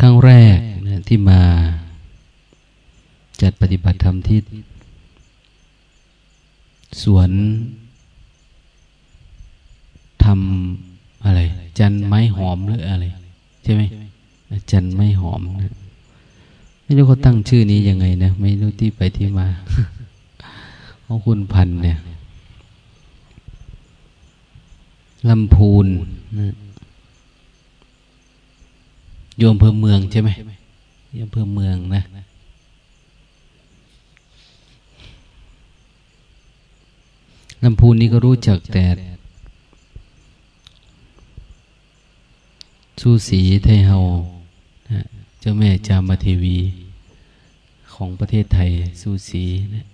ครั้งแรกนะที่มาจัดปฏิบัติธรรมที่สวนทำอะไร จันไม้หอมหรืออะไร ใช่ไหมจันไม้หอมนะไม่รู้เขาตั้งชื่อนี้ยังไงนะ ไม่รู้ที่ไปที่มาของคุณพันเนี่ยลำพูนนะ โยมเพิ่มเมืองใช่ไหมโยมเพิ่มเมืองนะลำพูนนี้ก็รู้จักแต่สูสีไทยเฮาเจ้าแม่จามาเทวีของประเทศไทยสูสีนะ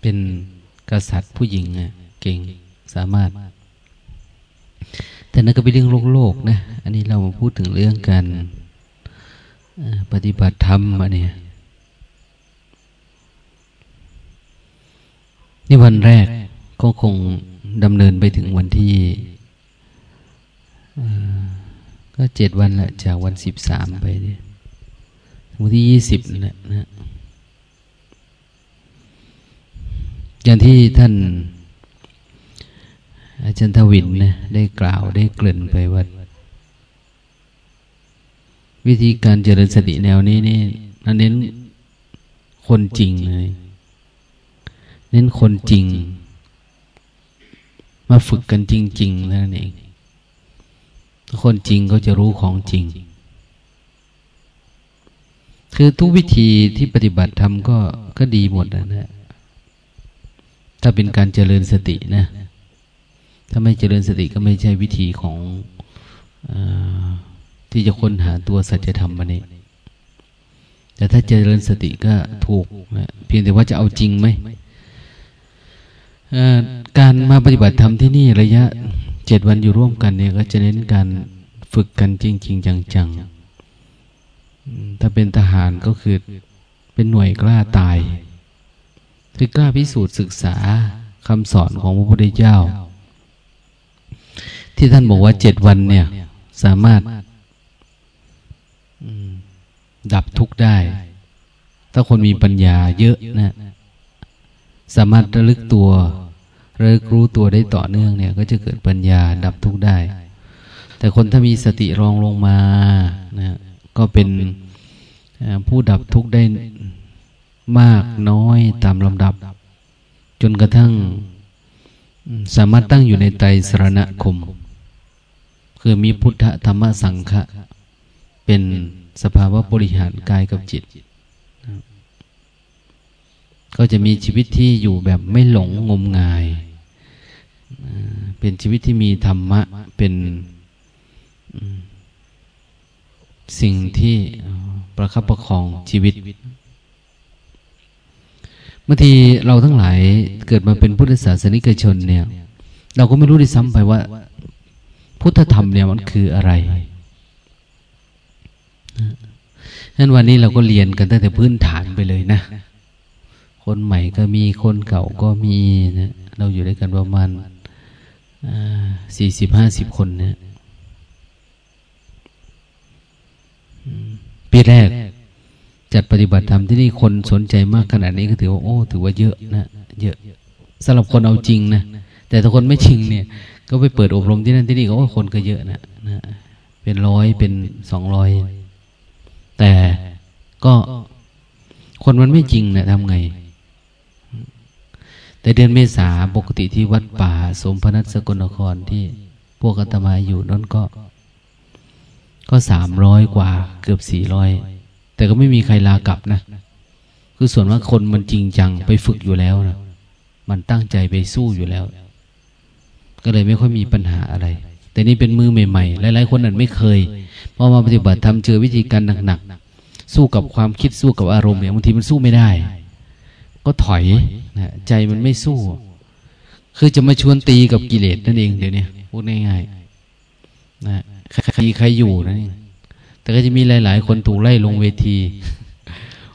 เป็นกษัตริย์ผู้หญิงอะ เก่งสามารถ แต่นั่นก็เป็นเรื่องโลกโลกนะ อันนี้เรามาพูดถึงเรื่องการปฏิบัติธรรมมาเนี่ยนี่วันแรกก็คงดำเนินไปถึงวันที่ก็เจ็ดวันละจากวันสิบสามไปเนี่ยวันที่ยี่สิบนะนะอย่างที่ท่าน อาจารย์ทวินนะได้กล่าวได้เกริ่นไปว่าวิธีการเจริญสติแนวนี้นี่เน้นคนจริงเลย เน้นคนจริง มาฝึกกันจริงๆนั่นเองคนจริงก็จะรู้ของจริง คือทุกวิธีที่ปฏิบัติทำก็ก็ดีหมดนะนะถ้าเป็นการเจริญสตินะ ถ้าไม่เจริญสติก็ไม่ใช่วิธีของอที่จะค้นหาตัวสัจธรรมมาเนี่ยแต่ถ้าเจริญสติก็ถูกนะเพียงแต่ว่าจะเอาจริงไหมการมาปฏิบัติธรรมที่นี่ระยะเจ็ดวันอยู่ร่วมกันเนี่ยก็จะเน้นการฝึกกันจริงจริงจังๆ ถ้าเป็นทหารก็คือเป็นหน่วยกล้าตาย คือกล้าพิสูจน์ศึกษาคำสอนของพระพุทธเจ้า ที่ท่านบอกว่าเจ็ดวันเนี่ย สามารถดับทุกข์ได้ ถ้าคนมีปัญญาเยอะนะ สามารถระลึกตัวระลึกรู้ตัวได้ต่อเนื่องเนี่ย ก็จะเกิดปัญญาดับทุกข์ได้ แต่คนถ้ามีสติรองลงมานะก็เป็นผู้ดับทุกข์ได้มากน้อยตามลำดับ จนกระทั่งสามารถตั้งอยู่ในไตรสรณคม คือมีพุทธธรรมสังฆะเป็นสภาวะบริหารกายกับจิต ก็จะมีชีวิตที่อยู่แบบไม่หลงงมงาย เป็นชีวิตที่มีธรรมะ เป็นสิ่งที่ประคับประคองชีวิตบางทีเราทั้งหลายเกิดมาเป็นพุทธศาสนิกชนเนี่ย เราก็ไม่รู้ด้วยซ้ำไปว่า พุทธธรรมเนี่ยมันคืออะไรนั้นวันนี้เราก็เรียนกันตั้งแต่พื้นฐานไปเลยนะ คนใหม่ก็มีคนเก่าก็มีนะเราอยู่ด้วยกันประมาณสี่สิบห้าสิบคนเนี่ยปีแรก จัดปฏิบัติธรรมที่นี่คนสนใจมากขนาดนี้ก็ถือว่าโอ้ ถือว่าเยอะนะ เยอะสำหรับคนเอาจริงนะ แต่ถ้าคนไม่จริงเนี่ย ก็ไปเปิดอบรมที่นั่นที่นี่ก็คนก็เยอะนะนะเป็นร้อยเป็นสองร้อยแต่ก็คนมันไม่จริงนะทำไง แต่เดือนเมษาปกติที่วัดป่า สมพนัสสกลนครที่พวกอาตมาอยู่นั่นก็ ก็สามร้อยกว่า เกือบสี่ร้อยแต่ก็ไม่มีใครลากลับนะ คือส่วนว่าคนมันจริงจังไปฝึกอยู่แล้วนะมันตั้งใจไปสู้อยู่แล้ว ก็เลยไม่ค่อยมีปัญหาอะไร แต่นี่เป็นมือใหม่ๆ หลายๆคนนั้นไม่เคยพอมาปฏิบัติทำเจอวิธีการหนักๆ สู้กับความคิดสู้กับอารมณ์เนี่ยบางทีมันสู้ไม่ได้ ก็ถอยนะใจมันไม่สู้ คือจะมาชวนตีกับกิเลสนั่นเองเดี๋ยวนี้พูดง่ายๆนะใครใครอยู่นั่นเองแต่ก็จะมีหลาย ๆ คนถูกไล่ลงเวที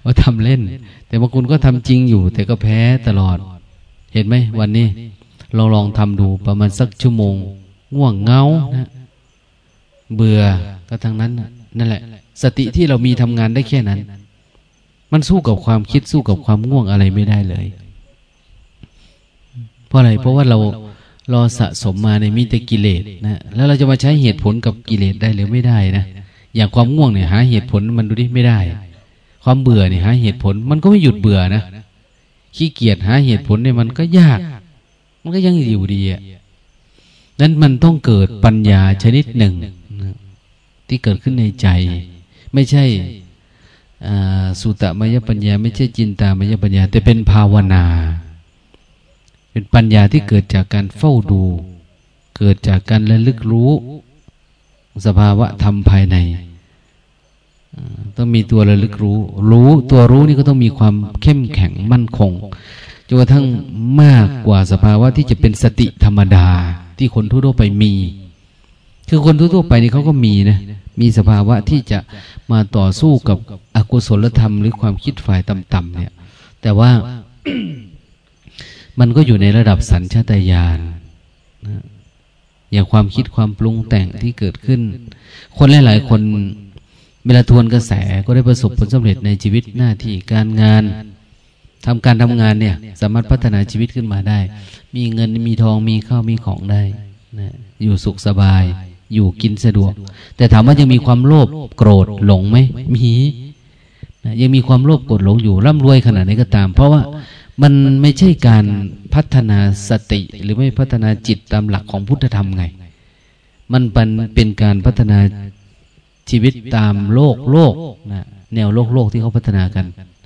ว่าทำเล่น แต่บางคนก็ทำจริงอยู่ แต่ก็แพ้ตลอด เห็นไหมวันนี้ ลองลองทำดูประมาณสักชั่วโมง ง่วงเงานะเบื่อก็ทั้งนั้นนั่นแหละ สติที่เรามีทำงานได้แค่นั้น มันสู้กับความคิดสู้กับความง่วงอะไรไม่ได้เลย เพราะอะไรเพราะว่าเรารอสะสมมาในมิตรกิเลสนะแล้วเราจะมาใช้เหตุผลกับกิเลสได้หรือไม่ได้นะอย่างความง่วงเนี่ยหาเหตุผลมันดูดิไม่ได้ ความเบื่อเนี่ยหาเหตุผล มันก็ไม่หยุดเบื่อนะขี้เกียจหาเหตุผลเนี่ยมันก็ยาก มันก็ยังอยู่ดีอะนั้นมันต้องเกิดปัญญาชนิดหนึ่งที่เกิดขึ้นในใจ ไม่ใช่สุตมยปัญญา ไม่ใช่จินตามยปัญญา แต่เป็นภาวนา เป็นปัญญาที่เกิดจากการเฝ้าดู เกิดจากการระลึกรู้ สภาวะธรรมภายในต้องมีตัวระลึกรู้ รู้ตัวรู้นี่ก็ต้องมีความเข้มแข็งมั่นคง จนกระทั่งมากกว่าสภาวะที่จะเป็นสติธรรมดา ที่คนทั่วไปมี คือคนทั่วไปนี่เขาก็มีนะ มีสภาวะที่จะมาต่อสู้กับอกุศลธรรมหรือความคิดฝ่ายต่ำๆเนี่ย แต่ว่ามันก็อยู่ในระดับสัญชาตญาณอย่างความคิดความปรุงแต่งที่เกิดขึ้น คนหลาย ๆ คนเวลาทวนกระแสก็ได้ประสบผลสำเร็จในชีวิตหน้าที่การงาน ทำการทำงานเนี่ย สามารถพัฒนาชีวิตขึ้นมาได้ มีเงินมีทองมีข้าวมีของได้นะอยู่สุขสบาย อยู่กินสะดวก แต่ถามว่ายังมีความโลภโกรธหลงไหมมีนะยังมีความโลภโกรธหลงอยู่ร่ำรวยขนาดไหนก็ตาม เพราะว่ามันไม่ใช่การพัฒนาสติหรือไม่พัฒนาจิตตามหลักของพุทธธรรมไง มันเป็นเป็นการพัฒนาชีวิตตามโลกโลกนะแนวโลกโลกที่เขาพัฒนากัน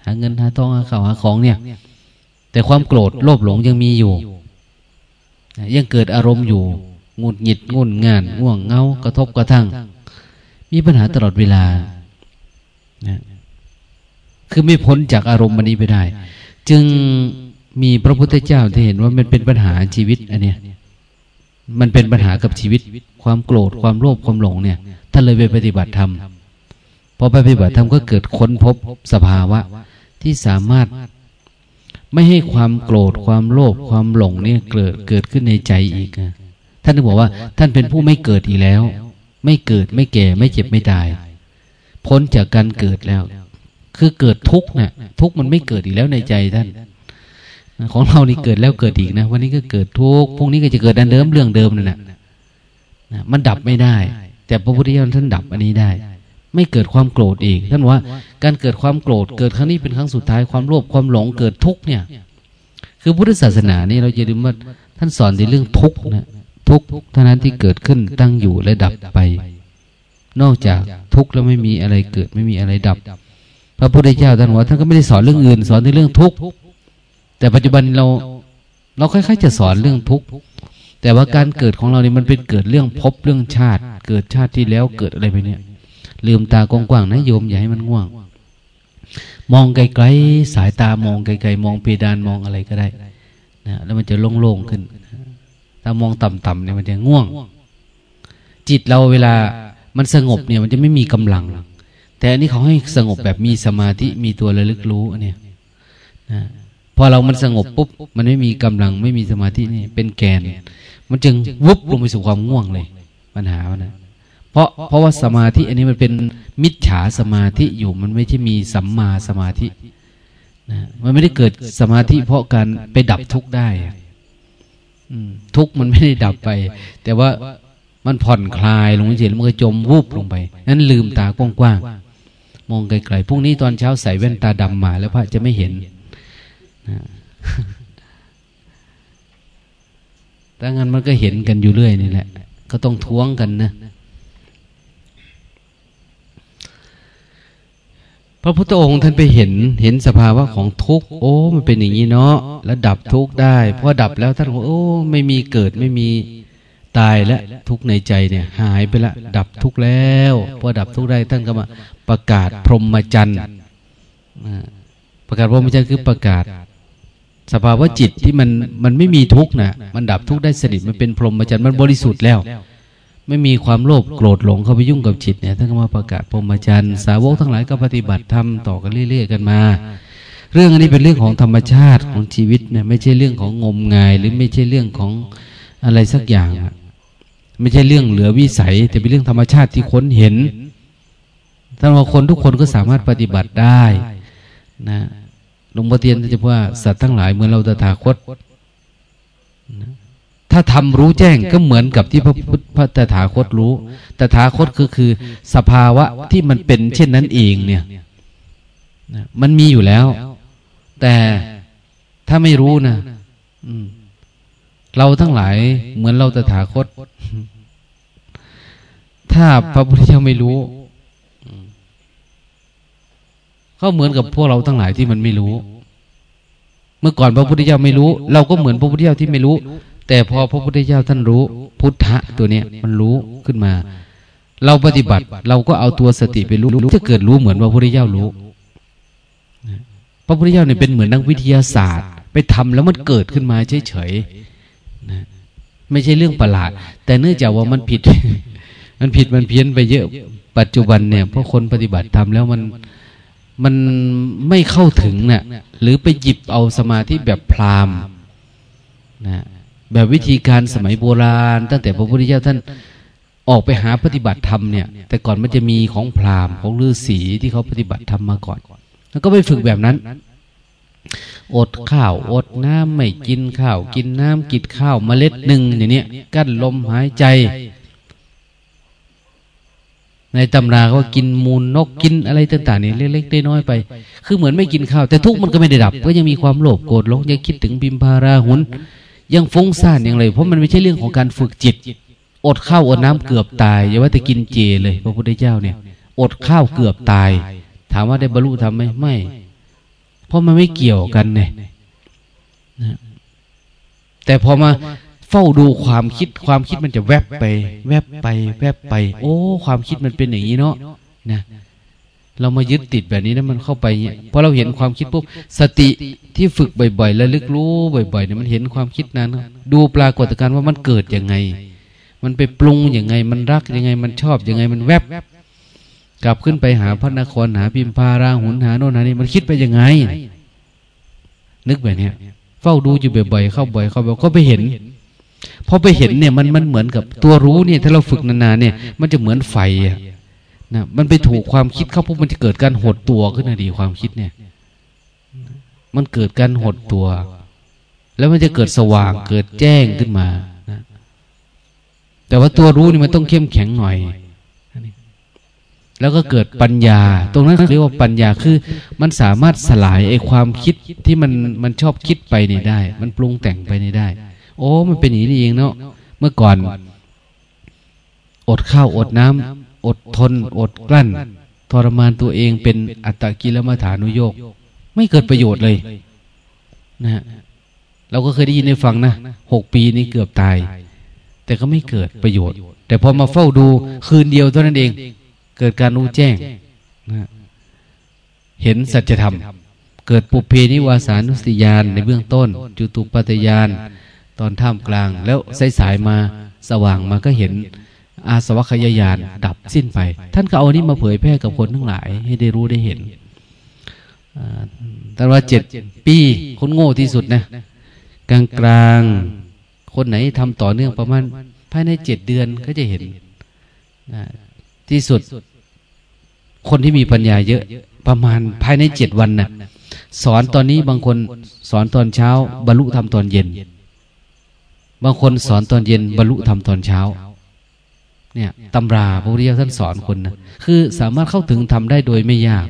าเงินหาทองหาข่าวหาของเนี่ย แต่ความโกรธโลภหลงยังมีอยู่ ยังเกิดอารมณ์อยู่งุดหงิดงุนงานง่วงเงากระทบกระทั่ง มีปัญหาตลอดเวลานะคือไม่พ้นจากอารมณ์มันนี้ไปได้ จึงมีพระพุทธเจ้าที่เห็นว่ามันเป็นปัญหาชีวิตอันเนี้ยมันเป็นปัญหากับชีวิต ความโกรธความโลภความหลงเนี่ยท่านเลยไปปฏิบัติธรรมพอไปปฏิบัติธรรมก็เกิดค้นพบสภาวะ ที่สามารถไม่ให้ความโกรธความโลภความหลงเนี่ยเกิดเกิดขึ้นในใจอีกท่านถึงบอกว่า ท่านเป็นผู้ไม่เกิดอีกแล้ว ไม่เกิดไม่แก่ไม่เจ็บไม่ตาย พ้นจากการเกิดแล้ว คือเกิดทุกข์นะทุกข์มันไม่เกิดอีกแล้วในใจท่าน ของเรานี่เกิดแล้วเกิดอีกนะ วันนี้ก็เกิดทุกข์พรุ่งนี้ก็จะเกิดดันเดิมเรื่องเดิมนั่นแหละมันดับไม่ได้ แต่พระพุทธเจ้าท่านดับอันนี้ได้ ไม่เกิดความโกรธอีก ท่านว่าการเกิดความโกรธเกิดครั้งนี้เป็นครั้งสุดท้ายความโลภความหลงเกิดทุกเนี่ย คือพุทธศาสนานี่เราจะดูว่าท่านสอนในเรื่องทุกนะทุกเท่านั้นที่เกิดขึ้นตั้งอยู่และดับไป นอกจากทุกแล้วไม่มีอะไรเกิดไม่มีอะไรดับ พระพุทธเจ้าท่านว่าท่านก็ไม่ได้สอนเรื่องอื่น สอนในเรื่องทุกแต่ปัจจุบันเราเราค่อยๆจะสอนเรื่องทุกแต่ว่าการเกิดของเราเนี่ยมันเป็นเกิดเรื่องพบเรื่องชาติ เกิดชาติที่แล้วเกิดอะไรไปเนี่ย ลืมตากว้างๆนะโยมอย่าให้มันง่วง มองไกลๆสายตามองไกลๆมองเพดานมองอะไรก็ได้นะแล้วมันจะโล่งๆขึ้น ถ้ามองต่ำๆเนี่ยมันจะง่วง จิตเราเวลามันสงบเนี่ยมันจะไม่มีกำลัง แต่อันนี้เขาให้สงบแบบมีสมาธิมีตัวระลึกรู้เนี่ยนะพอเรามันสงบปุ๊บ มันไม่มีกำลังไม่มีสมาธินี่เป็นแกน มันจึงวุบลงไปสู่ความง่วงเลย ปัญหาวันนะ เพราะเพราะว่าสมาธิอันนี้มันเป็นมิจฉาสมาธิอยู่มันไม่ใช่มีสัมมาสมาธินะมันไม่ได้เกิดสมาธิ เพราะการไปดับทุกข์ได้ทุกข์มันไม่ได้ดับไป แต่ว่ามันผ่อนคลายลงเฉยมันก็จมวูบลงไปนั้นลืมตากว้างๆมองไกลๆพรุ่งนี้ตอนเช้าใส่แว่นตาดำมา แล้วพระจะไม่เห็นนะถ้างั้นมันก็เห็นกันอยู่เรื่อยนี่แหละ ก็ต้องท้วงกันนะ พระพุทธองค์ท่านไปเห็นเห็นสภาวะของทุกข์โอ้ มันเป็นอย่างนี้เนาะแล้วดับทุกข์ได้พอดับแล้วท่านบอกโอ้ ไม่มีเกิดไม่มีตายแล้วทุกข์ในใจเนี่ย หายไปละ ดับทุกข์แล้วพอดับทุกข์ได้ท่านก็มาประกาศพรหมจรรย์ประกาศพรหมจรรย์คือประกาศ สภาวะจิตที่มันมันไม่มีทุกข์นะมันดับทุกข์ได้สนิทมันเป็นพรหมจรรย์มันบริสุทธิ์แล้ว ไม่มีความโลภโกรธหลงเข้าไปยุ่งกับจิตเนี่ยท่านก็มาประกาศพรหมจรรย์สาวกทั้งหลายก็ปฏิบัติธรรมต่อกันเรื่อยๆกันมา เรื่องอันนี้เป็นเรื่องของธรรมชาติของชีวิตเนี่ยไม่ใช่เรื่องของงมงาย หรือไม่ใช่เรื่องของอะไรสักอย่างไม่ใช่เรื่องเหลือวิสัย แต่เป็นเรื่องธรรมชาติที่ค้นเห็นถ้าว่าคนทุกคนก็สามารถปฏิบัติได้นะหลวงพ่อเทียนจะพูดว่าสัตว์ทั้งหลายเหมือนเราตถาคตนะ ถ้าทำรู้แจ้งก็เหมือนกับที่พระพุทธพระตถาคตรู้ ตถาคตก็คือสภาวะที่มันเป็นเช่นนั้นเองเนี่ยมันมีอยู่แล้ว แต่ถ้าไม่รู้นะเราทั้งหลายเหมือนเราตถาคต ถ้าพระพุทธเจ้าไม่รู้ก็เหมือนกับพวกเราทั้งหลายที่มันไม่รู้ เมื่อก่อนพระพุทธเจ้าไม่รู้ เราก็เหมือนพระพุทธเจ้าที่ไม่รู้ แต่พอพระพุทธเจ้าท่านรู้ พุทธะตัวเนี้ยมันรู้ขึ้นมา เราปฏิบัติเราก็เอาตัวสติไปรู้จะเกิดรู้เหมือนพระพุทธเจ้ารู้พระพุทธเจ้าเนี่ยเป็นเหมือนนักวิทยาศาสตร์ ไปทำแล้วมันเกิดขึ้นมาเฉยๆนะไม่ใช่เรื่องประหลาด แต่เนื่องจากว่ามันผิด มันผิดมันเพี้ยนไปเยอะ ปัจจุบันเนี่ยพราคนปฏิบัติทำแล้วมันมันไม่เข้าถึงเนะี่ยหรือไปหยิบเอาสมาธิแบบพรามนะ แบบวิธีการสมัยโบราณ ตั้งแต่พระพุทธเจ้าท่านออกไปหาปฏิบัติธรรมเนี่ย แต่ก่อนมันจะมีของพราหมณ์ของฤาษีที่เขาปฏิบัติธรรมมาก่อน แล้วก็ไปฝึกแบบนั้น อดข้าวอดน้ำไม่กินข้าว กินน้ำกินข้าวเมล็ดหนึ่งอย่างนี้กั้นลมหายใจ ในตำราเขากินมูลนกกินอะไรต่างๆนี่เล็กๆน้อยๆไป คือเหมือนไม่กินข้าว แต่ทุกมันก็ไม่ได้ดับ ก็ยังมีความโลภโกรธหลงยังคิดถึงบิมพาราหุน ยังฟุ้งซ่านอย่างไรเพราะมันไม่ใช่เรื่องของการฝึกจิต อดข้าวอดน้ำเกือบตายอย่าว่าแต่กินเจเลยพระพุทธเจ้าเนี่ย อดข้าวเกือบตาย ถามว่าได้บรรลุทำไหมไม่ เพราะมันไม่เกี่ยวกันเนี่ยแต่พอมาเฝ้าดูความคิดความคิดมันจะแวบไป แวบไป แวบไป โอ้ ความคิดมันเป็นอย่างนี้เนาะนะ เรามายึดติดแบบนี้แล้วมันเข้าไปเนี่ยพอเราเห็นความคิดปุ๊บสติที่ฝึกบ่อยๆแล้วลึกรู้บ่อยๆเนี่ยมันเห็นความคิดนั้น ดูปรากฏการณ์ว่ามันเกิดยังไง มันไปปรุงยังไง มันรักยังไง มันชอบยังไง มันแวบกลับขึ้นไปหาพระนครหาพิมพาราหุนหาโน่นหานี่มันคิดไปยังไง นึกแบบนี้เฝ้าดูอยู่บ่อยๆเข้าบ่อยเข้าบ่อยก็ไปเห็นพอไปเห็นเนี่ยมันมันเหมือนกับตัวรู้เนี่ย ถ้าเราฝึกนานๆเนี่ย มันจะเหมือนไฟอะ นะมันไปถูกความคิดเข้าปุ๊บมันจะเกิดการหดตัวขึ้นนะดีความคิดเนี่ย มันเกิดการหดตัว แล้วมันจะเกิดสว่างเกิดแจ้งขึ้นมานะแต่ว่าตัวรู้นี่มันต้องเข้มแข็งหน่อย แล้วก็เกิดปัญญา ตรงนั้นเรียกว่าปัญญาคือ มันสามารถสลายไอ้ความคิดที่มันมันชอบคิดไปนี่ได้ มันปรุงแต่งไปนี่ได้ โอ้ มันเป็นอย่างนี้เองเนาะเมื่อก่อน อดข้าวอดน้ำ อดทน อดกลั้น ทรมานตัวเองเป็นอัตตกิลมัฐานุโยก ไม่เกิดประโยชน์เลยนะฮะเราก็เคยได้ยินในฟังนะหกปีนี้เกือบตาย แต่ก็ไม่เกิดประโยชน์ แต่พอมาเฝ้าดูคืนเดียวเท่านั้นเอง เกิดการรู้แจ้งนะเห็นสัจธรรม เกิดปุเพนิวาสานุสติยานในเบื้องต้น จุตุปัตยาน ตอนท่ามกลาง แล้วสายสายมาสว่างมาก็เห็น อาสวัคยายานดับสิ้นไป ท่านก็เอานี้มาเผยแพร่กับคนทั้งหลาย ให้ได้รู้ได้เห็นแต่ว่าเจ็ดปี คนโง่ที่สุดนะกลางกลางคนไหนทำต่อเนื่องประมาณ ภายในเจ็ดเดือนก็จะเห็นที่สุด คนที่มีปัญญาเยอะ ประมาณภายในเจ็ดวันนะ่ะสอนตอนนี้บางคนสอนตอนเช้า บรรลุธรรมตอนเย็น บางคนสอนตอนเย็น บรรลุธรรมตอนเช้า เนี่ยตำราพระพุทธเจ้าท่านสอนคนนะคือสามารถเข้าถึงทำได้โดยไม่ยาก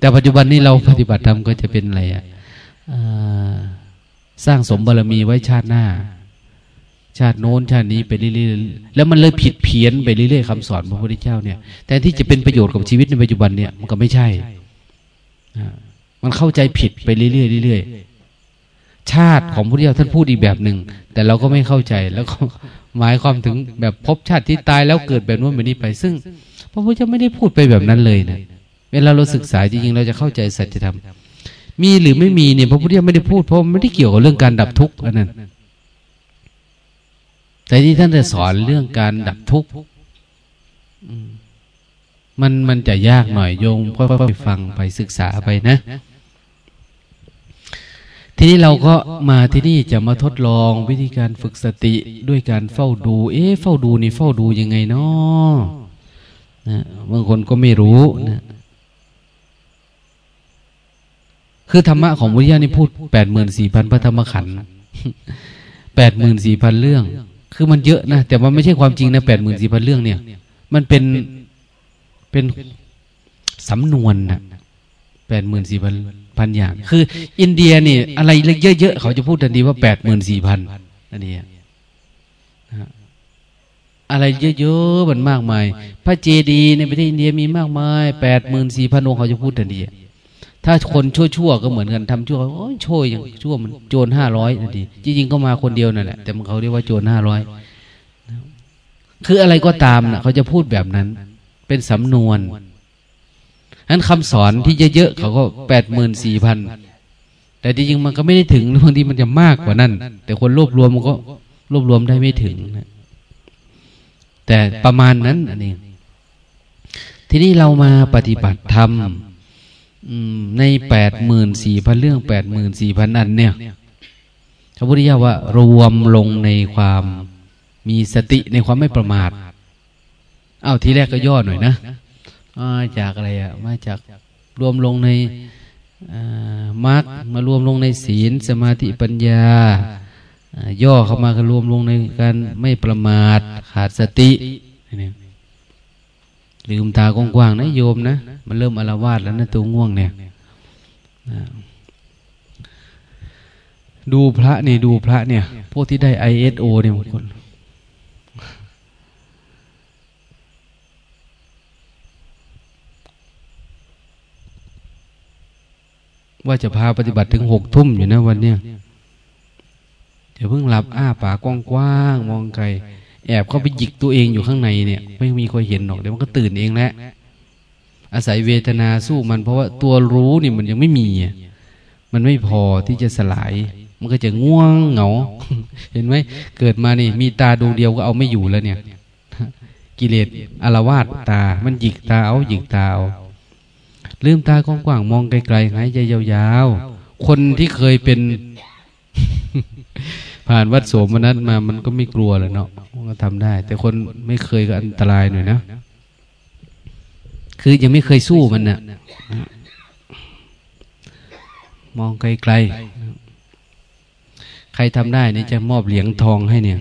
แต่ปัจจุบันนี้เราปฏิบัติธรรมก็จะเป็นอะไรอะสร้างสมบารมีไว้ชาติหน้า ชาติโน้นชาตินี้ไปเรื่อยๆแล้วมันเลยผิดเพี้ยนไปเรื่อยๆคำสอนพระพุทธเจ้าเนี่ยแต่ที่จะเป็นประโยชน์กับชีวิตในปัจจุบันเนี่ยมันก็ไม่ใช่มันเข้าใจผิดไปเรื่อยๆเรื่อยๆ ชาติของพระเจ้าท่านพูดอีกแบบหนึ่งแต่เราก็ไม่เข้าใจแล้วก็หมายความถึงแบบพบชาติที่ตายแล้วเกิดแบบนู้นแบบนี้ไป ซึ่ง พระพุทธเจ้าไม่ได้พูดไปแบบนั้นเลยนะเวลาเราศึกษาจริงๆเราจะเข้าใจสัจธรรมมีหรือไม่มีเนี่ยพระพุทธเจ้าไม่ได้พูดเพราะไม่ได้เกี่ยวกับเรื่องการดับทุกข์อันนั้น แต่ที่ท่านจะสอนเรื่องการดับทุกข์มันมันจะยากหน่อยโยมค่อยๆฟังไปศึกษาไปนะ ทีนี้เราก็มาที่นี่จะมาทดลองวิธีการฝึกสติด้วยการเฝ้าดู เอ๊ะเฝ้าดูนี่เฝ้าดูยังไงเนาะนะบางคนก็ไม่รู้นะคือธรรมะของพุทธเจ้านี่พูดแปดหมื่นสี่พันพระธรรมขันธ์แปดหมื่นสี่พันเรื่อง คือมันเยอะนะ แต่มันไม่ใช่ความจริงนะแปดหมื่นสี่พันเรื่องเนี่ย มันเป็นเป็นสำนวนนะแปดหมื่นสี่พัน พันอย่าง คือ อินเดียนี่อะไรเยอะๆเขาจะพูดทันทีว่าแปดหมื่นสี่พันนั่นเองอะไรเยอะๆมันมากมาย พระเจดีย์ในประเทศอินเดียมีมากมายแปดหมื่นสี่พันองค์เขาจะพูดทันทีถ้าคนชั่วๆก็เหมือนกันทำชั่วโอ้ยช่วยอย่างชั่วมันโจรห้าร้อยนาทีจริงๆก็มาคนเดียวนั่นแหละแต่มันเขาเรียกว่าโจรห้าร้อยคืออะไรก็ตามนะเขาจะพูดแบบนั้น เป็นสำนวน นั้นคำสอนที่เยอะๆเขาก็แปดหมื่นสี่พันแต่จริงๆมันก็ไม่ได้ถึงบางทีมันจะมากกว่านั้น แต่คนรวบรวมมันก็รวบรวมได้ไม่ถึงแต่ประมาณนั้นอันนี้ทีนี้เรามาปฏิบัติธรรมในแปดหมื่นสี่พันเรื่องแปดหมื่นสี่พันอันเนี่ยพระพุทธเจ้าว่ารวมลงในความมีสติในความไม่ประมาท เอาทีแรกก็ย่อหน่อยนะ มาจากอะไรอะมาจากรวมลงในมรรคมารวมลงในศีล สมาธิปัญญา ย่อเข้ามาก็รวมลงในการไม่ประมาทขาดสตินี่ลืมตากว้างๆนะโยมนะ มันเริ่มอารวาสแล้วนะตัวง่วงเนี่ยดูพระนี่ดูพระเนี่ย พวกที่ได้ ISO เนี่ยบางคน ว่าจะพาปฏิบัติถึงหกทุ่มอยู่นะวันเนี้ยจะเพิ่งหลับอ้าปากกว้างๆมองไกล แอบเข้าไปหยิกตัวเองอยู่ข้างในเนี่ย ไม่มีใคนเห็นหรอกเดี๋ยวมันก็ตื่นเองแหละอาศัยเวทนาสู้มันเพราะว่าตัวรู้นี่มันยังไม่มี มันไม่พอที่จะสลาย มันก็จะง่วงเหงา เห็นไหมเกิดมานี่มีตาดวงเดียวก็เอาไม่อยู่แล้วเนี่ย กิเลสอารวาสตา มันหยิกตาเอาหยิกตาเอา ลืมตากว้างๆมองไกลๆหายใจยาวๆ คนที่เคยเป็น ผ่านวัดโสมนัสมา มันก็ไม่กลัวเลยเนาะมันก็ทำได้ แต่คนไม่เคยก็อันตรายหน่อยนะคือยังไม่เคยสู้มันนะ่ะมองไกลๆใครทำได้นี่จะมอบเหรียญทองให้เนี่ย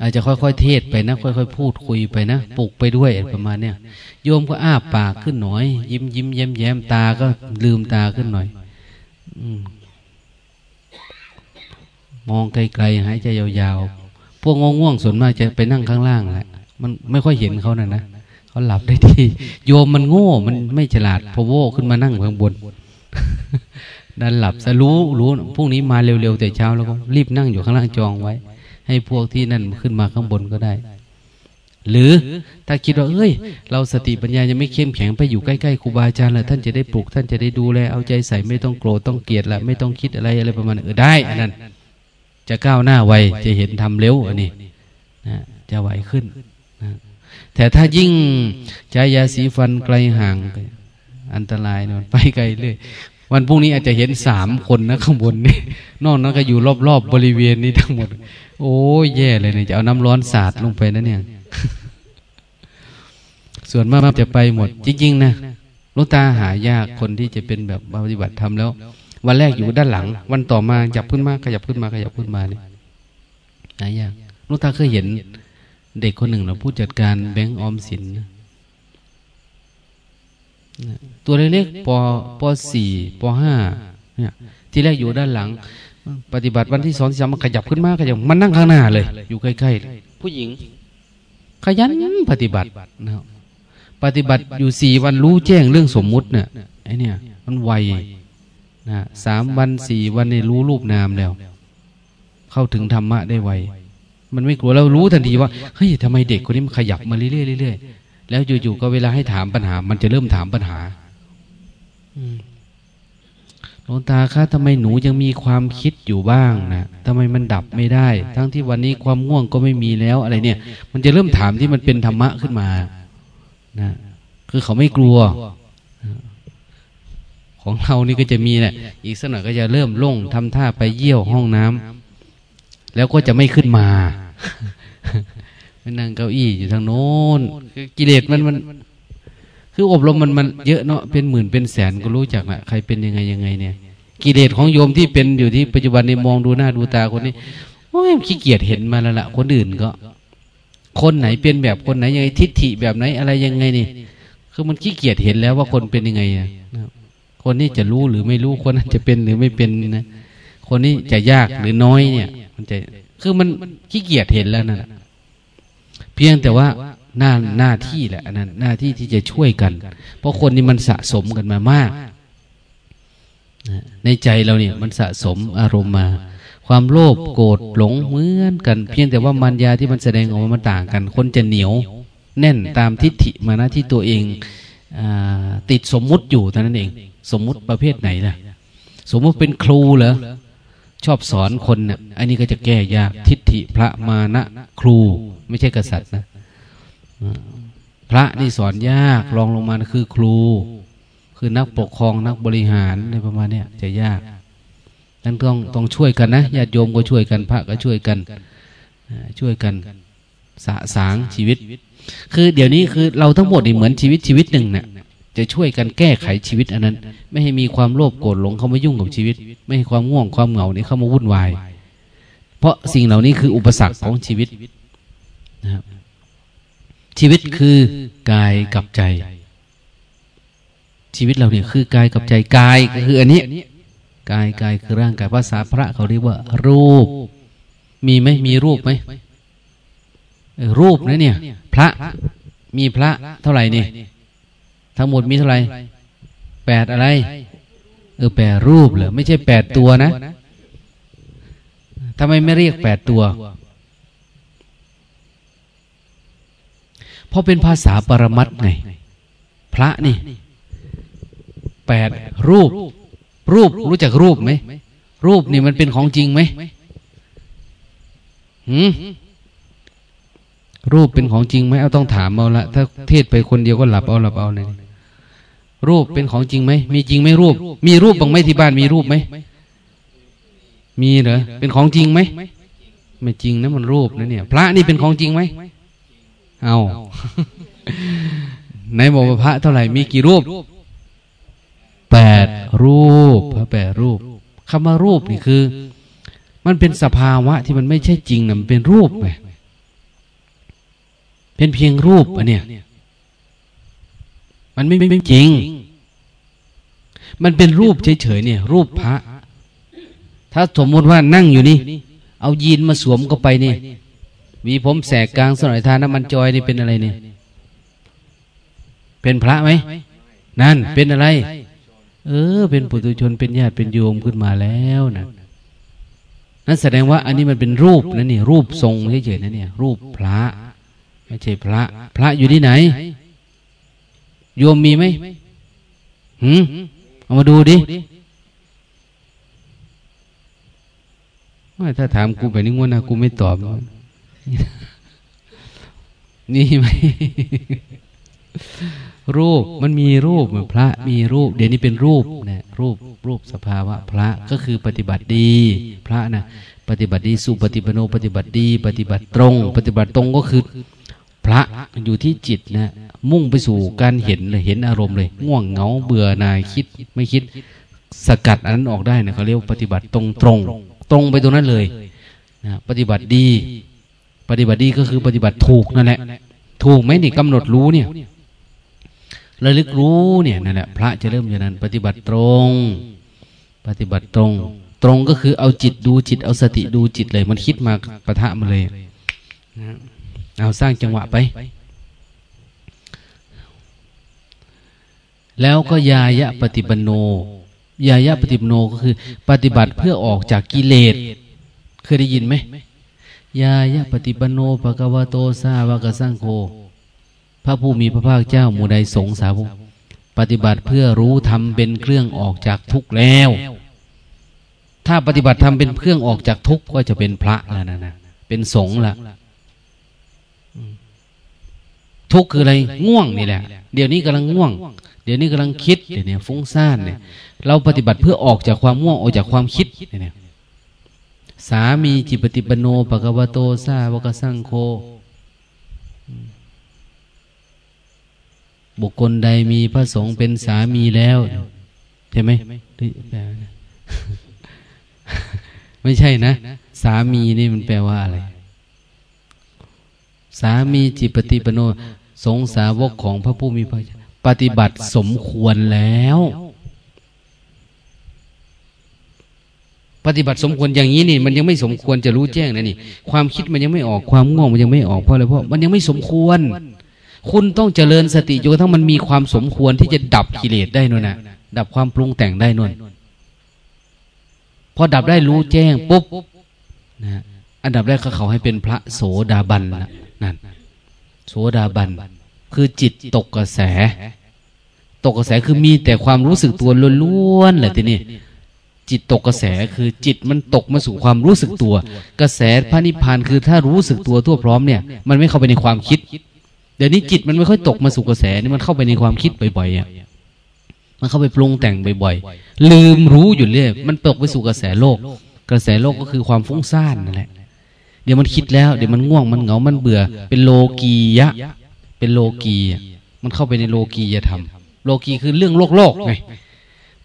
อาจจะค่อยๆเทศไปนะ ค่อยๆพูดคุยไปนะปลุกไปด้วยประมาณเนี้ยโยมก็อ้าปากขึ้นหน่อย ยิ้มยิ้มแย้มแย้มตาก็ลืมตาขึ้นหน่อยมองไกลๆหายใจยาวๆ พวกง่วงๆส่วนมากจะไปนั่งข้างล่างแหละมันไม่ค่อยเห็นเขานะนะเขาหลับได้ที่ โยมมันโง่มันไม่ฉลาดพอโวขึ้นมานั่งข้างบนดันหลับสรู้รู้พรุ่งนี้มาเร็วๆแต่เช้าแล้วก็รีบนั่งอยู่ข้างล่างจองไว้ ให้พวกที่นั่นขึ้นมาข้างบนก็ได้ หรือถ้าคิดว่าเอ้ย เราสติปัญญายังไม่เข้มแข็งไปอยู่ใกล้ๆครูบาอาจารย์แล้วท่านจะได้ปลุกท่านจะได้ดูแลเอาใจใส่ไม่ต้องโกรธต้องเกลียดละไม่ต้องคิดอะไรอะไรประมาณเออได้อันนั้นจะก้าวหน้าไวจะเห็นทำเร็วอันนี้นะจะไหวขึ้นนะแต่ถ้ายิ่งใช้ยาสีฟันไกลห่าง อันตรายนอนไปไกลเลยวันพรุ่งนี้อาจจะเห็นสามคนนะข้างบนนี่นอกนั้นก็อยู่รอบๆบบริเวณนี้ทั้งหมด โอ้ยแย่เลยเนี่ยจะเอาน้ำร้อนสาดลงไปนะเนี่ย ส่วนมากจะไปหมด จริง ๆ นะลูกตาหายากคนที่จะเป็นแบบปฏิบัติทำแล้ว วันแรกอยู่ด้านหลัง วันต่อมาจับขึ้นมาขยับขึ้นมาขยับขึ้นมาเนี่ยหายากลูกตาเคยเห็น เด็กคนหนึ่งเราผู้จัดการแบงก์ออมสินตัวเล็กๆปปสี่ปห้าเนี่ย ที่แรกอยู่ด้านหลัง ปฏิบัติวันที่สองที่สามมันขยับขึ้นมาขยับมันนั่งข้างหน้าเลย อยู่ใกล้ๆผู้หญิง ขยันปฏิบัตินะครับปฏิบัติอยู่สี่วันรู้แจ้งเรื่องสมมุติเนี่ยไอเนี่ย มันไวนะสามวันสี่วันเนี่ยรู้รูปนามแล้ว เข้าถึงธรรมะได้ไวมันไม่กลัวเรารู้ทันทีว่าเฮ้ยทำไมเด็กคนนี้มันขยับมาเรื่อยๆเรื่อยๆแล้วอยู่ๆก็เวลาให้ถามปัญหา มันจะเริ่มถามปัญหาห ลวงตาคะทำไมหนูยังมีความคิดอยู่บ้างนะทำไมมันดับไม่ได้ ทั้งที่วันนี้ความง่วงก็ไม่มีแล้วอะไรเนี่ย มันจะเริ่มถามที่มันเป็นธรรมะขึ้นมานะคือเขาไม่กลัว ของเรานี่ก็จะมีแหละอีกสักหน่อยก็จะเริ่มล่งทำท่าไปเยี่ยวห้องน้ำแล้วก็จะไม่ขึ้นมาไปนั่งเก้าอี้อยู่ทางโน้นกิเลสมันมัน คืออบรมมันมันเยอะเนาะเป็นหมื่นเป็นแสนก็รู้จักแหละใครเป็นยังไงยังไงเนี่ย กิเลสของโยมที่เป็นอยู่ที่ปัจจุบันนี้มองดูหน้าดูตาคนนี้โอ้ยขี้เกียจเห็นมาแล้วละคนอื่นก็ คนไหนเป็นแบบคนไหนยังไงทิฏฐิแบบไหนอะไรยังไงนี่คือมันขี้เกียจเห็นแล้วว่าคนเป็นยังไงอะคนนี้จะรู้หรือไม่รู้คนนั้นจะเป็นหรือไม่เป็นนะคนนี้จะยากหรือน้อยเนี่ย มันจะคือมันขี้เกียจเห็นแล้วน่ะเพียงแต่ว่า หน้าหน้าที่แหละนั้นหน้าที่ที่จะช่วยกัน เพราะคนนี้มันสะสมกันมามากในใจเราเนี่ยมันสะสมอารมณ์มา ความโลภโกรธหลงเหมือนกัน เพียงแต่ว่ามันยาที่มันแสดงออกมามันต่างกัน คนจะเหนียว แน่นตามทิฏฐิมานะที่ตัวเองอติดสมมุติอยู่เท่านั้นเอง สมมุติประเภทไหนล่ะ สมมุติเป็นครูเหรอชอบสอนคนเนี่ยอันนี้ก็จะแก้ยากทิฏฐิพระมานะครู ไม่ใช่กษัตริย์นะ พระนี่สอนยากรองลงมาคือครู คือนักปกครองนักบริหารในประมาณนี้จะยากนั้นต้องต้องช่วยกันนะญาติโยมก็ช่วยกัน พระก็ช่วยกันช่วยกันสะสางชีวิต คือเดี๋ยวนี้คือเราทั้งหมดนี่เหมือนชีวิตชีวิตหนึ่งเนะ่ยจะช่วยกันแก้ไขชีวิตอันนั้น ไม่ให้มีความโลภโกรธหลงเข้ามายุ่งกับชีวิต ไม่ให้ความง่วงความเหงานี้เข้ามาวุ่นวาย เพราะสิ่งเหล่านี้คืออุปสรรคของชีวิตนะครับ ชีวิตคือกายกับใจ ชีวิตเราเนี่ยคือกายกับใจกายก็คืออันนี้กายกายคือร่างกายภาษาพระเขาเรียกว่า รูป มีไหมมีรูปไหมรูปนะเนี่ย พระมีพระเท่าไหร่นี่ทั้งหมดมีเท่าไหร่แปดอะไร เออแปดรูปเหรอไม่ใช่แปดตัวนะทำไมไม่เรียกแปดตัว เพราะเป็นภาษาปรมัตไง พระนี่แปดรูป รูปรู้จักรูปไหม รูปนี่มันเป็นของจริงไหมหืมรูปเป็นของจริงไหมเอาต้องถามเอาละถ้าเทศไปคนเดียวก็หลับเอาหลับเอาเลยรูปเป็นของจริงไหมมีจริงไหมรูป มีรูปบางไหมที่บ้านมีรูปไหมมีเหรอเป็นของจริงไหมไม่จริงนะมันรูปนะเนี่ย พระนี่เป็นของจริงไหม เอาในบอกว่พระเท่าไหร่มีกี่รูปแปดรูปพระแปดรูปคำว่ารูปนี่คือ มันเป็นสภาวะที่มันไม่ใช่จริงนะมันเป็นรูปไงเป็นเพียงรูปอันเนี้ยมันไม่ไม่จริง มันเป็นรูปเฉยๆเนี่ย รูปพระ ถ้าสมมติว่านั่งอยู่นี่ เอายีนมาสวมก็ไปนี่ มีผมแสกกลางสน่อยทานน้ำมันจอยนี่เป็นอะไรเนี่ย เป็นพระไหม นั่น เป็นอะไร เออ เป็นปุถุชน เป็นญาติ เป็นโยมขึ้นมาแล้วนะ นั่นแสดงว่า อันนี้มันเป็นรูปนะนี่รูปทรงเฉยๆนะเนี่ย รูปพระ ไม่ใช่พระ พระอยู่ที่ไหน โยมมีไหมหืมเอามาดูดิถ้าถามกูแบบนี้งวนะกูไม่ตอบ นี่ไหมรูปมันมีรูปพระมีรูป เดี๋ยวนี้เป็นรูปนะรูปรูปสภาวะพระก็คือปฏิบัติดี พระนะปฏิบัติดีสุปฏิปโนปฏิบัติดี ปฏิบัติตรง ปฏิบัติตรงก็คือ พระอยู่ที่จิตนะมุ่งไปสู่การเห็นเลยเห็นอารมณ์เลย ง่วงเหงาเบื่อนายคิดไม่คิดสกัดอันนั้นออกได้นะเขาเรียกปฏิบัติตรงตรง ตรงไปตรงนั้นเลยนะปฏิบัติดี ปฏิบัติดีก็คือปฏิบัติถูกนั่นแหละ ถูกไหมนี่กำหนดรู้เนี่ยระลึกรู้เนี่ยนั่นแหละ พระจะเริ่มอย่างนั้น ปฏิบัติตรง ปฏิบัติตรง ตรงก็คือเอาจิตดูจิต เอาสติดูจิตเลย มันคิดมาปะทะมาเลยเอาสร้างจังหวะไป แล้วก็ยายะปฏิบันโน ยายะปฏิบันโนก็คือ ปฏิบัติเพื่อออกจากกิเลสเคยได้ยินไหม ยายะปฏิปโนภะกวโตสาวกสังโฆพระผู้มีพระภาคเจ้าหมู่ใดสงสาวกปฏิบัติเพื่อรู้ทำเป็นเครื่องออกจากทุกข์แล้ว ถ้าปฏิบัติทำเป็นเครื่องออกจากทุกข์ก็จะเป็นพระแล้วนะนะเป็นสงฆ์ละทุกข์คืออะไรง่วงนี่แหละ เดี๋ยวนี้กำลังง่วง เดี๋ยวนี้กำลังคิดเดี๋ยวนี้ฟุ้งซ่านเนี่ย เราปฏิบัติเพื่อออกจากความง่วงออกจากความคิดเนี่ย สามีจิปฏิปโนปะกวโตซาวกสังโฆบุคคลใดมีพระสงฆ์เป็นสามีแล้วใช่ไหมไม่ใช่นะ สามีนี่มันแปลว่าอะไร สามีจิปฏิปโน สงสาวกของพระผู้มีพระปฏิบัติสมควรแล้ว ปฏิบัติสมควรอย่างนี้นี่ มันยังไม่สมควรจะรู้แจ้งนะนี่ ความคิดมันยังไม่ออกความง่วงมันยังไม่ออกเพราะอะไรเพราะมันยังไม่สมควร คุณต้องเจริญสติจนกระทั่งมันมีความสมควรที่จะดับกิเลสได้นู่นนะดับความปรุงแต่งได้นู่นพอดับได้รู้แจ้งปุ๊บนะอันดับแรกก็เขาให้เป็นพระโสดาบันนะนั่นโสดาบันคือจิตตกกระแส ตกกระแสคือมีแต่ความรู้สึกตัวล้วนๆแหละทีนี้ จิตตกกระแสคือจิตมันตกมาสู่ความรู้สึกตัว กระแสพระนิพพานคือถ้ารู้สึกตัวทั่วพร้อมเนี่ยมันไม่เข้าไปในความคิด เดี๋ยวนี้จิตมันไม่ค่อยตกมาสู่กระแสนี่มันเข้าไปในความคิดบ่อยๆอะมันเข้าไปปรุงแต่งบ่อยๆ ลืมรู้อยู่เรื่อยมันตกไปสู่กระแสโลก กระแสโลกก็คือความฟุ้งซ่านนั่นแหละ เดี๋ยวมันคิดแล้ว เดี๋ยวมันง่วงมันเหงา มันเบื่อ เป็นโลกียะ เป็นโลกีมันเข้าไปในโลกียธรรม โลกีคือเรื่องโลกโลกไง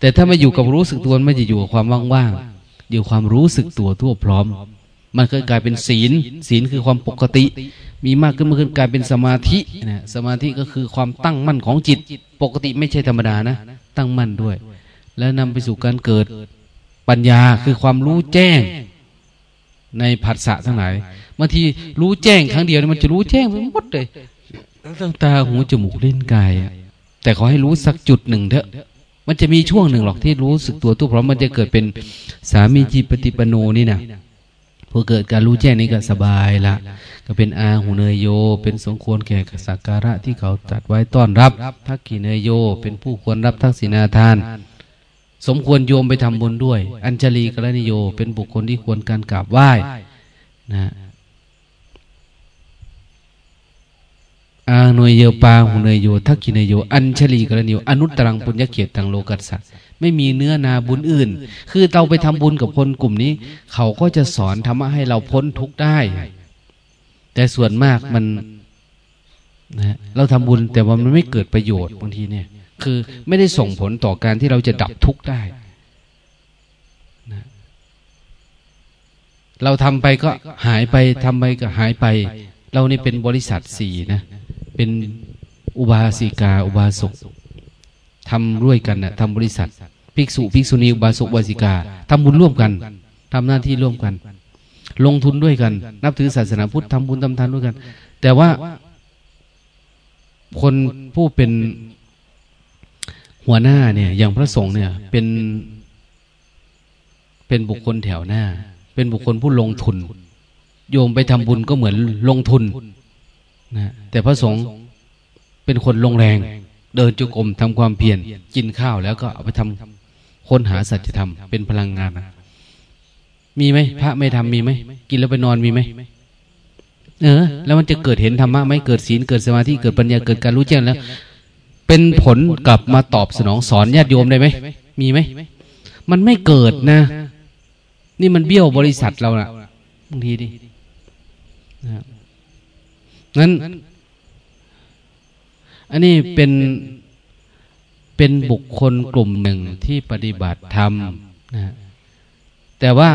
แต่ถ้าไมาอยู่กับรู้สึกตัวไม่จะอยู่กับความว่างๆอยู่ความรู้สึกตัวทั่วพร้อม มันก็กลายเป็นศีล ศีลคือความปกติ มีมากขึ้นมากขึ้นกลายเป็นสมาธินะสมาธิก็คือความตั้งมั่นของจิต ปกติไม่ใช่ธรรมดานะ ตั้งมั่นด้วย แล้วนำไปสู่การเกิดปัญญาคือความรู้แจ้งในผัสสะทั้งหลายบางทีรู้แจ้งครั้งเดียวมันจะรู้แจ้งไปหมดเลยตั้งตาหูจมูกลิ้นกายแต่ขอให้รู้สักจุดหนึ่งเถอะ มันจะมีช่วงหนึ่งหรอกที่รู้สึกตัวตัวพร้อมมันจะเกิดเป็นสามีจีปฏิปโนนี่นะพอเกิดการรู้แจ้งนี้ก็สบายละ ก็เป็นอาหูเนยโย เป็นสมควรแก่สักการะที่เขาจัดไว้ต้อนรับ ทักกีเนยโย เป็นผู้ควรรับทักษิณาทาน สมควรโยมไปทำบุญด้วย อัญชลีกรณิโย เป็นบุคคลที่ควรการกราบไหว้นะ อาโนยโยปาหุเนยโยทักกินโย อัญชลีกรณิโยอนุตรังปุญญเกียรติทางโลกัสสะไม่มีเนื้อนาบุญอื่น คือเราไปทำบุญกับคนกลุ่มนี้ เขาก็จะสอนธรรมะให้เราพ้นทุกข์ได้ แต่ส่วนมากมันนะเราทำบุญแต่ว่ามันไม่เกิดประโยชน์บางทีเนี่ย คือไม่ได้ส่งผลต่อการที่เราจะดับทุกข์ได้นะเราทำไปก็หายไปทำไปก็หายไป เรานี่เป็นบริษัทสี่นะ เป็นอุบาสิกา อุบาสกทำร่วยกันนะทำบริษัท ภิกษุ ภิกษุณี อุบาสกอุบาสิกาทำบุญร่วมกันทำหน้าที่ร่วมกัน ลงทุนด้วยกัน นับถือศาสนาพุทธทำบุญทำทานด้วยกัน แต่ว่า คนผู้เป็นหัวหน้าเนี่ย อย่างพระสงฆ์เนี่ย เป็นเป็นบุคคลแถวหน้า เป็นบุคคลผู้ลงทุน โยมไปทำบุญก็เหมือนลงทุน นะแต่พระสงฆ์เป็นคนลงแรง เดินจุกรมทำความเพียรกินข้าวแล้วก็เอาไปทำค้นหาสัจธรรมเป็นพลังงานนะมีไหมพระไม่ทำมีไหมกินแล้วไปนอนมีไหมเออ แล้วมันจะเกิดเห็นธรรมะไหมเกิดศีลเกิดสมาธิเกิดปัญญาเกิดการรู้แจ้งแล้ว เป็นผลกลับมาตอบสนองสอนญาติโยมได้ไหมมีไหมมันไม่เกิดนะ นี่มันเบี้ยวบริษัทเราละบางทีดินั้ น อันนี้เป็นเป็นบุคคลกลุ่มหนึ่งที่ปฏิบัติธรรมนะแต่ว่า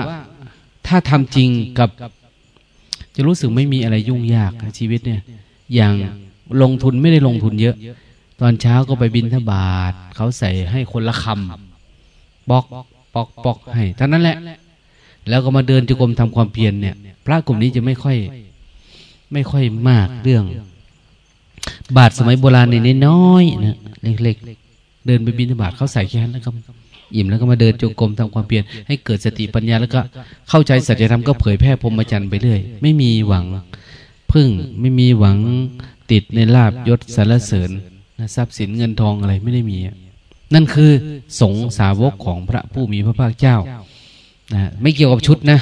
ถ้าทำจริงกับ จะรู้สึกไม่มีอะไรยุ่งยากชีวิตเนี่ย อย่างลงทุนไม่ได้ลงทุนเยอะ ตอนเช้าก็ไปบินทบาทเขาใส่ให้คนละคำบอกปอกปอกให้ท่านั้นแหละ แล้วก็มาเดินจุกรมทำความเพียรเนี่ย พระกลุ่มนี้จะไม่ค่อย ไม่ค่อยมากเรื่อง บาทสมัยโบราณเนี่ยน้อยนะเล็กๆเดินไปบินทบาทเขาใส่แค่นั้นแล้วก็อิ่มแล้วก็มาเดินจงกรมทำความเพียรให้เกิดสติปัญญาแล้วก็เข้าใจสัจธรรมก็เผยแพร่พรหมจรรย์ไปเรื่อยไม่มีหวังพึ่งไม่มีหวังติดในลาบยศสารเสริญทรัพย์สินเงินทองอะไรไม่ได้มี นั่นคือสงสาวกของพระผู้มีพระภาคเจ้านะไม่เกี่ยวกับชุดนะ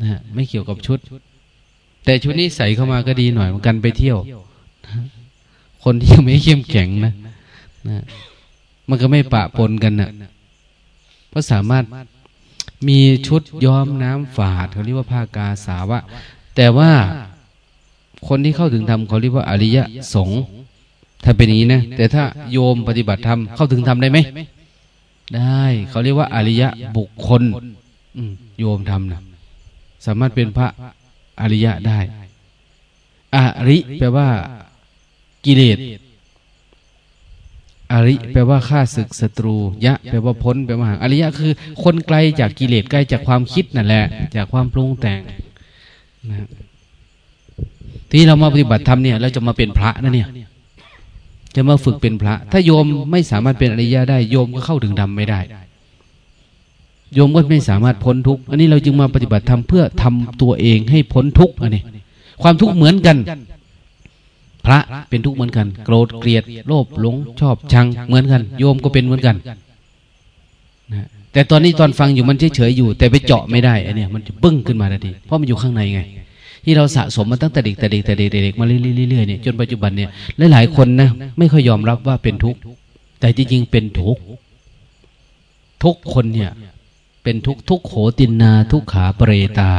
นะไม่เกี่ยวกับชุด แต่ชุดนี้ใส่เข้ามาก็ดีหน่อยเหมือนกันไปเที่ยว คนที่ยังไม่เข้มแข็งนะนะมันก็ไม่ปะปนกันนะเพราะสามารถมีชุดย้อมน้ำฝาดเขาเรียกว่าผ้ากาสาวะ แต่ว่าคนที่เข้าถึงธรรมเขาเรียกว่าอริยะสงฆ์ถ้าเป็นอย่างนี้นะ แต่ถ้าโยมปฏิบัติธรรมเข้าถึงธรรมได้ไหมได้เขาเรียกว่าอริยะบุคคลโยมทำนะสามารถเป็นพระ อริยะได้ อริแปลว่า กิเลส อริแปลว่าฆ่าศึกศัตรู ยะ แปลว่าพ้นแปลว่าห่าง อริยะคือ คนไกลจากกิเลสไกล้จากความคิดนั่นแหละ จากความปรุงแต่งนะที่เรามาปฏิบัติธรรมเนี่ย เราจะมาเป็นพระนะเนี่ย จะมาฝึกเป็นพระ ถ้าโยมไม่สามารถเป็นอริยะได้ โยมก็เข้าถึงธรรมไม่ได้ โยมก็ไม่สามารถพ้นทุกข์อันนี้เราจึงมาปฏิบัติธรรมเพื่อทำตัวเองให้พ้นทุกข์อันนี้ ความทุกข์เหมือนกัน พระเป็นทุกข์เหมือนกัน โกรธเกลียดโลภหลงชอบชังเหมือนกัน โยมก็เป็นเหมือนกันนะแต่ตอนนี้ตอนฟังอยู่มันเฉยๆอยู่ แต่ไปเจาะไม่ได้อันนี้มันจะบึ้งขึ้นมาทันทีเพราะมันอยู่ข้างในไง ที่เราสะสมมาตั้งแต่เด็กแต่เด็กแต่เด็กเด็กมาเรื่อยๆเนี่ยจนปัจจุบันเนี่ยหลายๆคนนะไม่ค่อยยอมรับว่าเป็นทุกข์แต่จริงๆเป็นทุกข์ทุกคนเนี่ย เป็นทุกทุกโขตินนาทุกขาเปรตา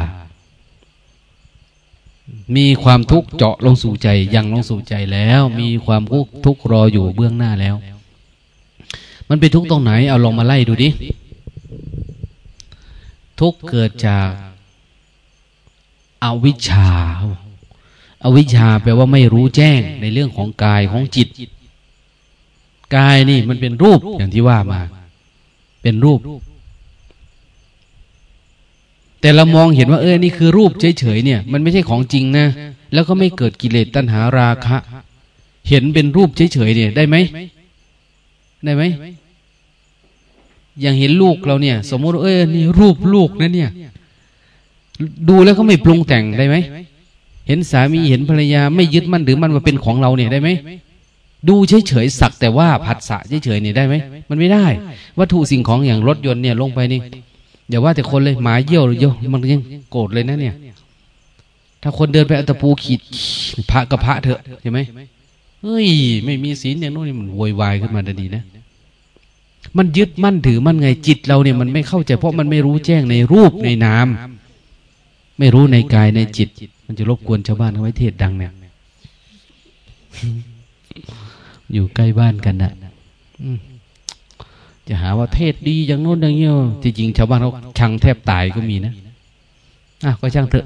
มีความทุกข์เจาะลงสู่ใจยังลงสู่ใจแล้ว มีความทุกข์รออยู่เบื้องหน้าแล้ว มันเป็นทุกข์ตรงไหน เอาลองมาไล่ดูดิ ทุกเกิดจากอาวิชชาอาวิชชาแปลว่าไม่รู้แจ้งในเรื่องของกายของจิต กายนี่มันเป็นรูปอย่างที่ว่ามา เป็นรูป แต่เรามองเห็นว่าเออนี่คือรูปเฉยๆเนี่ย มันไม่ใช่ของจริงนะ แล้วก็ไม่เกิดกิเลสตัณหาราคะ เห็นเป็นรูปเฉยๆเนี่ยได้ไหมได้ไหมอย่างเห็นลูกเราเนี่ย สมมติเออนี่รูปลูกนะเนี่ย ดูแล้วก็ไม่ปรุงแต่งได้ไหมเห็นสามีเห็นภรรยาไม่ยึดมั่นหรือมันว่าเป็นของเราเนี่ยได้ไหมดูเฉยๆสักแต่ว่าผัสสะเฉยๆเนี่ยได้ไหมมันไม่ได้ วัตถุสิ่งของอย่างรถยนต์เนี่ยลงไปนี่ อย่าว่าแต่คนเลยหมาเยี่ยวเยี่ยมันยังโกรธเลยนะเนี่ย ถ้าคนเดินไปอัตปูขีดพระกับพระเถอะใช่ไหมเฮ้ย ไม่มีศีลอย่างโน้นนี่มันโวยวายขึ้นมาทันทีนะ มันยึดมั่นถือมั่นไงจิตเราเนี่ยมันไม่เข้าใจ เพราะมันไม่รู้แจ้งในรูปในนามไม่รู้ในกายในจิต มันจะรบกวนชาวบ้านเขาไว้เทศดังเนี่ยอยู่ใกล้บ้านกันนะ จะหาว่าเทศดีอย่างโน้นอย่างนี้จริงๆชาวบ้านเขาชังแทบตายก็มีนะอะก็ช่างเถอะ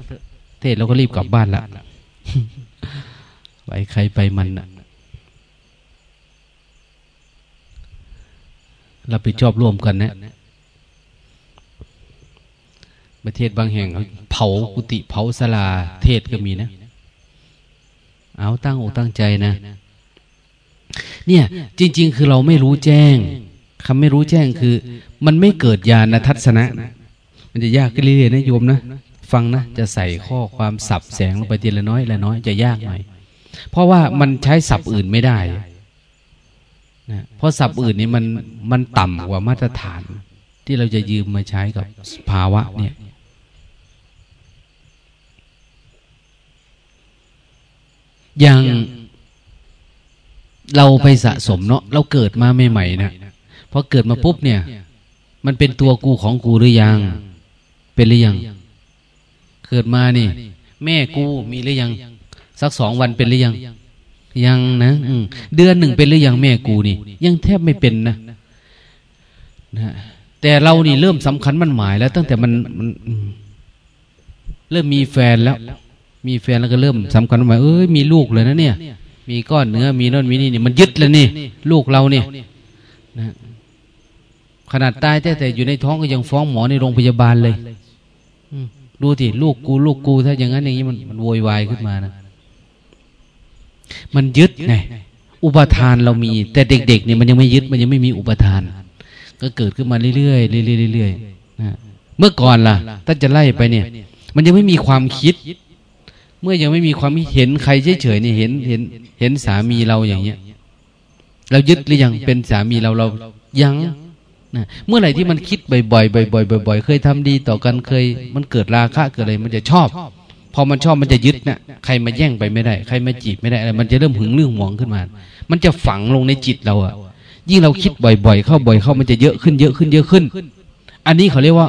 เทศเราก็รีบกลับบ้านละไปใครไปมันนะรับผิดชอบร่วมกันนะประเทศบางแห่งเผากุฏิเผาสลาเทศก็มีนะ เอาตั้งอกตั้งใจนะ เนี่ย จริง ๆ คือเราไม่รู้แจ้ง คำไม่รู้แจ้งคือ มันไม่เกิดญาณทัศนะ มันจะยากขึ้นเรื่อยๆนะโยมนะฟังนะจะใส่ข้อความสับแสงลงไปทีละน้อยละน้อยจะยากหน่อย เพราะว่ามันใช้สับอื่นไม่ได้นะเพราะสับอื่นนี่มันมันต่ำกว่ามาตรฐาน ที่เราจะยืมมาใช้กับภาวะเนี่ยอย่างเราไปสะสมเนาะเราเกิดมาใหม่ๆนะ พอเกิดมาปุ๊บเนี่ย มันเป็นตัวกูของกูหรือยัง เป็นหรือยัง เกิดมานี่ แม่กูมีหรือยัง สักสองวันเป็นหรือยัง ยังนะเดือนหนึ่งเป็นหรือยังแม่กูนี่ ยังแทบไม่เป็นนะนะแต่เรานี่เริ่มสำคัญมันหมายแล้ว ตั้งแต่มันมันเริ่มมีแฟนแล้ว มีแฟนแล้วก็เริ่มสำคัญหมายเอ้ยมีลูกเลยนะเนี่ย มีก้อนเนื้อมีนั่นมีนี่นี่มันยึดแล้วนี่ ลูกเราเนี่ยนะ ขนาดตายแต่แต่อยู่ในท้องก็ยังฟ้องหมอในโรงพยาบาลเลยดูสิลูกกูลูกกูถ้าอย่างนั้นอย่างนี้มันมันโวยวายขึ้นมานะมันยึดไงอุปทานเรามี แต่เด็กๆเนี่ยมันยังไม่ยึดมันยังไม่มีอุปทาน ก็เกิดขึ้นมาเรื่อยๆเรื่อยๆเรื่อยๆนะเมื่อก่อนล่ะถ้าจะไล่ไปเนี่ย มันยังไม่มีความคิด เมื่อยังไม่มีความเห็นใครเฉยๆเนี่ยเห็นเห็น เห็นสามีเราอย่างเงี้ย เรายึดหรือยังเป็นสามีเราเรายัง นะเมื่อไหร่ที่มันคิดบ่อยๆบ่อยๆบ่อยๆ เคยทำดีต่อกันเคย มันเกิดราคะเกิดอะไรมันจะชอบ พอมันชอบมันจะยึดนะใครมาแย่งไปไม่ได้ ใครมาจีบไม่ได้อะไรมันจะเริ่มหึงเรื่องหวงขึ้นมา มันจะฝังลงในจิตเราอะยิ่งเราคิดบ่อยๆ เข้าบ่อยเข้ามันจะเยอะขึ้นเยอะขึ้นเยอะขึ้น อันนี้เขาเรียกว่า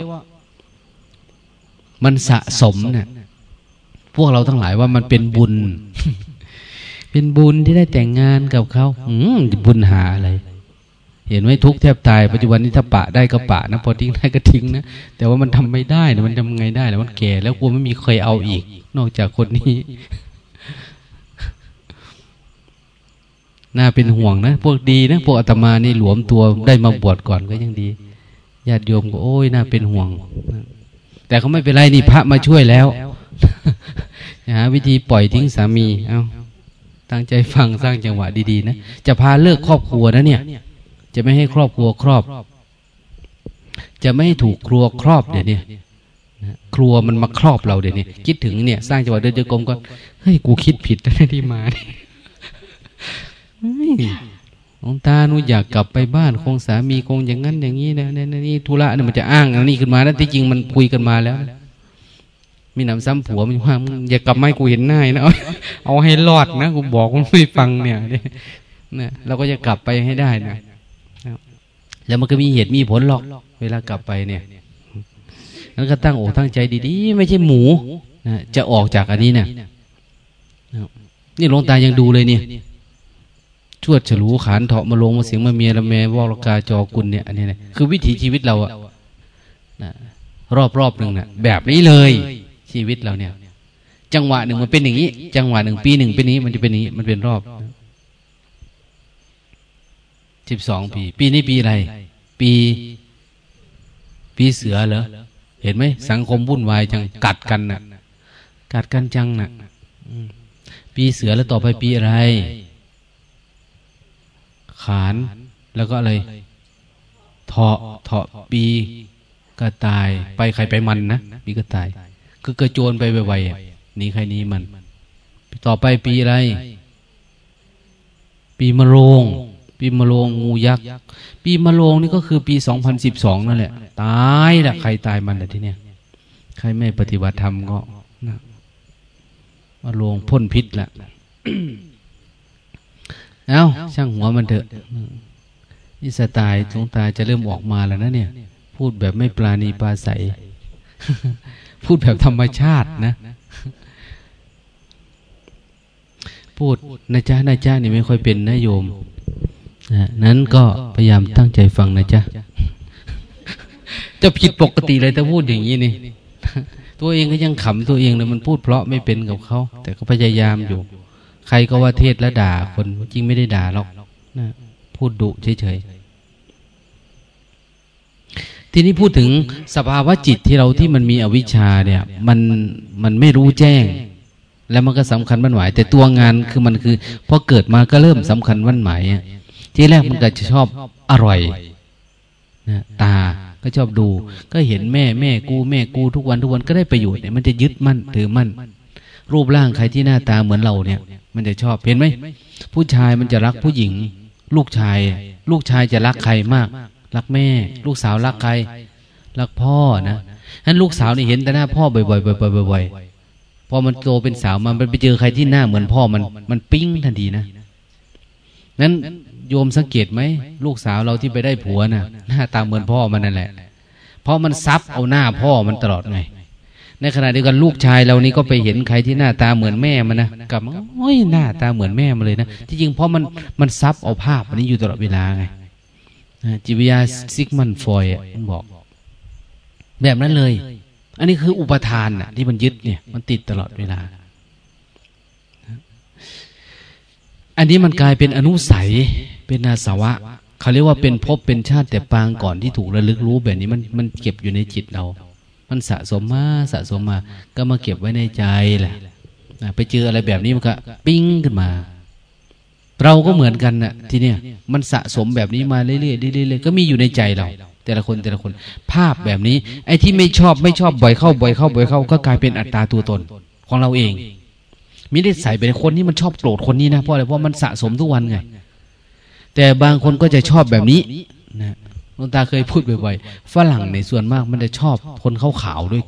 มันสะสมเนะี่ยพวกเราทั้งหลายว่ามันเป็นบุญ เป็นบุญที่ได้แต่งงานกับเขาอืมบุญหาอะไร เห็นไหมทุกแทบตายปัจจุบันนี้ถ้าปะได้ก็ปะนะพอทิ้งได้ก็ทิ้งนะแต่ว่ามันทำไม่ได้นะมันทำไงได้แล้วมันแก่ แล้วกลัวไม่มีใครเอาอีก นอกจากคนนี้น่าเป็นห่วงนะ พวกดีนะพวกอาตมานี่หลวมตัวได้มาบวชก่อนก็ยังดีญาติโยมก็โอ้ยน่าเป็นห่วง แต่เขาไม่เป็นไรนี่พระมาช่วยแล้วหาวิธีปล่อยทิ้งสามี เอาตั้งใจฟังสร้างจังหวะดีๆนะ จะพาเลิกครอบครัวนะเนี่ย จะไม่ให้ครอบครัวครอบ จะไม่ให้ถูกครัวครอบเดี๋ยวนี้ครัวมันมาครอบเราเดี๋ยวนี้คิดถึงเนี่ย สร้างจังหวะเดินจงกรมก็เฮ้ยกูคิดผิดนะที่มาเนี่ยหลวงตาหนูอยากกลับไปบ้านคงสามีคงอย่างนั้นอย่างนี้นะนี่นี่ธุระเนี่ยมันจะอ้างนนี้ขึ้นมาแล้วที่จริงมันคุยกันมาแล้ว มีหนำซ้ำผัวมันว่าอย่ากลับไม่กูเห็นหน้านะเอาให้รอดนะกูบอกมันไม่ฟังเนี่ยเนี่ยเราก็จะกลับไปให้ได้นะ แล้วมันก็มีเหตุมีผลหรอก เวลากลับไปเนี่ยนั้นก็ตั้งอกตั้งใจดีๆ ไม่ใช่หมูนะจะออกจากอันนี้เนี่ยนี่หลวงตายังดูเลยเนี่ยชวดฉลูขานเถาะมาลงมาเสียงมาเมียละแม่วอกกาจอกุลเนี่ยอันนี้เนี่ยคือวิถีชีวิตเราอะรอบรอบหนึ่งน่ะ แบบนี้เลยชีวิตเราเนี่ย จังหวะหนึ่งมันเป็นอย่างนี้ จังหวะหนึ่งปีหนึ่งเป็นนี้ มันจะเป็นนี้ มันเป็นรอบ สิบสองปี ปีนี้ปีอะไร ปี ปีเสือเหรอ เห็นไหมสังคมวุ่นวายจังกัดกันน่ะ กัดกันจังน่ะปีเสือแล้วต่อไปปีอะไร ขาน แล้วก็อะไรเถาะเถาะปีกระต่าย ไปใครไปมันนะปีกระต่าย คือกระโจนไปไวๆหนีใครนี้มัน ต่อไปปีอะไร ปีมะโรง ปีมะโรงงูยักษ์ ปีมะโรงนี่ก็คือปีสองพันสิบสองนั่นแหละ ตายละใครตายมันแต่ที่เนี้ยใครไม่ปฏิบัติธรรมก็นะมะโรงพ่นพิษละเอาช่างหัวมันเถอะ นี่สไตล์สงตาจะเริ่มออกมาแล้วนะเนี่ย พูดแบบไม่ปราณีปราศัยพูดแบบธรรมชาตินะ พูดนะจ๊ะนะจ๊ะนี่ไม่ค่อยเป็นนะโยม นะนั้นก็พยายามตั้งใจฟังนะจ๊ะ จะผิดปกติเลยถ้าพูดอย่างนี้นี่ตัวเองก็ยังขำตัวเองเลยมันพูดเพราะไม่เป็นกับเขา แต่ก็พยายามอยู่ ใครก็ว่าเทศและด่าคนจริงไม่ได้ด่าหรอกนะพูดดุเฉยๆทีนี้พูดถึงสภาวะจิตที่เราที่มันมีอวิชชาเนี่ยมันมันไม่รู้แจ้ง แล้วมันก็สำคัญมันหมาย แต่ตัวงานคือมันคือพอเกิดมาก็เริ่มสำคัญมันหมาย ทีแรกมันก็จะชอบอร่อยนะตาก็ชอบดู ก็เห็นแม่แม่กูแม่กูทุกวันทุกวันก็ได้ประโยชน์เนี่ยมันจะยึดมั่นถือมั่น รูปร่างใครที่หน้าตาเหมือนเราเนี่ย มันจะชอบเห็นไหมผู้ชายมันจะรักผู้หญิง ลูกชาย ลูกชายจะรักใครมาก รักแม่ ลูกสาวรักใคร รักพ่อนะฉะนั้นลูกสาวนี่เห็นแต่หน้าพ่อบ่อยๆบ่อยๆบ่อยพอมันโตเป็นสาวมันไปเจอใครที่หน้าเหมือนพ่อมัน มันปิ้งทันทีนะนั้น โยมสังเกตไหม ลูกสาวเราที่ไปได้ผัวนะ่ะหน้าตาเหมือนพ่อมันนั่นแหละ เพราะมันซับเอาหน้าพ่อมันตลอดไง ในขณะเดียวกันลูกชายเรานี่ก็ไปเห็นใครที่หน้าตาเหมือนแม่มันนะกับโอ้ยหน้าตาเหมือนแม่มันเลยนะที่จริงเพราะมันมันซับเอาภาพอันนี้อยู่ตลอดเวลาไงจิวิยาซิกมันฟอยมันบอก แบบนั้นเลย อันนี้คืออุปทานอะที่มันยึดเนี่ย มันติดตลอดเวลาอันนี้มันกลายเป็นอนุสัย เป็นอาสวะเขาเรียกว่าเป็นภพเป็นชาติแต่ปางก่อนที่ถูกระลึกรู้แบบนี้มันมันเก็บอยู่ในจิตเรา มันสะสมมาสะสมมา ก็มาเก็บไว้ในใจแหละไปเจออะไรแบบนี้มันก็ปิ้งขึ้นมา เราก็เหมือนกันนะ่ะ ทีเนี้ยมันสะสมแบบนี้มาเรื่อยๆเรื่อยๆก็มีอยู่ในใจเรา แต่ละคนแต่ละคน ภาพแบบนี้ ไอ้ที่ไม่ชอบไม่ชอบบ่อยเข้าบ่อยเข้าบ่อยเข้า ก็กลายเป็นอัตตาตัวตนของเราเองม่ได้ใส่เป็นคนที่มันชอบโกรธคนนี้นะเพราะอะไรเพราะมันสะสมทุกวันไง แต่บางคนก็จะชอบแบบนี้นะลวงตาเคยพูดบ่อยๆฝรั่งในส่วนมากมันจะชอบคนขาวๆด้วย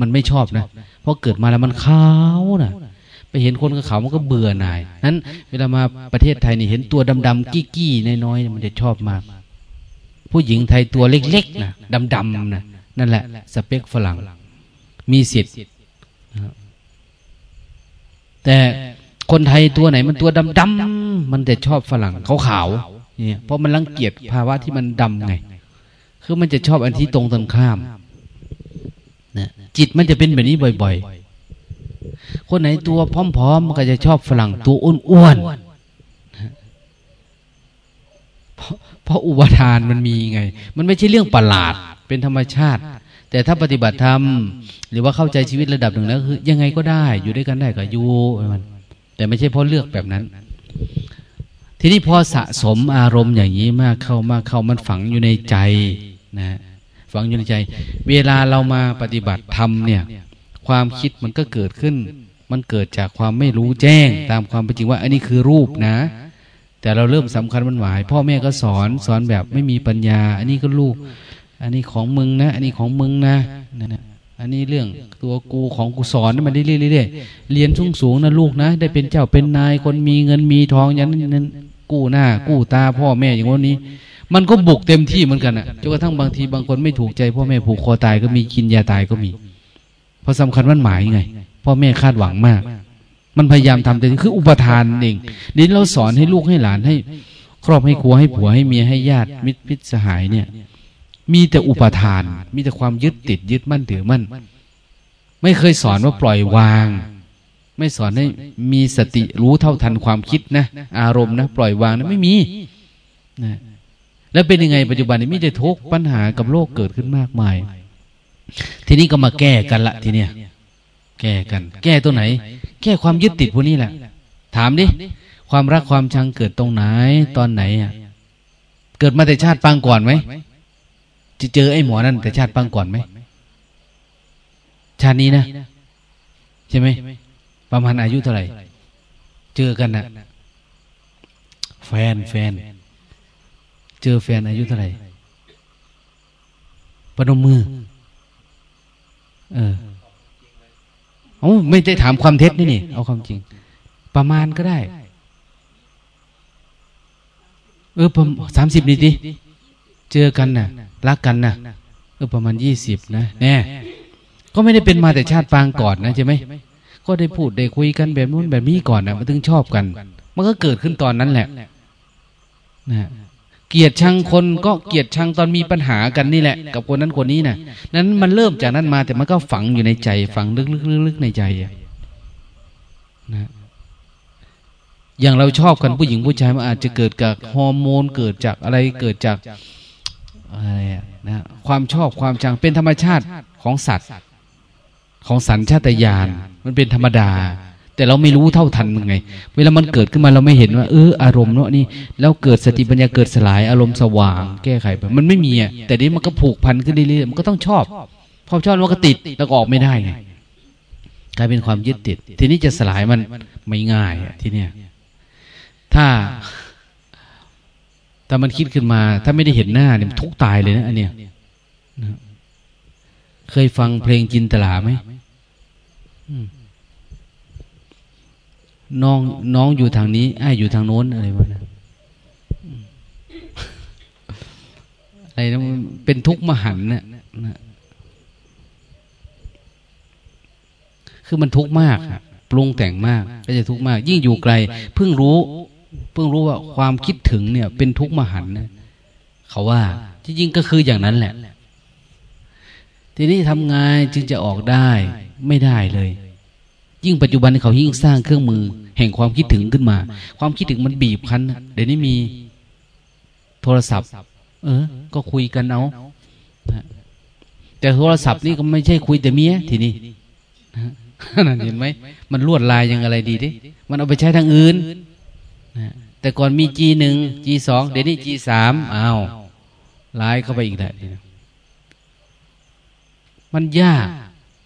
มันไม่ชอบนะเพราะเกิดมาแล้วมันขาวนะไปเห็นคนขาวมันก็เบื่อหน่ายนั้นเวลามาประเทศไทยนี่เห็นตัวดำๆกี้ๆน้อยๆมันจะชอบมาก ผู้หญิงไทยตัวเล็กๆนะดำๆนะนั่นแหละ สเปคฝรั่ง มีสิทธิ์แต่ คนไทยตัวไหนมันตัวดำๆมันจะชอบฝรั่งขาวเนี่ยเพราะมันรังเกียจภาวะที่มันดำไง คือมันจะชอบอันที่ตรงตรงข้ามนะจิตมันจะเป็นแบบนี้บ่อย ๆ คนไหนตัวพร้อมๆมันก็จะชอบฝรั่งตัวอ้วนๆเพราะอุปทานมันมีไง มันไม่ใช่เรื่องประหลาดเป็นธรรมชาติ แต่ถ้าปฏิบัติธรรมหรือว่าเข้าใจชีวิตระดับหนึ่งแล้วคือ ยังไงก็ได้ อยู่ด้วยกันได้ก็อยู่มัน แต่ไม่ใช่เพราะเลือกแบบนั้น ทีนี้พอสะสมอารมณ์อย่างนี้มากเข้ามากเข้ามันฝังอยู่ในใจนะฝังอยู่ในใจ เวลาเรามาปฏิบัติธรรมเนี่ย ความคิดมันก็เกิดขึ้น มันเกิดจากความไม่รู้แจ้งตามความเป็นจริงว่า อันนี้คือรูปนะ แต่เราเริ่มสำคัญมันหมาย พ่อแม่ก็สอนสอนแบบไม่มีปัญญา อันนี้ก็ลูก อันนี้ของมึงนะ อันนี้ของมึงนะนะ อันนี้เรื่องตัวกูของกูสอนมันเรื่อยๆเรียนสูงสูงนะลูกนะ ได้เป็นเจ้าเป็นนายคนมีเงินมีทองอย่างนั้น กู้หน้า กู้ตาพ่อแม่อย่างนี้ มันก็บุกเต็มที่เหมือนกันอะจนกระทั่งบางทีบางคนไม่ถูกใจ พ่อแม่ผูกคอตายก็มีกินยาตายก็มี เพราะสำคัญมันหมายไง พ่อแม่คาดหวังมาก มันพยายามทำแต่คืออุปทานเองนี้เราสอนให้ลูกให้หลานให้ ครอบให้ครัวให้ผัวให้เมียให้ญาติมิตรพิษสหายเนี่ย มีแต่อุปทาน มีแต่ความยึดติดยึดมั่นถือมั่น ไม่เคยสอนว่าปล่อยวาง ไม่สอนให้มีสติรู้เท่าทันความคิดนะ อารมณ์นะปล่อยวางนะไม่มีนะแล้วเป็นยังไงปัจจุบันนี้มีแต่ทุกปัญหากับโลกเกิดขึ้นมากมาย ทีนี้ก็มาแก้กันละทีเนี้ยแก้กัน แก้ตัวไหน แก้ความยึดติดพวกนี้แหละ ถามดิ ความรักความชังเกิดตรงไหน ตอนไหนอะ เกิดมาแต่ชาติปางก่อนไหม จะเจอไอ้หมอนั่นแต่ชาติปังก่อนไหมชาตินี้นะใช่ไหมประมาณอายุเท่าไหร่ เจอกันนะแฟนแฟน เจอแฟนอายุเท่าไหร่ปนมมือ เออโอ้ไม่ได้ถามความเท็จนี่นี่ เอาความจริง ประมาณก็ได้ เออสามสิบนี่ดิ เจอกันนะ่ะ รักกันนะเออประมาณยี่สิบนะแน่ก็ไม่ได้เป็นมาแต่ชาติปางก่อนนะใช่ไหมก็ได้พูดได้คุยกันแบบนู้นแบบนี้ก่อนนะมันถึงชอบกัน มันก็เกิดขึ้นตอนนั้นแหละนะเกลียดชังคนก็เกลียดชังตอนมีปัญหากันนี่แหละ กับคนนั้นคนนี้นะ่ะ นั้นมันเริ่มจากนั้นมาแต่มันก็ฝังอยู่ในใจ ฝังลึกๆในใจนะอย่างเราชอบกันผู้หญิงผู้ชายมันอาจจะเกิดจากฮอร์โมนเกิดจากอะไรเกิดจาก อะไรนะความชอบความจังเป็นธรรมชาติของสัตว์ ของสัญชาตญาณมันเป็นธรรมดา แต่เราไม่รู้เท่าทันมันไง เวลามันเกิดขึ้นมาเราไม่เห็นว่าเอออารมณ์เนาะนี่แล้วเกิดสติปัญญาเกิดสลายอารมณ์สว่าง แก้ไขไปมันไม่มีอะแต่นี้มันก็ผูกพันขึ้นเรื่อยๆมันก็ต้องชอบพอชอบมันก็ติดแล้วก็ออกไม่ได้ไงกลายเป็นความยึดติด ทีนี้จะสลายมันไม่ง่ายทีเนี้ยถ้า ถ้ามันคิดขึ้นมา ถ้าไม่ได้เห็นหน้าเนี่ยทุกตายเลยนะอันเนี้ยเคยฟังเพลงจินตลาไหมน้องน้องอยู่ทางนี้ไอ้อยู่ทางโน้นอะไรวะนะอะไรนะเป็นทุกข์มหันนะนะคือมันทุกข์มากปรุงแต่งมากก็จะทุกข์มาก ยิ่งอยู่ไกล เพิ่งรู้ พิ่งรู้ว่าความคิดถึงเนี่ย เป็นทุกข์มหันนะเขาว่าจริงๆก็คืออย่างนั้นแหละ ทีนี้ทำไงจึงจะออกได้ไม่ได้เลย ยิ่งปัจจุบันเขายิ่งสร้างเครื่องมือ แห่งความคิดถึงขึ้นมา ความคิดถึงมันบีบคั้นเดี๋ยวนี้มีโทรศัพท์ เออ ก็คุยกันเอาแต่โทรศัพท์นี่ก็ไม่ใช่คุยแต่เมียทีนี้นั่นเห็นไหมมันลวดลายยังอะไรดีดิมันเอาไปใช้ทางอื่น แต่ก่อนมี G หนึ่ง G สองเดี๋ยวนี้ G สามอ้าวลายเข้าไปอีกแล้วมันยาก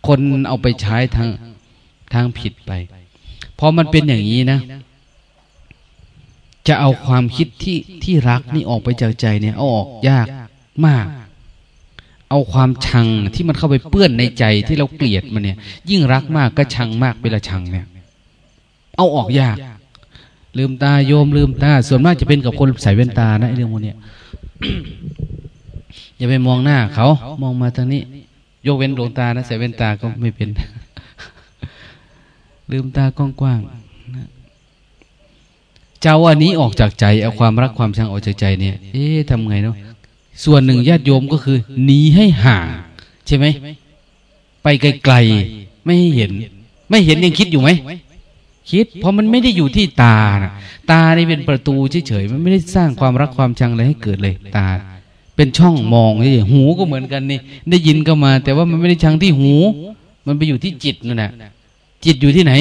คนเอาไปใช้ทางทางผิดไป พอมันเป็นอย่างนี้นะ จะเอาความคิดที่ที่รักนี่ออกไปจากใจเนี่ย เอาออกยากมาก เอาความชังที่มันเข้าไปเปื้อนในใจที่เราเกลียดมันเนี่ย ยิ่งรักมากก็ชังมากเวลาชังเนี่ย เอาออกยาก ลืมตาโยมลืมตา ส่วนมากจะเป็นกับคนใส่แว่นตานะเรื่องพวกนี้อย่าไปมองหน้าเขา มองมาทางนี้โยกเว้นดวงตานะใส่แว่นตาก็ไม่เป็น ลืมตากว้างๆเจ้าอันนี้ออกจากใจ เอาความรักความชังออกจากใจเนี่ย เอ๊ะทำไงเนาะส่วนหนึ่งญาติโยมก็คือหนีให้ห่าง ใช่ไหม ไปไกลๆไม่ให้เห็น ไม่เห็นยังคิดอยู่ไหม คิด เพราะมันไม่ได้อยู่ที่ตานะตานี่เป็นประตูเฉยๆมันไม่ได้สร้างความรักความชังอะไรให้เกิดเลย ตา เป็นช่องมองนี่หูก็เหมือนกันนี่ ได้ยินก็มา แต่ว่ามันไม่ได้ชังที่หู มันไปอยู่ที่จิตนั่นแหละจิตอยู่ที่ไหน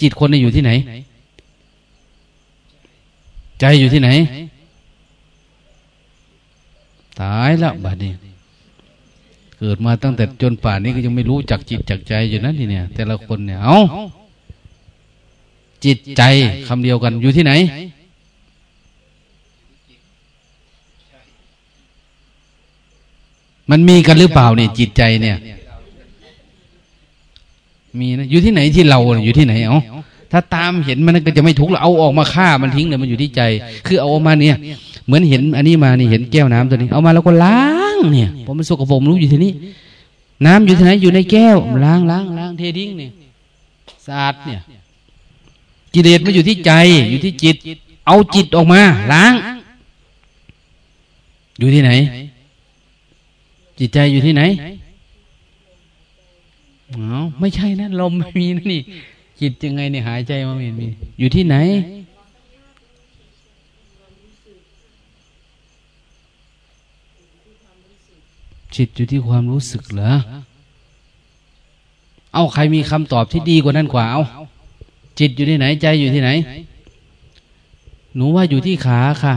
จิตคนอยู่ที่ไหน ใจอยู่ที่ไหน ตายแล้วบัดนี้เกิดมาตั้งแต่จนป่านนี้ก็ยังไม่รู้จักจิตจักใจอยู่นั่นทีเนี่ย แต่ละคนเนี่ยเอา จิตใจคำเดียวกันอยู่ที่ไหน มันมีกันหรือเปล่าเนี่ยจิตใจเนี่ย มีนะอยู่ที่ไหนที่เราอยู่ที่ไหนเอาถ้าตามเห็นมันก็จะไม่ทุกข์เราเอาออกมาฆ่ามันทิ้งเลยมันอยู่ที่ใจ คือเอาออกมาเนี่ย เหมือนเห็นอันนี้มานี่เห็นแก้วน้ำตัวนี้ เอามาแล้วก็ล้างเนี่ยพอมันสกปรกรู้อยู่ที่นี้น้ำอยู่ที่ไหนอยู่ในแก้วล้างล้างล้างเททิ้งเนี่ยสะอาดเนี่ย กิเลสมันอยู่ที่ใจ อยู่ที่จิต เอาจิตออกมา ล้าง อยู่ที่ไหน จิตใจอยู่ที่ไหนอ๋อไม่ใช่นะลมไม่มีนะนี่จิตยังไงเนี่ยหายใจมาไม่มี อยู่ที่ไหน จิตอยู่ที่ความรู้สึกเหรอ เอาใครมีคำตอบที่ดีกว่านั้นกว่าเอา จิตอยู่ที่ไหน ใจอยู่ที่ไหน หนูว่าอยู่ที่ขาค่ะ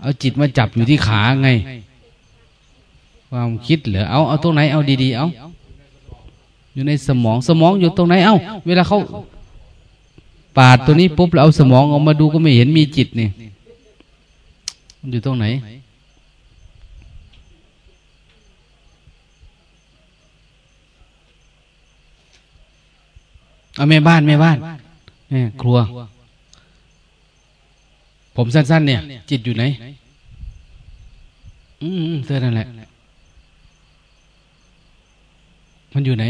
เอาจิตมาจับอยู่ที่ขาไง ความคิดเหรอเอาเอาตรงไหนเอาดีๆเอาอยู่ในสมองสมองอยู่ตรงไหนเอาเวลาเขาปาดตัวนี้ปุ๊บเราเอาสมองออกมาดูก็ไม่เห็นมีจิตนี่อยู่ตรงไหน เอาแม่บ้านแม่บ้านแม่ครัว ผมสั้น ๆ เนี่ย จิตอยู่ไหน อืมเธอนั่นแหละ มันอยู่ไหน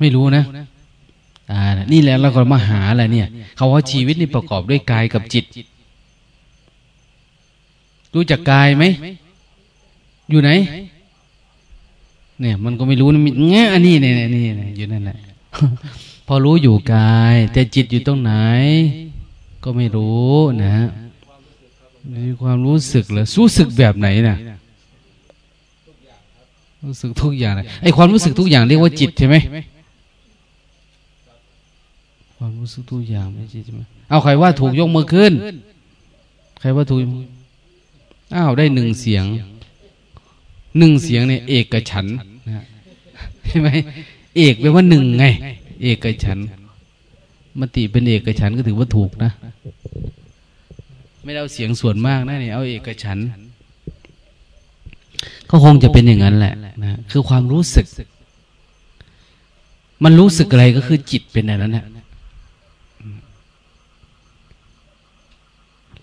ไม่รู้นะอ่านี่แหละเราก็มาหาอะไรเนี่ย เขาว่าชีวิตนี่ประกอบด้วยกายกับจิต รู้จักกายไหม อยู่ไหน เนี่ย มันก็ไม่รู้นะมีเงี้ยอันนี้เนี่ยนี่อยู่นั่นแหละพอรู้อยู่กาย แต่จิตอยู่ตรงไหน ก็ไม่รู้นะมีความรู้สึกเหรอรู้สึกแบบไหนนะรู้สึกทุกอย่างไอ้ความรู้สึกทุกอย่างเรียกว่าจิตใช่ไหมความรู้สึกทุกอย่างไม่จิตใช่ไหมเอาใครว่าถูกยกมือขึ้น ใครว่าถูกอ้าวได้หนึ่งเสียงหนึ่งเสียงเนี่ยเอกฉัน ใช่ไหมเอกแปลว่าหนึ่งไง เอกฉันมติเป็นเอกฉันก็ถือว่าถูกนะ ไม่เอาเสียงส่วนมากนะเนี่ยเอาเอกฉันก็คงจะเป็นอย่างนั้นแหละนะคือความรู้สึก มันรู้สึกอะไรก็คือจิตเป็นอะไรนั่นแหละ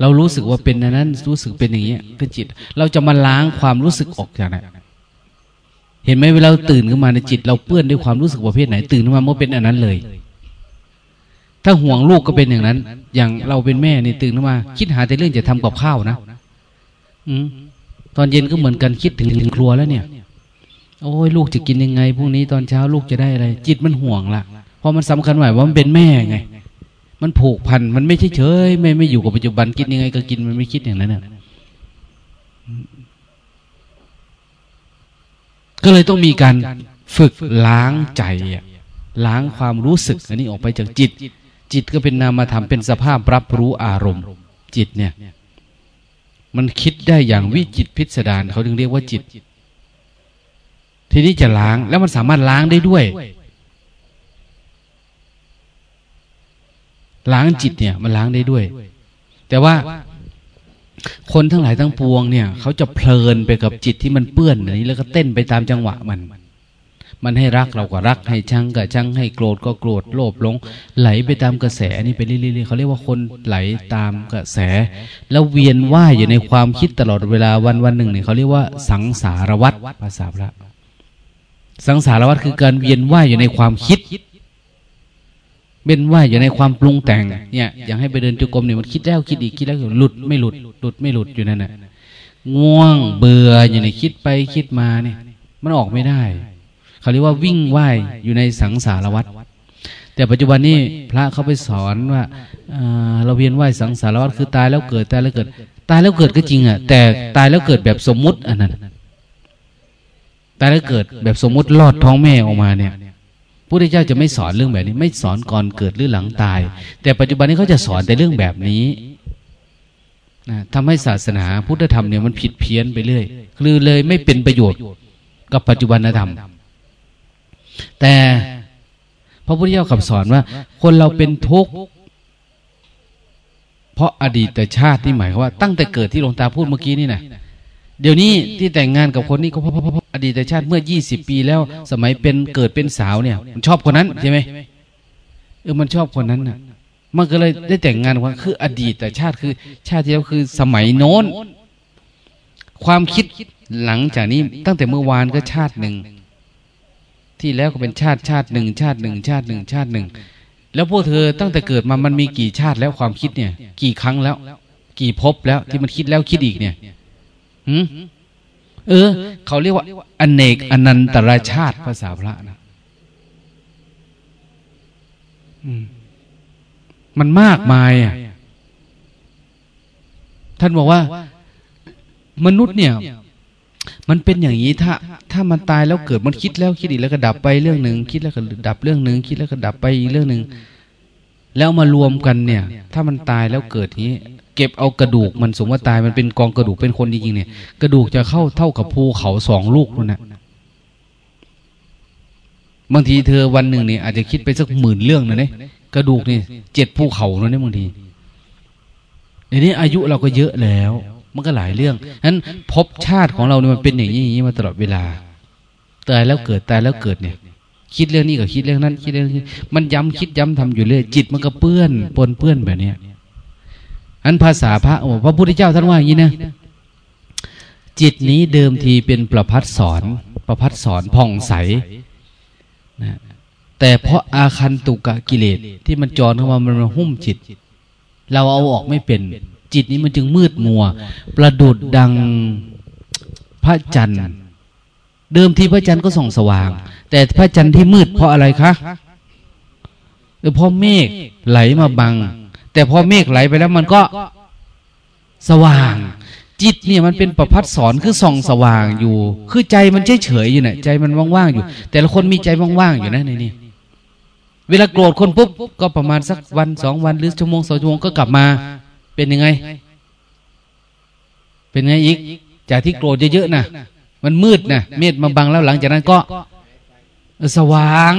เรารู้สึกว่าเป็นนั้น รู้สึกเป็นอย่างนี้คือจิต เราจะมาล้างความรู้สึกออกจากนั้น เห็นไหมเวลาตื่นขึ้นมาในจิต เราเปื้อนด้วยความรู้สึกประเภทไหน ตื่นขึ้นมาเมื่อเป็นอันนั้นเลย ถ้าห่วงลูกก็เป็นอย่างนั้น อย่างเราเป็นแม่นี่ตื่นขึ้นมา คิดหาแต่เรื่องจะทำกับข้าวนะอืมตอนเย็นก็เหมือนกันคิดถึงครัวแล้วเนี่ย โอ้ยลูกจะกินยังไงพรุ่งนี้ตอนเช้าลูกจะได้อะไร จิตมันห่วงละเพราะมันสำคัญหมายว่ามันเป็นแม่ไง มันผูกพันมันไม่ใช่เฉยไม่ไม่อยู่กับปัจจุบันกินยังไงก็กินมันไม่คิดอย่างนั้นนะ ก็เลยต้องมีการฝึกล้างใจล้างความรู้สึก อันนี้ออกไปจากจิต จิตก็เป็นนามธรรมเป็นสภาพรับรู้อารมณ์ จิตเนี่ย มันคิดได้อย่างวิจิตพิสดารเขาถึงเรียกว่าจิต ทีนี้จะล้างแล้วมันสามารถล้างได้ด้วย ล้างจิตเนี่ย มันล้างได้ด้วย แต่ว่า คนทั้งหลายทั้งปวงเนี่ยเขาจะเพลินไปกับจิตที่มันเปื้อนนี้แล้วก็เต้นไปตามจังหวะมัน มันให้รักเราก็รักให้ชังก็ชังให้โกรธก็โกรธโลภหลง ไหลไปตามกระแสนี่ไปเรื่อยๆเขาเรียกว่าคนไหลตามกระแส แล้วเวียนว่ายอยู่ในความคิดตลอดเวลาวันวันหนึ่งเนี่ยเขาเรียกว่าสังสารวัตรภาษาพระ สังสารวัตรคือการเวียนว่ายอยู่ในความคิด เป็นว่าอยู่ในความปรุงแต่งเนี่ยอยางให้ไปเดินจุกรมเนี่ยมันคิดแล้วคิดอีกคิดแล้วหลุดไม่หลุดหลุดไม่หลุดอยู่นั่นแหละง่วงเบื่ออย่างนี้คิดไปคิดมาเนี่ย มันออกไม่ได้เขาเรียกว่าวิ่งว่ายอยู่ในสังสารวัฏแต่ปัจจุบันนี้พระเขาไปสอนว่าเราเวียนว่ายสังสารวัฏคือตายแล้วเกิดตายแล้วเกิด ตายแล้วเกิดก็จริงอะ แต่ตายแล้วเกิดแบบสมมุติอันนั้นตายแล้วเกิดแบบสมมุติลอดท้องแม่ออกมาเนี่ย พุทธเจ้าจะไม่สอนเรื่องแบบนี้ ไม่สอนก่อนเกิดหรือหลังตาย แต่ปัจจุบันนี้เขาจะสอนแต่เรื่องแบบนี้นะทำให้ศาสนาพุทธธรรมเนี่ยมันผิดเพี้ยนไปเรื่อยคือเลยไม่เป็นประโยชน์กับปัจจุบันธรรม แต่พระพุทธเจ้าขับสอนว่า คนเราเป็นทุกข์เพราะอดีตชาตินี่หมายความว่า ตั้งแต่เกิดที่หลวงตาพูดเมื่อกี้นี่นะ เดี๋ยวนี้ที่แต่งงานกับคนนี้ก็เพราะอดีตชาติเมื่อยี่สิบปีแล้ว สมัยเป็นเกิดเป็นสาวเนี่ย มันชอบคนนั้นใช่ไหมเออมันชอบคนนั้นน่ะ มันก็เลยได้แต่งงานว่าคือ อดีตชาติคือ ชาติที่แล้วคือสมัยโน้น ความคิดหลังจากนี้ตั้งแต่เมื่อวานก็ชาติหนึ่งที่แล้วก็เป็นชาติชาติหนึ่งชาติหนึ่งชาติหนึ่งชาติหนึ่งแล้วพวกเธอตั้งแต่เกิดมามันมีกี่ชาติแล้วความคิดเนี่ย กี่ครั้งแล้ว กี่ภพแล้วที่มันคิดแล้วคิดอีกเนี่ย เออ เขาเรียกว่า อเนกอนันตรชาติภาษาพระนะมันมากมายอะท่านบอกว่า มนุษย์เนี่ย มันเป็นอย่างนี้ถ้า ถ้ามันตายแล้วเกิดมันคิดแล้วคิดอีกแล้วก็ดับไปเรื่องหนึ่งคิดแล้วก็ดับเรื่องหนึ่งคิดแล้วก็ดับไปอีกเรื่องหนึ่งแล้วมารวมกันเนี่ย ถ้ามันตายแล้วเกิดนี้ เก็บเอากระดูกมันสมว่าตายมันเป็นกองกระดูกเป็นคนจริงๆเนี่ย กระดูกจะเข้าเท่ากับภูเขาสองลูกนั่นนะบางทีเธอวันหนึ่งเนี่ยอาจจะคิดไปสักหมื่นเรื่องนะเนี่ยกระดูกนี่เจ็ดภูเขานั่นเนี่ยบางทีในนี้อายุเราก็เยอะแล้ว มันก็หลายเรื่องนั้นพบชาติของเราเนี่ยมันเป็นอย่างนี้อย่างนี้มาตลอดเวลาตายแล้วเกิดตายแล้วเกิดเนี่ย คิดเรื่องนี้ก็คิดเรื่องนั้น คิดเรื่องนี้มันย้ำคิดย้ำทำอยู่เรื่อยจิตมันก็เปื้อนปนเปื้อนแบบเนี้ย อันภาษาพระพระพุทธเจ้าท่านว่าอย่างนี้นะจิตนี้เดิมทีเป็นประพัดสอน ประพัดสอนผ่องใสนะแต่เพราะอาคันตุกะกิเลสที่มันจรเข้ามามันมาหุ้มจิต เราเอาออกไม่เป็น จิตนี้มันจึงมืดมัว ประดุดดังพระจันทร์ เดิมทีพระจันทร์ก็ส่องสว่าง แต่พระจันทร์ที่มืดเพราะอะไรคะเพราะเมฆไหลมาบัง แต่พอเมฆไหลไปแล้วมันก็สว่าง จิตเนี่ยมันเป็นประพัดสอนคือส่องสว่างอยู่ คือใจมันเฉยเฉยอยู่เนี่ยใจมันว่างๆอยู่ แต่ละคนมีใจว่างๆอยู่นะในนี้เวลาโกรธคนปุ๊บก็ประมาณสักวันสองวันหรือชั่วโมงสองชั่วโมงก็กลับมา เป็นยังไง เป็นไงอีก จากที่โกรธเยอะๆนะมันมืดนะเมฆมาบังแล้วหลังจากนั้นก็ สว่าง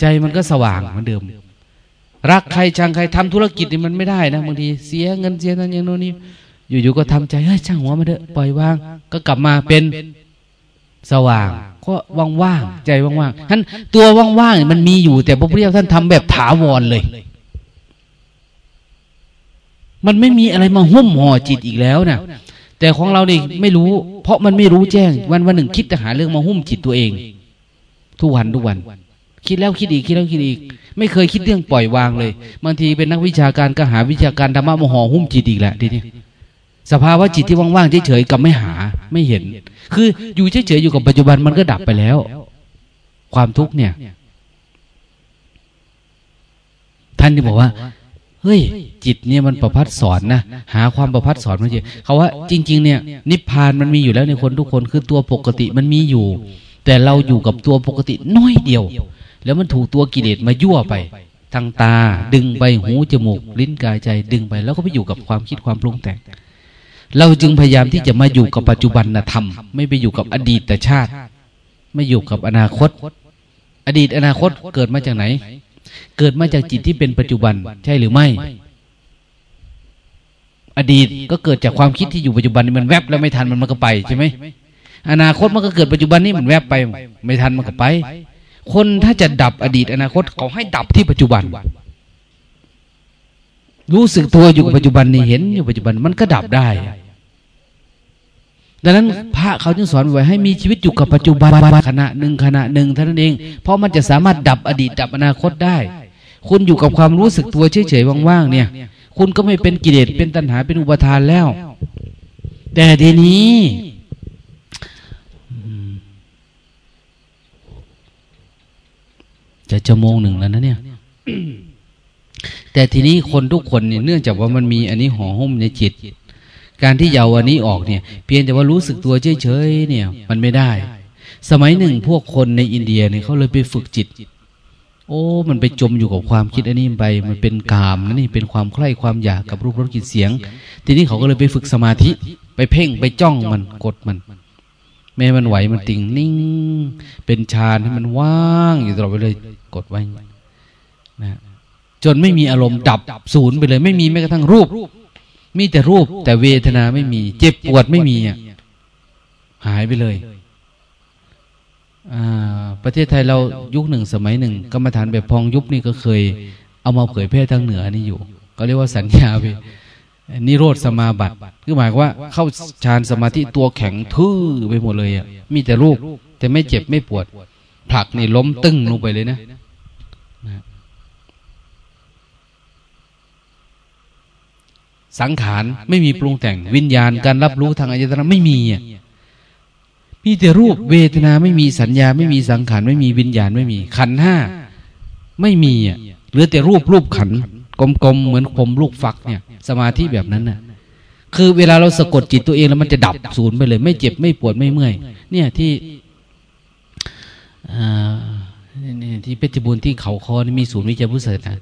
ใจมันก็สว่างเหมือนเดิม รักใครชังใครทำธุรกิจนี่มันไม่ได้นะบางทีเสียเงินเสียนั่นอย่างโน้นนี่อยู่ๆก็ทำใจเฮ้ยช่างหัวมาเถอะปล่อยวาง ก็กลับมาเป็นสว่าง ก็ว่างๆใจว่างๆท่านตัวว่างๆมันมีอยู่ แต่พระพุทธเจ้าท่านทำแบบถาวรเลย มันไม่มีอะไรมาหุ้มห่อจิตอีกแล้วนะแต่ของเราเนี่ไม่รู้ เพราะมันไม่รู้แจ้ง วันวันหนึ่งคิดแต่หาเรื่องมาหุ้มจิตตัวเอง ทุกวันทุกวัน คิดแล้วคิดอีกคิดแล้วคิดอีก ไม่เคยคิดเรื่องปล่อยวางเลยบางทีเป็นนักวิชาการก็หาวิชาการธรรมะมหอหุ้มจิตอีกแหละทีนี้สภาวะจิตที่ว่างๆเฉยๆกับไม่หาไม่เห็น คืออยู่เฉยๆอยู่กับปัจจุบันมันก็ดับไปแล้ว ความทุกข์เนี่ย ท่านที่บอกว่าเฮ้ย จิตเนี่ยมันประพัดสอนนะหาความประพัดสอนมาเจอเขาว่าจริง ๆ เนี่ย นิพพานมันมีอยู่แล้วในคนทุกคนคือตัวปกติมันมีอยู่ แต่เราอยู่กับตัวปกติน้อยเดียว แล้วมันถูกตัวกิเลสมายั่วไป ทางตา ดึงไปหูจมูก ลิ้นกายใจ ดึงไป แล้วก็ไปอยู่กับความคิดความปรุงแต่ง เราจึงพยายามที่จะมาอยู่กับปัจจุบันธรรม ไม่ไปอยู่กับอดีตแต่ชาติ ไม่อยู่กับอนาคต อดีตอนาคตเกิดมาจากไหน เกิดมาจากจิตที่เป็นปัจจุบัน ใช่หรือไม่ อดีตก็เกิดจากความคิดที่อยู่ปัจจุบันนี่มันแวบแล้วไม่ทันมันมันก็ไปใช่ไหมอนาคตมันก็เกิดปัจจุบันนี้มันแวบไป ไม่ทันมันก็ไป คนถ้าจะดับอดีตอนาคตเขาให้ดับที่ปัจจุบัน รู้สึกตัวอยู่กับปัจจุบันนี่เห็นอยู่ปัจจุบันมันก็ดับได้ ดังนั้นพระเขาจึงสอนไว้ให้มีชีวิตอยู่กับปัจจุบันขณะหนึ่งขณะหนึ่งเท่านั้นเอง เพราะมันจะสามารถดับอดีตดับอนาคตได้ คุณอยู่กับความรู้สึกตัวเฉยๆว่างๆเนี่ย คุณก็ไม่เป็นกิเลสเป็นตัณหาเป็นอุปทานแล้ว แต่ทีนี้ จะจะโมงหนึ่งแล้วนะเนี่ย แต่ทีนี้คนทุกคนเนี่ยเนื่องจากว่ามันมีอันนี้ห่อหุ้มในจิต การที่เยาวันนี้ออกเนี่ย เพียงแต่ว่ารู้สึกตัวเฉยๆเนี่ย มันไม่ได้ สมัยหนึ่งพวกคนในอินเดียเนี่ยเขาเลยไปฝึกจิต โอ้ มันไปจมอยู่กับความคิดอันนี้ไป มันเป็นกามนะนี่เป็นความใคร่ความอยากกับรูปรสกลิ่นเสียง ทีนี้เขาก็เลยไปฝึกสมาธิ ไปเพ่งไปจ้องมันกดมัน แม้มันไหวมันติ่งนิ่ง เป็นฌานให้มันว่างอยู่ตลอดไปเลย กดไว้นะจนไม่มีอารมณ์ดับศูนย์ไปเลย ไม่มีแม้กระทั่งรูป มีแต่รูป แต่เวทนาไม่มี เจ็บปวดไม่มีอะหายไปเลยประเทศไทยเรายุคหนึ่งสมัยหนึ่งกรรมฐานแบบพองยุบนี่ก็เคย เอามาเผยแพร่ทางเหนือนี่อยู่ ก็เรียกว่าสัญญาไป นิโรธสมาบัติคือหมายว่าเข้าฌานสมาธิตัวแข็งทื่อไปหมดเลยอะมีแต่รูปแต่ไม่เจ็บไม่ปวด ผลักนี่ล้มตึ้งลงไปเลยนะสังขารไม่มีปรุงแต่งวิญญาณการรับรู้ทางอายตนะไม่มีอะมีแต่รูปเวทนาไม่มีสัญญา ไม่มีสังขารไม่มีวิญญาณไม่มี ขันห้าไม่มีอะเหลือแต่รูปรูปขัน กลมๆเหมือนผมลูกฟักเนี่ย สมาธิแบบนั้นน่ะคือเวลาเราสะกดจิตตัวเองแล้วมันจะดับศูนย์ไปเลย ไม่เจ็บไม่ปวดไม่เมื่อย เนี่ยที่นี่ที่เพชรบูรณ์ที่เขาคอนี่มีศูนย์วิจัยผู้เสริฐนะ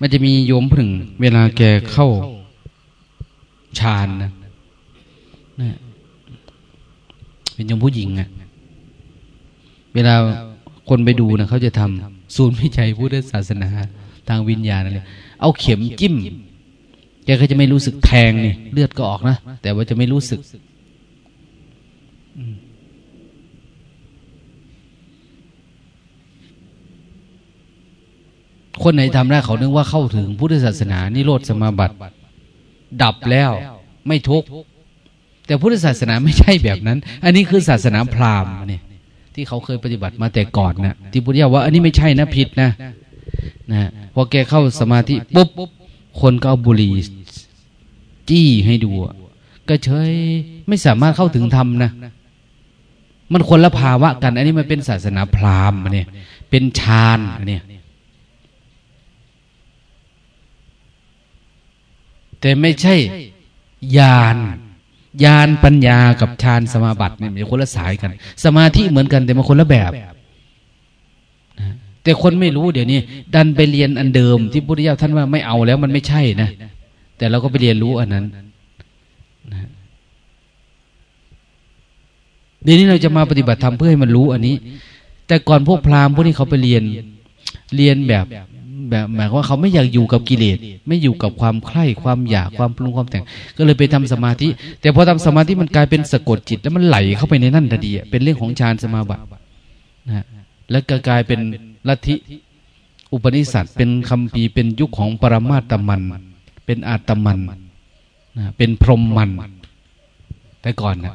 มันจะมีโยมผึ่ง เวลาแกเข้าฌานนะนะเป็นยมผู้หญิงอะเวลาคนไปดูนะเขาจะทำศูนย์วิจัยพุทธศาสนา ทางวิญญาณอะไรเอาเข็มจิ้มแกก็จะไม่รู้สึกแทงนี่เลือดก็ออกนะ แต่ว่าจะไม่รู้สึกคนไหนทำได้เขานึกว่าเข้าถึงพุทธศาสนานิโรธสมาบัติ ดับแล้วไม่ทุกข์แต่พุทธศาสนาไม่ใช่แบบนั้น อันนี้คือศาสนาพราหมณ์เนี่ยที่เขาเคยปฏิบัติมาแต่ก่อนนะที่พุทธเจ้าว่าอันนี้ไม่ใช่นะผิดนะ นะพอแกเข้าสมาธิปุ๊บคนก็เอาบุหรี่จี้ให้ดู ก็เฉยไม่สามารถเข้าถึงธรรมนะ มันคนละภาวะกัน อันนี้มันเป็นศาสนาพราหมณ์เนี่ย เป็นฌานเนี่ยแต่ไม่ใช่ญาณญาณปัญญากับฌานสมาบัติเนี่ยมันคนละสายกัน สมาธิเหมือนกันแต่มันคนละแบบ แต่คนไม่รู้เดี๋ยวนี้ ดันไปเรียนอันเดิม ที่พุทธเจ้าท่านว่าไม่เอาแล้วมันไม่ใช่นะแต่เราก็ไปเรียนรู้อันนั้นเดี๋ยวนี้เราจะมาปฏิบัติธรรมเพื่อให้มันรู้อันนี้ แต่ก่อนพวกพราหมณ์พวกนี้เขาไปเรียนเรียนแบบแบบหมายว่าเขาไม่อยากอยู่กับกิเลสไม่อยู่กับความใคร่ความอยากความปรุงความแต่ง ก็เลยไปทำสมาธิ แต่พอทำสมาธิมันกลายเป็นสะกดจิต แล้วมันไหลเข้าไปในนั่นทันทีเป็นเรื่องของฌานสมาบัตินะแล้วก็กลายเป็น ลัทธิอุปนิสัตเป็นคำปีเป็นยุคของปรมาตมัน เป็นอาตมันนะเป็นพรหมมัน แต่ก่อนนะ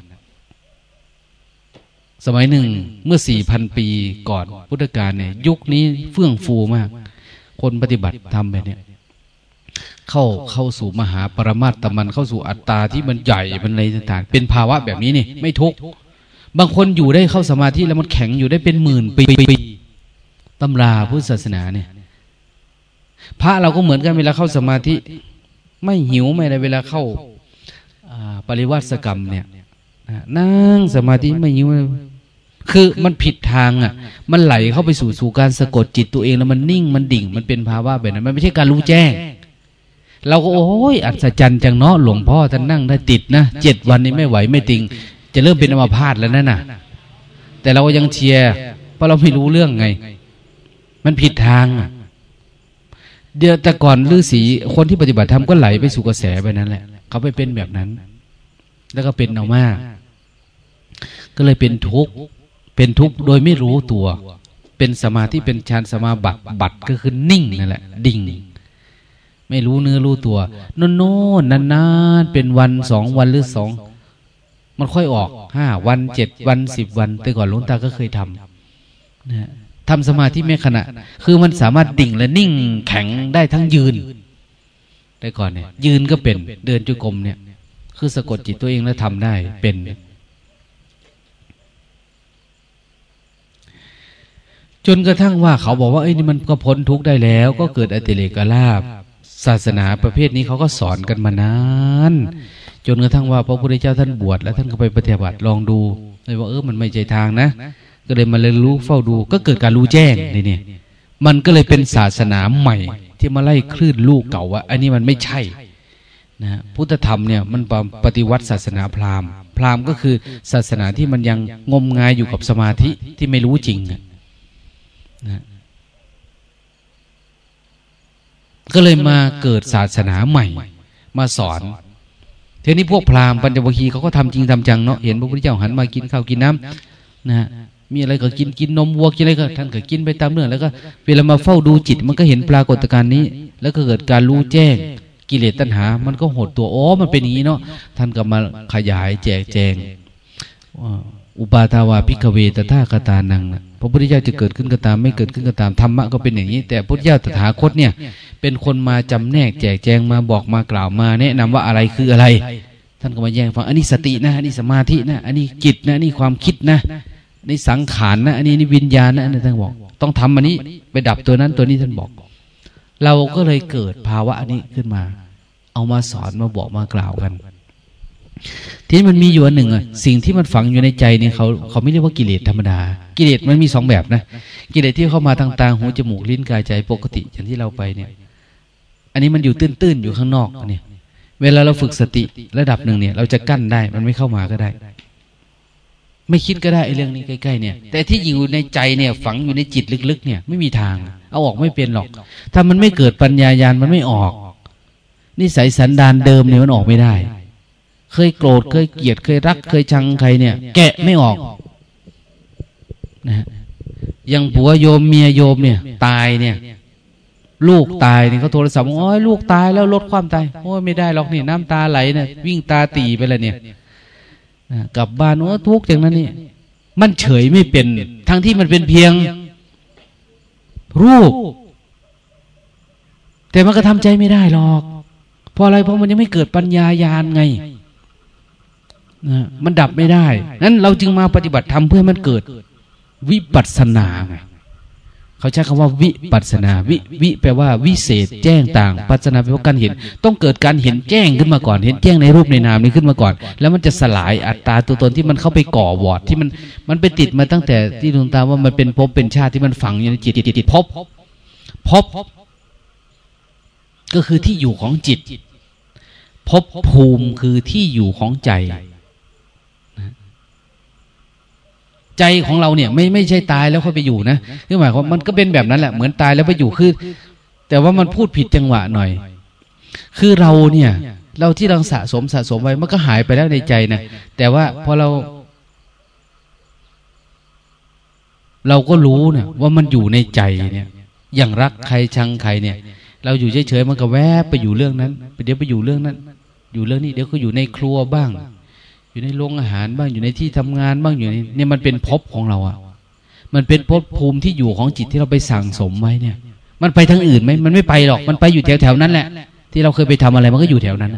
สมัยหนึ่งเมื่อสี่พันปีก่อนพุทธกาลเนี่ย ยุคนี้เฟื่องฟูมาก คนปฏิบัติทำแบบนี้เข้าเข้าสู่มหาปรมาตตมันเข้าสู่อัตตาที่มันใหญ่มันอะไรต่างๆ เป็นภาวะแบบนี้นี่ ไม่ทุกบางคนอยู่ได้เข้าสมาธิแล้วมันแข็งอยู่ได้เป็นหมื่นปี ตำราพุทธศาสนาเนี่ย พระเราก็เหมือนกันเวลาเข้าสมาธิ ไม่หิวไม่อะไรเวลาเข้าปริวัติกรรมเนี่ยนั่งสมาธิไม่หิวคือมันผิดทางอะ มันไหลเข้าไปสู่สู่การสะกดจิตตัวเองแล้วมันนิ่งมันดิ่ง มันเป็นภาวะแบบนั้นมันไม่ใช่การรู้แจ้ง เราก็โอ้ยอัศจรรย์จังเนาะหลวงพ่อท่านนั่งได้ติดนะเจ็ดวันนี้ไม่ไหวไม่ติง จะเริ่มเป็นอัมพาตแล้วนั่นน่ะ แต่เราก็ยังเชียร์เพราะเราไม่รู้เรื่องไง มันผิดทางอะเดี๋ยวแต่ก่อนฤาษีคนที่ปฏิบัติธรรมก็ไหลไปสู่กระแสไปนั้นแหละ เขาไปเป็นแบบนั้น แล้วก็เป็นเอามาก ก็เลยเป็นทุกข์เป็นทุกข์โดยไม่รู้ตัว เป็นสมาธิเป็นฌานสมาบัติบัตก็คือนิ่งนั่นแหละ ดิ่ง ไม่รู้เนื้อรู้ตัวโน่นนนานๆเป็นวันสองวันหรือสองมันค่อยออกห้าวันเจ็ดวันสิบวัน แต่ก่อนลุงตาก็เคยทำนะ ทำสมาธิไม่ขณะ คือมันสามารถดิ่งและนิ่งแข็งได้ทั้งยืนแต่ก่อนเนี่ย ยืนก็เป็นเดินจุกรมเนี่ย คือสะกดจิตตัวเองแล้วทำได้เป็นจนกระทั่งว่าเขาบอกว่าเอ้ยนี่มันก็พ้นทุกข์ได้แล้ว ก็เกิดอติเลกลาบศาสนาประเภทนี้เขาก็สอนกันมานานจนกระทั่งว่าพระพุทธเจ้าท่านบวชแล้วท่านก็ไปปฏิบัติลองดูเลยว่าเออมันไม่ใจทางนะ ก็เลยมาเรียนรู้เฝ้าดู ก็เกิดการรู้แจ้งนี่นี่มันก็เลยเป็นศาสนาใหม่ ที่มาไล่คลื่นลูกเก่าว่าอันนี้มันไม่ใช่นะพุทธธรรมเนี่ยมันปฏิวัติศาสนาพราหมณ์ พราหมณ์ก็คือศาสนาที่มันยังงมงายอยู่กับสมาธิที่ไม่รู้จริงนะก็เลยมาเกิดศาสนาใหม่ มาสอนทีนี้พวกพราหมณ์ปัญจวัคคีย์เขาก็ทำจริงทำจังเนาะเห็นพระพุทธเจ้าหันมากินข้าวกินน้ำนะ มีอะไรก็กินกินนมวัวกินอะไรก็ท่านก็กินไปตามเรื่องแล้วก็ เวลามาเฝ้าดูจิต มันก็เห็นปรากฏการณ์นี้ แล้วก็เกิดการรู้แจ้ง กิเลสตัณหา มันก็หดตัวอ๋อมันเป็นอย่างนี้เนาะท่านก็มาขยายแจกแจงอุปาทาวาพิกเวตถาคตานังพระพุทธเจ้าจะเกิดขึ้นก็ตามไม่เกิดขึ้นก็ตามธรรมะก็เป็นอย่างนี้ แต่พุทธเจ้าตถาคตเนี่ย เป็นคนมาจำแนกแจกแจงมาบอกมากล่าวมาแนะนำว่าอะไรคืออะไร ท่านก็มาแย้งฟังอันนี้สตินะอันนี้สมาธินะอันนี้จิตนะอันนี้ความคิดนะ นนี้สังขารนะ อันนี้นี่วิญญาณนะอันนี้ท่านบอก ต้องทำอันนี้ไปดับตัวนั้นตัวนี้ท่านบอก เราก็เลยเกิดภาวะอันนี้ขึ้นมา เอามาสอนมาบอกมากล่าวกัน ทีนี้มันมีอยู่อันหนึ่งอะสิ่งที่มันฝังอยู่ในใจเนี่ยเขาเขาไม่เรียกว่ากิเลสธรรมดา กิเลสมันมีสองแบบนะ กิเลสที่เข้ามาทางตาหูจมูกลิ้นกายใจปกติอย่างที่เราไปเนี่ย อันนี้มันอยู่ตื้นๆอยู่ข้างนอกเนี่ยเวลาเราฝึกสติระดับหนึ่งเนี่ย เราจะกั้นได้มันไม่เข้ามาก็ได้ ไม่คิดก็ได้ไอ้เรื่องนี้ใกล้ๆเนี่ย แต่ที่อยู่ในใจเนี่ย ฝังอยู่ในจิตลึกๆ เนี่ยไม่มีทาง เอาออกไม่เป็นหรอก ถ้ามันไม่เกิดปัญญายาณมันไม่ออกนิสัยสันดานเดิมเนี่ยมันออกไม่ได้ เคยโกรธเคยเกลียดเคยรัก เคยชังใครเนี่ย แกะไม่ออกนะยังผัวโยมเมียโยมเนี่ย ตายเนี่ย ลูกตายเนี่ยเขาโทรศัพท์โอ้ยลูกตายแล้วลดความตายโอ้ยไม่ได้หรอกนี่น้ำตาไหลเนี่ยวิ่งตาตีไปเลยเนี่ย กลับบ้านโอ้ทุกข์อย่างนั้นนี่มันเฉยไม่เป็น ทั้งที่มันเป็นเพียง รูป แต่มันก็ทำใจไม่ได้หรอก เพราะอะไรเพราะมันยังไม่เกิดปัญญายาณไงนะมันดับไม่ได้ นั้นเราจึงมาปฏิบัติธรรมเพื่อให้มันเกิด วิปัสสนาไง เขาใช้คำว่าวิปัสนาวิวิแปลว่าวิเศษแจ้งต่าง ปัสนาแปลว่าการเห็น ต้องเกิดการเห็นแจ้งขึ้นมาก่อน เห็นแจ้งในรูปในนามนี้ขึ้นมาก่อน แล้วมันจะสลายอัตตาตัวตนที่มันเข้าไปก่อวอดที่มันมันไปติดมาตั้งแต่ที่ดวงตาว่ามันเป็นภพเป็นชาติที่มันฝังอยู่ในจิตติดติดภพภพก็คือที่อยู่ของจิตภพภูมิคือที่อยู่ของใจ ใจของเราเนี่ยไม่ไม่ใช่ตายแล้วค่อยไปอยู่นะคือหมายความมันก็เป็นแบบนั้นแหละเหมือนตายแล้วไปอยู่คือ แต่ว่ามันพูดผิดจังหวะหน่อย คือเราเนี่ย เราที่เราสะสมสะสมไว้มันก็หายไปแล้วในใจนะแต่ว่าพอเรา เราก็รู้เนี่ยว่ามันอยู่ในใจเนี่ย อย่างรักใครชังใครเนี่ย เราอยู่เฉยๆมันก็แวบไปอยู่เรื่องนั้นไปเดี๋ยวไปอยู่เรื่องนั้น อยู่เรื่องนี้เดี๋ยวก็อยู่ในครัวบ้าง อยู่ในโรงอาหารบ้างอยู่ในที่ทำงานบ้างอยู่ในเนี่ยมันเป็นภพของเราอะมันเป็นภพภูมิที่อยู่ของจิตที่เราไปสั่งสมไว้เนี่ย มันไปทางอื่นไหมมันไม่ไปหรอก มันไปอยู่แถวแถวนั้นแหละ ที่เราเคยไปทำอะไรมันก็อยู่แถวนั้น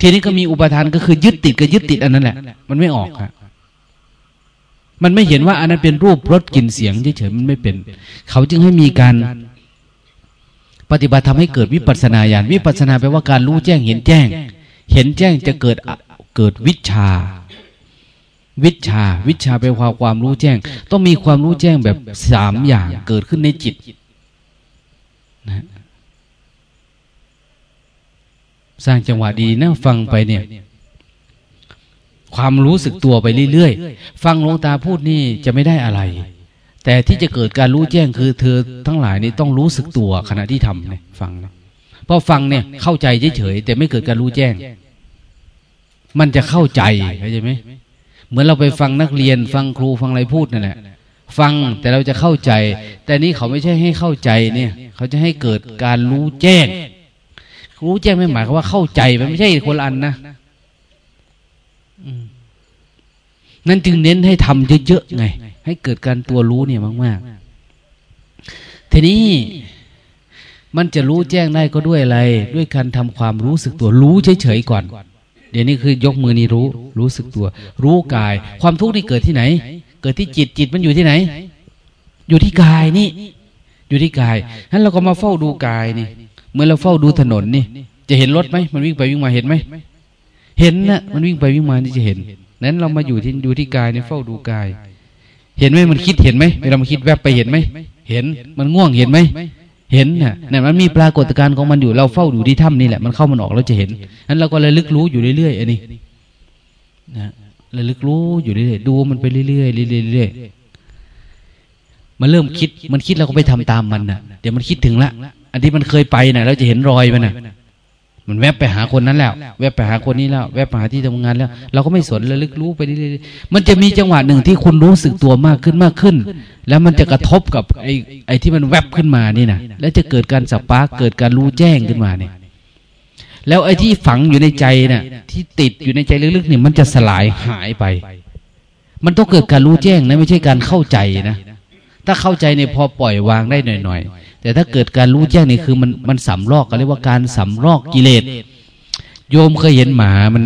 ทีนี้ก็มีอุปทานก็คือยึดติดก็ยึดติดอันนั้นแหละ มันไม่ออกครับมันไม่เห็นว่าอันนั้นเป็นรูปรสกลิ่นเสียงเฉยๆมันไม่เป็น เขาจึงให้มีการปฏิบัติทำให้เกิดวิปัสนาญาณวิปัสนาแปลว่าการรู้แจ้งเห็นแจ้ง เห็นแจ้งจะเกิด เกิดวิชา วิชา วิชาเป็นความความรู้แจ้ง ต้องมีความรู้แจ้งแบบสามอย่างเกิดขึ้นในจิตนะสร้างจังหวะดีนะฟังไปเนี่ย ความรู้สึกตัวไปเรื่อยๆ ฟังหลวงตาพูดนี่จะไม่ได้อะไร แต่ที่จะเกิดการรู้แจ้งคือ เธอทั้งหลายนี่ต้องรู้สึกตัวขณะที่ทำเนี่ยฟังนะพอฟังเนี่ยเข้าใจเฉยๆแต่ไม่เกิดการรู้แจ้ง มันจะเข้าใจเข้าใจไหมเหมือนเราไปฟังนักเรียน ฟังครูฟังอะไรพูดนั่นแหละฟังแต่เราจะเข้าใจ แต่นี้เขาไม่ใช่ให้เข้าใจเนี่ย เขาจะให้เกิดการรู้แจ้ง รู้แจ้งไม่หมายความว่าเข้าใจมันไม่ใช่คนอันนะนั่นจึงเน้นให้ทำเยอะๆไง ให้เกิดการตัวรู้เนี่ยมาก ๆ ทีนี้มันจะรู้แจ้งได้ก็ด้วยอะไร ด้วยการทำความรู้สึกตัวรู้เฉยๆก่อน เดี๋ยวนี้คือยกมือนี่รู้ รู้สึกตัว รู้กาย ความทุกข์นี่เกิดที่ไหน เกิดที่จิตจิตมันอยู่ที่ไหน อยู่ที่กายนี่ อยู่ที่กายฉะนั้นเราก็มาเฝ้าดูกายนี่เมื่อเราเฝ้าดูถนนนี่ จะเห็นรถไหมมันวิ่งไปวิ่งมาเห็นไหมเห็นนะมันวิ่งไปวิ่งมานี่จะเห็นนั้นเรามาอยู่ที่อยู่ที่กายเนี่ยเฝ้าดูกาย เห็นไหมมันคิดเห็นไหมเวลามันคิดแวบไปเห็นไหมเห็นมันง่วงเห็นไหม เห็นน่ะเนี่ยมันมีปรากฏการณ์ของมันอยู่เราเฝ้าอยู่ที่ถ้ำนี่แหละมันเข้ามันออกเราจะเห็นนั้นเราก็ระลึกรู้อยู่เรื่อยๆอันนี้นะระลึกรู้อยู่เรื่อยๆดูมันไปเรื่อยๆเรื่อยๆมันเริ่มคิดมันคิดเราก็ไปทำตามมันนะเดี๋ยวมันคิดถึงละอันที่มันเคยไปนะเราจะเห็นรอยมันนะ มันแวบไปหาคนนั้นแล้ว แวบไปหาคนนี้แล้ว แวบไปหาที่ทำงานแล้ว เราก็ไม่สนระลึกรู้ไปเรื่อยๆมันจะมีจังหวะหนึ่งที่คุณรู้สึกตัวมากขึ้นมากขึ้น แล้วมันจะกระทบกับไอ้ไอ้ที่มันแวบขึ้นมานี่นะแล้วจะเกิดการสับปาเกิดการรู้แจ้งขึ้นมาเนี่ย แล้วไอ้ที่ฝังอยู่ในใจนะ่ะ ที่ติดอยู่ในใจลึกๆเนี่ยมันจะสลายหายไป มันต้องเกิดการรู้แจ้งนะไม่ใช่การเข้าใจนะถ้าเข้าใจเนี่ยพอปล่อยวางได้หน่อยๆ แต่ถ้าเกิดการรู้แจ้งนี่คือมันมันสำลอกก็เรียกว่าการสำลอกกิเลส โยมเคยเห็นหมามัน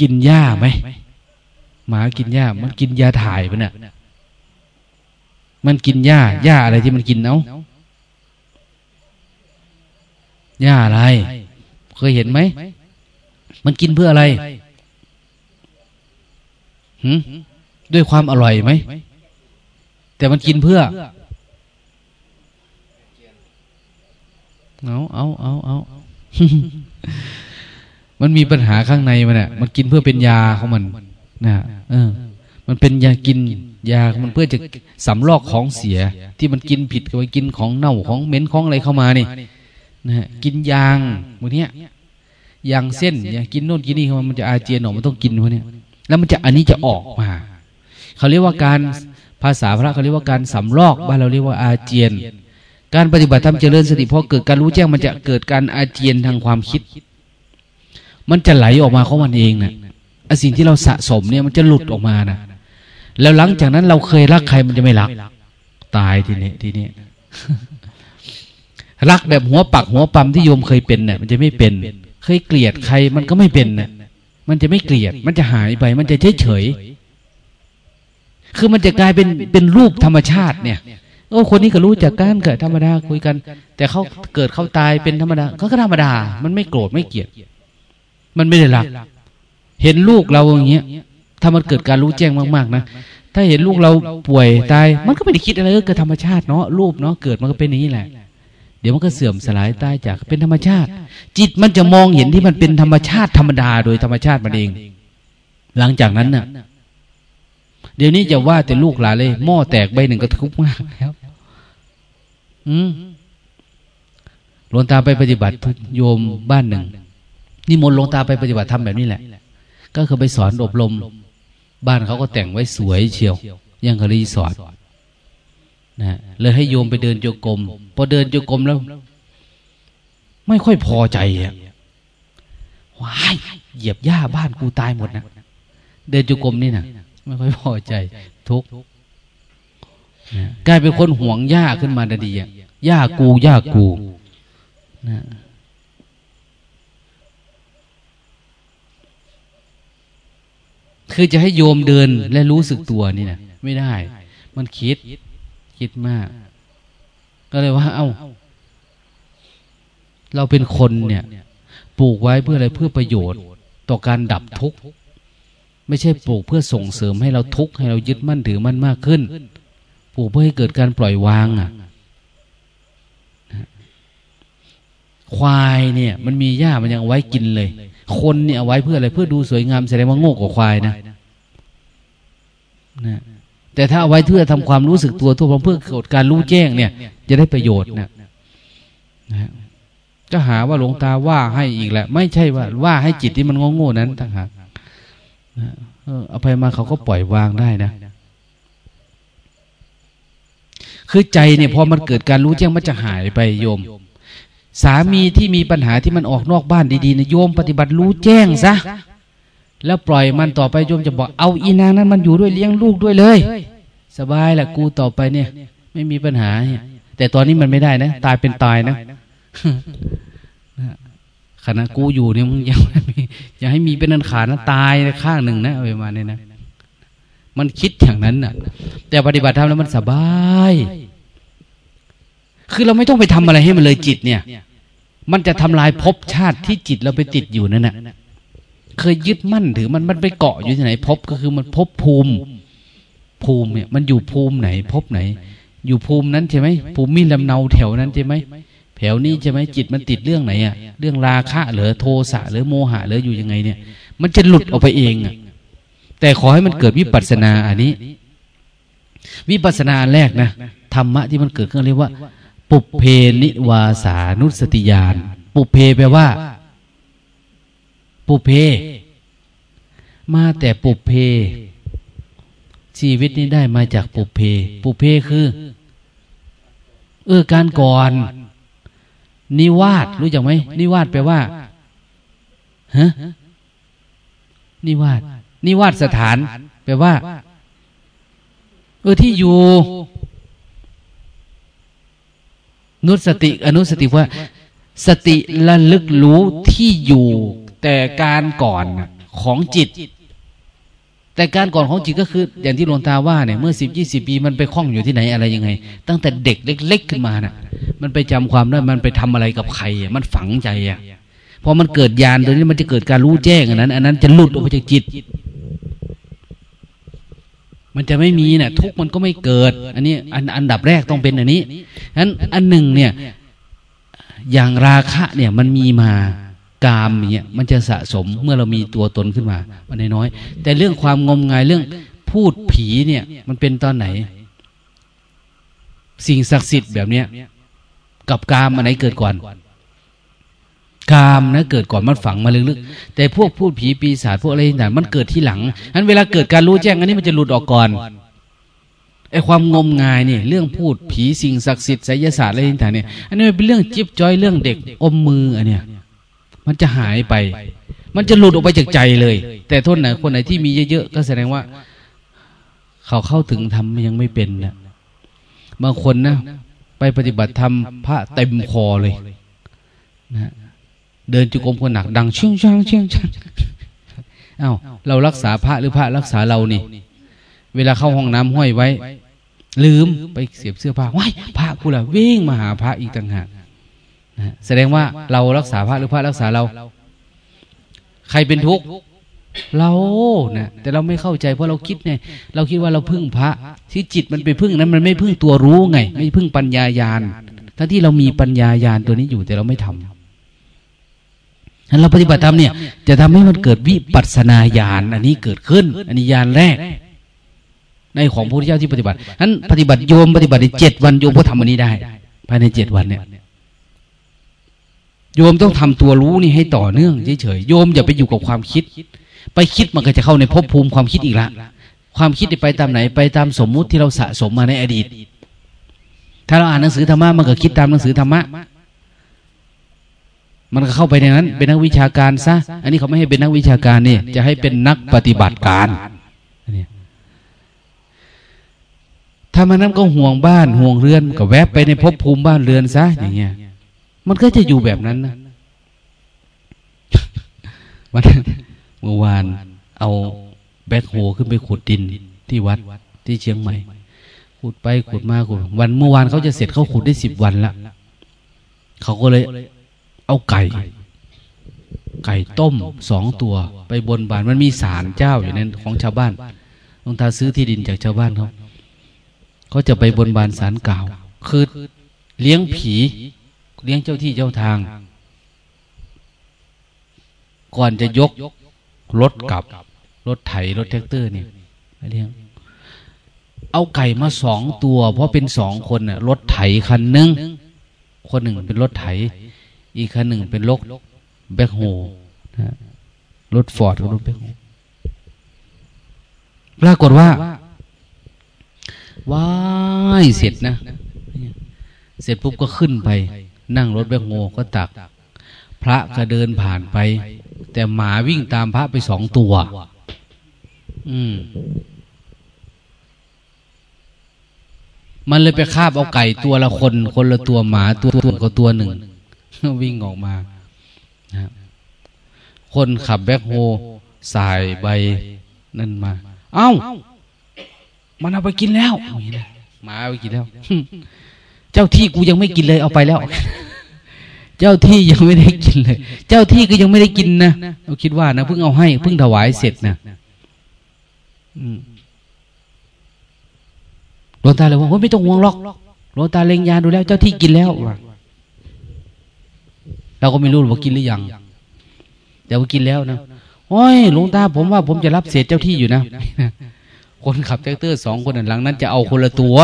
กินหญ้าไหมหมากินหญ้า มันกินยาถ่ายมันอะมันกินหญ้าหญ้าอะไรที่มันกินเนาะหญ้าอะไร เคยเห็นไหม มันกินเพื่ออะไรหืด้วยความอร่อยไหม แต่มันกินเพื่อ เอาเอาเอาเอามันมีปัญหาข้างในมันอะมันกินเพื่อเป็นยาของมันนะเออ มันเป็นยากินยามันเพื่อจะสำลอกของเสีย ที่มันกินผิดก็ไปกินของเน่าของเหม็นของอะไรเข้ามานี่นะกินยางพวกนี้ยางเส้นยางกินโน่นกินนี่มันจะอาเจียนออกมันต้องกินพวกนี้แล้วมันจะอันนี้จะออกมาเขาเรียกว่าการภาษาพระเขาเรียกว่าการสำลอกบ้านเราเรียกว่าอาเจียน การปฏิบัติธรรมเจริญสติพอเกิดการรู้แจ้งมันจะเกิดการอาเจียนทางความคิด มันจะไหลออกมาของมันเองนะ่ะสิ่งที่เราสะสมเนี่ยมันจะหลุดออกมานะแล้วหลังจากนั้นเราเคยรักใครมันจะไม่รัก ตายทีนี้ทีนี้รักแบบหัวปักหัวปั๊มที่โยมเคยเป็นเนี่ยมันจะไม่เป็น เคยเกลียดใครมันก็ไม่เป็นเนี่ยมันจะไม่เกลียด มันจะหายไป มันจะเฉยเฉยคือมันจะกลายเป็นเป็นรูปธรรมชาติเนี่ย โอ้คนนี้ก็รู้จักกันเกิดธรรมดาคุยกัน แต่เขาเกิดเขาตายเป็นธรรมดาเขาก็ธรรมดา มันไม่โกรธไม่เกลียด มันไม่ได้รัก เห็นลูกเราอย่างเงี้ย ถ้ามันเกิดการรู้แจ้งมากๆนะถ้าเห็นลูกเราป่วยตาย มันก็ไม่ได้คิดอะไรก็เกิดธรรมชาติเนาะรูปเนาะเกิดมันก็เป็นอย่างนี้แหละ เดี๋ยวมันก็เสื่อมสลายตายจากเป็นธรรมชาติ จิตมันจะมองเห็นที่มันเป็นธรรมชาติธรรมดาโดยธรรมชาติมันเอง หลังจากนั้นน่ะ เดี๋ยวนี้จะว่าแต่ลูกหลานเลย หม้อแตกใบหนึ่งก็ทุกข์มากแล้ว หลวงตาไปปฏิบัติโยมบ้านหนึ่งนี่มนหลวงตาไปปฏิบัติทำแบบนี้แหละ ก็คือไปสอนอบรม บ้านเขาก็แต่งไว้สวยเชียว ยังกรีสอร์ทนะเลยให้โยมไปเดินโยกรมพอเดินโยกรมแล้ว ไม่ค่อยพอใจอะว้ายเหยียบหญ้าบ้านกูตายหมดนะเดินโยกรมนี่นะไม่ค่อยพอใจ ทุกกลายเป็นคนห่วงหญ้าขึ้นมาดีอะ หญ้ากูหญ้ากูนะคือจะให้โยมเดินและรู้สึกตัวนี่นะไม่ได้ มันคิด คิดมาก ก็เลยว่า เอา้า เราเป็นคนเนี่ย ปลูกไว้เพื่ออะไรเพื่อประโยชน์ ต่อการดับทุกข์ ไม่ใช่ปลูกเพื่อส่งเสริมให้เราทุกข์ให้เรายึดมั่นถือมั่นมากขึ้น ปลูกเพื่อให้เกิดการปล่อยวางอะ ควายเนี่ย มันมีหญ้ามันยังไว้กินเลย คนเนี่ยเอาไว้เพื่ออะไรเพื่อดูสวยงามแสดงว่าโง่กว่าควายนะนะแต่ถ้าเอาไว้เพื่อทำความรู้สึกตัวทั่วพร้อมเพื่อเกิดการรู้แจ้งเนี่ย จะได้ประโยชน์นะนะจะหาว่าหลวงตาว่าให้อีกแหละ ไม่ใช่ว่า ว่าให้จิตที่มันโง่ๆนั้นต่างหากเอาไปมาเขาก็ปล่อยวางได้นะ คือใจเนี่ยพอมันเกิดการรู้แจ้งมันจะหายไปโยม สามีที่มีปัญหาที่มันออกนอกบ้านดีๆนะโยมปฏิบัติรู้แจ้งซะแล้วปล่อยมันต่อไปโยมจะบอกเอาอีนางนั้นมันอยู่ด้วยเลี้ยงลูกด้วยเลย สบายแหละกูต่อไปเนี่ย ไม่มีปัญหาแต่ตอนนี้มันไม่ได้นะ ตายเป็นตายนะขณะกูอยู่เนี่ยมึงยังอย่าให้มีเป็นอันขาดนะตายข้างหนึ่งนะเอาไปมาเนี่ยนะ มันคิดอย่างนั้นน่ะ แต่ปฏิบัติธรรมแล้วมันสบาย คือเราไม่ต้องไปทำอะไรให้มันเลยจิตเนี่ย มันจะทำลายภพชาติที่จิตเราไปติดอยู่นั่นน่ะเคยยึดมั่นถือมันมันไปเกาะอยู่ที่ไหนภพก็คือมันภพภูมิ ภูมิเนี่ย มันอยู่ภูมิไหนภพไหน อยู่ภูมินั้นใช่ไหมภูมิมีลำเนาแถวนั้นใช่ไหมแถวนี้ใช่ไหมจิตมันติดเรื่องไหนอะเรื่องราคะหรือโทสะหรือโมหะหรืออยู่ยังไงเนี่ย มันจะหลุดออกไปเองอะแต่ขอให้มันเกิดวิปัสสนาอันนี้ วิปัสสนาแรกนะธรรมะที่มันเกิดขึ้นเรียกว่า ปุเพนิวาสานุสติยานปุเพแปลว่า ปุเพ มาแต่ปุเพ ชีวิตนี้ได้มาจากปุเพ ปุเพคือ เออการก่อน นิวาสรู้จักไหมนิวาสแปลว่าฮะนิวาสนิวาสสถาน แปลว่า เออที่อยู่ นุสติอนุสติว่า สติระลึกรู้ที่อยู่ แต่การก่อนของจิต แต่การก่อนของจิตก็คือ อย่างที่หลวงตาว่าเนี่ยเมื่อสิบยี่สิบปีมันไปคล้องอยู่ที่ไหนอะไรยังไง ตั้งแต่เด็กเล็ก ๆ ขึ้นมาน่ะ มันไปจำความได้มันไปทำอะไรกับใครมันฝังใจอะพอมันเกิดญาณตัวนี้มันจะเกิดการรู้แจ้งอันนั้น อันนั้นจะหลุดออกไปจากจิต มันจะไม่มีเนะ่ยทุกมันก็ไม่เกิด อันนี้อันอันดับแรกต้องเป็นอันนี้ฉะนั้นอันหนึ่งเนี่ย อย่างราคะเนี่ยมันมีมากามเนี่ยมันจะสะสมเมื่อเรามีตัวตนขึ้นมา มันน้อยแต่เรื่องความงมงายเรื่องพูดผีเนี่ย มันเป็นตอนไหน สิ่งศักดิ์สิทธิ์แบบเนี้ยกับกามอันไหนเกิดก่อน กามนะเกิดก่อนมันฝังมาลึกๆแต่พวกพูดผีปีศาจพวกอะไรต่างมันเกิดที่หลังอันเวลาเกิดการรู้แจ้งอันนี้มันจะหลุดออกก่อนไอความงมงายเนี่ยเรื่องพูดผีสิ่งศักดิ์สิทธิ์ไสยศาสตร์อะไรต่างเนี่ยอันนี้เป็นเรื่องจิ๊บจ้อยเรื่องเด็กอมมืออันเนี้ยมันจะหายไป มันจะหลุดออกไปจากใจเลย แต่ทนไหนคนไหนที่มีเยอะๆก็แสดงว่า เขาเข้าถึงทำยังไม่เป็นนะบางคนนะไปปฏิบัติธรรมพระเต็มคอเลยนะ เดินจุกรมคนหนัก ดังเชียงช่างเชียงช่างเอ้าเรารักษาพระหรือพระรักษาเรานี่เวลาเข้าห้องน้ำห้อยไว้ ลืมไปเสียบเสื้อผ้าว้ายพระกูละวิ่งมาหาพระอีกต่างหากแสดงว่าเรารักษาพระหรือพระรักษาเรา ใครเป็นทุกข์เรานะแต่เราไม่เข้าใจเพราะเราคิดไงเราคิดว่าเราพึ่งพระที่จิตมันไปพึ่งนั้นมันไม่พึ่งตัวรู้ไง ไม่พึ่งปัญญายาณทั้งที่เรามีปัญญายาณตัวนี้อยู่แต่เราไม่ทำเราปฏิบัติธรรมเนี่ยจะทำให้มันเกิดวิปัสนาญาณอันนี้เกิดขึ้น อันนี้ญาณแรก ในของพระพุทธเจ้าที่ปฏิบัตินั้นปฏิบัติโยมปฏิบัติในเจ็ดวันโยมก็ทำอันนี้ได้ ภายในเจ็ดวันเนี่ยโยมต้องทำตัวรู้นี่ให้ต่อเนื่องเฉยๆโยมอย่าไปอยู่กับความคิด ไปคิดมันก็จะเข้าในภพภูมิความคิดอีกละความคิดไปตามไหน ไปตามสมมุติที่เราสะสมมาในอดีต ถ้าเราอ่านหนังสือธรรมะมันก็คิดตามหนังสือธรรมะ มันก็เข้าไปในนั้น เป็นนักวิชาการซะ อันนี้เขาไม่ให้เป็นนักวิชาการนี่ จะให้เป็นนักปฏิบัติการถ้ามันนั้นก็ห่วงบ้านห่วงเรือน ก็แวบไปในภพภูมิบ้านเรือนซะอย่างเงี้ย มันก็จะอยู่แบบนั้นนะวันเมื่อวานเอาแบคโฮขึ้นไปขุดดินที่วัดที่เชียงใหม่ ขุดไปขุดมาขุด วันเมื่อวานเขาจะเสร็จเขาขุดได้สิบวันละเขาก็เลย เอาไก่ ไก่ต้มสองตัว ไปบนบานมันมีศาลเจ้าอยู่ในของชาวบ้านหลวงตาซื้อที่ดินจากชาวบ้านเขาเขาจะไปบนบานศาลกล่าวคือเลี้ยงผี เลี้ยงเจ้าที่เจ้าทาง ก่อนจะยกรถกลับ รถไถรถแทรกเตอร์เนี่ยเลี้ยงเอาไก่มาสองตัว เพราะเป็นสองคนน่ะรถไถคันหนึ่งคนหนึ่งเป็นรถไถ อีกคันหนึ่งเป็นรถแบคโฮนะรถฟอร์ดกับรถแบคโฮปรากฏว่าว้ายเสร็จนะ เสร็จปุ๊บก็ขึ้นไป นั่งรถแบคโฮก็ตัก พระก็เดินผ่านไป แต่หมาวิ่งตามพระไปสองตัว อืมมันเลยไปคาบเอาไก่ตัวละคน คนละตัวหมาตัวตัวก็ตัวหนึ่ง วิ่งออกมานะคนขับแบ็คโฮสายใบนั่นมา เอ้า มันเอาไปกินแล้วหมาเอาไปกินแล้ว เจ้าที่กูยังไม่กินเลยเอาไปแล้ว เจ้าที่ยังไม่ได้กินเลย เจ้าที่ก็ยังไม่ได้กินนะเราคิดว่านะเพิ่งเอาให้เพิ่งถวายเสร็จนะหลวงตาเลยว่าไม่ต้องห่วงหรอกหลวงตาเล็งญาณดูแล้ว เจ้าที่กินแล้ว เราก็ไม่รู้ว่ากินหรือยัง แต่ว่ากินแล้วนะโอ้ยหลวงตาผมว่าผมจะรับเศษเจ้าที่อยู่นะคนขับแทรกเตอร์สองคนหลังนั้นจะเอาคนละตัว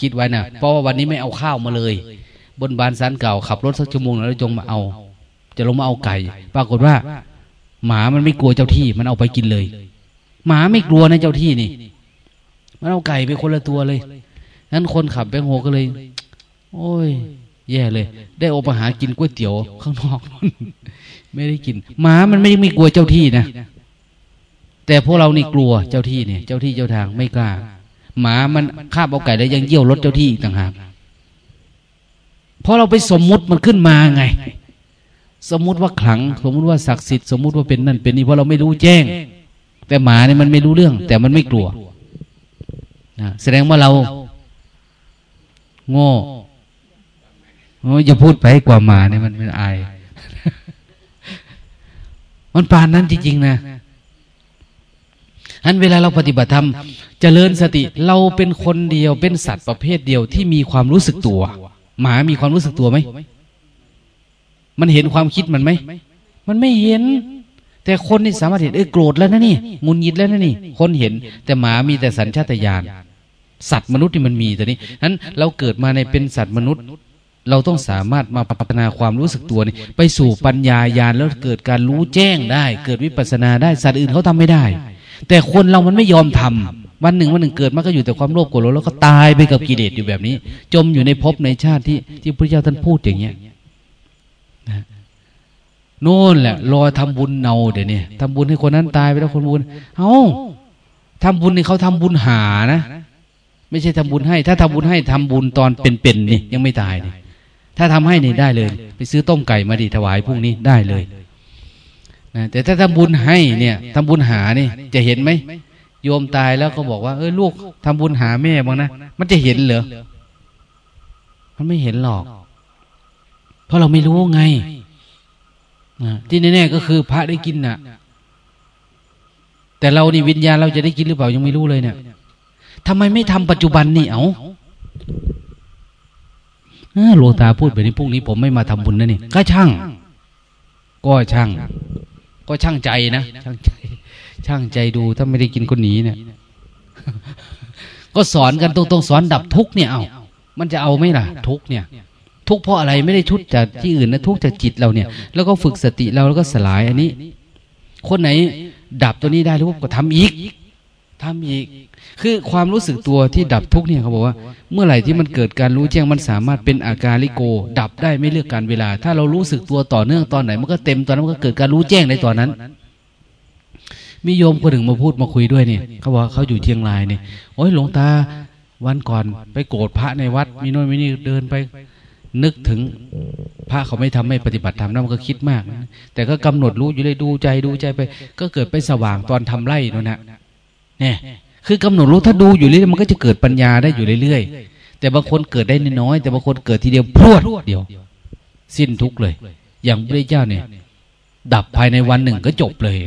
คิดไว้นะเพราะว่าวันนี้ไม่เอาข้าวมาเลย บนบานศาลกล่าวขับรถสักชั่วโมงแล้วจงมาเอา จะลงมาเอาไก่ ปรากฏว่า หมามันไม่กลัวเจ้าที่ มันเอาไปกินเลย หมาไม่กลัวนะเจ้าที่นี่ มันเอาไก่ไปคนละตัวเลยนั้นคนขับแบงโฮก็เลย โอ้ย แย่เลย ได้ออกมาหากินก๋วยเตี๋ยวข้างนอกไม่ได้กินหมามันไม่ได้ไม่กลัวเจ้าที่นะแต่พวกเรานี่กลัวเจ้าที่เนี่ย เจ้าที่เจ้าทางไม่กล้า หมามันคาบเอาไก่แล้วยังเยี่ยวรถเจ้าที่ต่างหากเพราะเราไปสมมุติมันขึ้นมาไง สมมุติว่าขลัง สมมุติว่าศักดิ์สิทธิ์สมมุติว่าเป็นนั่นเป็นนี่เพราะเราไม่รู้แจ้ง แต่หมาเนี่ยมันไม่รู้เรื่อง แต่มันไม่กลัวนะแสดงว่าเรา โง่ โอ้อย่าพูดไปกว่าหมาเนี่ยมันเป็นอาย มันปานนั้นจริง ๆ นะอันเวลาเราปฏิบัติธรรมเจริญสติเราเป็นคนเดียวเป็นสัตว์ประเภทเดียวที่มีความรู้สึกตัว หมามีความรู้สึกตัวไหมมันเห็นความคิดมันไหมมันไม่เห็น แต่คนนี่สามารถเห็นเออโกรธแล้วนะนี่งุนยิดแล้วนะนี่ คนเห็น แต่หมามีแต่สัญชาตญาณสัตว์มนุษย์ที่มันมีตัวนี้นั้นเราเกิดมาในเป็นสัตว์มนุษย์ เราต้องสามารถมาพัฒนาความรู้สึกตัวนี่ไปสู่ปัญญาญาณแล้วเกิดการรู้แจ้งได้ เกิดวิปัสนาได้สัตว์อื่นเขาทำไม่ได้ แต่คนเรามันไม่ยอมทำวันหนึ่งวันหนึ่งเกิดมาก็อยู่แต่ความโลภโกรธแล้วก็ตายไปกับกิเลสอยู่แบบนี้ จมอยู่ในภพในชาติที่ที่พระเจ้าท่านพูดอย่างเงี้ยนะโน่นแหละรอทำบุญเนาเดี๋ยวนี้ทำบุญให้คนนั้นตายไปแล้วคนบุญ เอาทำบุญนี่เขาทำบุญหานะ ไม่ใช่ทำบุญให้ ถ้าทำบุญให้ทำบุญตอนเป็นๆนี่ยังไม่ตายนี่ ถ้าทำให้นี่ได้เลย ไปซื้อต้มไก่มาดิถวายพรุ่งนี้ได้เลยนะแต่ถ้าทำบุญให้เนี่ยทำบุญหานี่จะเห็นไหมโยมตายแล้วก็บอกว่าเออลูกทำบุญหาแม่บ้างนะมันจะเห็นเหรอมันไม่เห็นหรอก เพราะเราไม่รู้ไงนะที่แน่ๆก็คือพระได้กินนะ่ะ แต่เรานี่วิญญาณเราจะได้กินหรือเปล่ายังไม่รู้เลยเนี่ยทำไมไม่ทำปัจจุบันนี่เอา หลวงตาพูดแบบนี้พรุ่งนี้ผมไม่มาทำบุญนะนี่ก็ช่าง ก็ช่าง ก็ช่างใจนะช่างใจ ช่างใจดูถ้าไม่ได้กินคนหนีเนี่ย ก็สอนกันตรงๆสอนดับทุกเนี่ยเอามันจะเอาไหมล่ะ ทุกเนี่ย ทุกเพราะอะไรไม่ได้ทุกจากที่อื่นนะทุกจากจิตเราเนี่ย แล้วก็ฝึกสติเราแล้วก็สลายอันนี้ คนไหนดับตัวนี้ได้รู้ก็ทำอีกทำอีก คือความรู้สึกตัวที่ดับทุกเนี่ยเขาบอกว่า เมื่อไหร่ที่มันเกิดการรู้แจ้งมันสามารถเป็นอาการลิโก ดับได้ไม่เลือกการเวลา ถ้าเรารู้สึกตัวต่อเนื่องตอนไหน มันก็เต็มตอนนั้นมันก็เกิดการรู้แจ้งในตอนนั้น มีโยมคนหนึ่งมาพูดมาคุยด้วยเนี่ยเขาบอกเขาอยู่เชียงรายเนี่ยโอ้ยหลวงตาวันก่อนไปโกรธพระในวัด มีโน่นมีนี่เดินไป นึกถึงพระเขาไม่ทำไม่ปฏิบัติธรรมนั่นมันก็คิดมาก แต่ก็กำหนดรู้อยู่เลยดูใจดูใจไป ก็เกิดไปสว่างตอนทำไร่นั่นนะเนี่ย คือกำหนดรู้ถ้าดูอยู่เรื่อยมันก็จะเกิดปัญญาได้อยู่เรื่อยๆแต่บางคนเกิดได้น้อยแต่บางคนเกิดทีเดียวพรวดเดียว สิ้นทุกเลย อย่างพระเจ้าเนี่ย ดับภายในวันหนึ่งก็จบเลย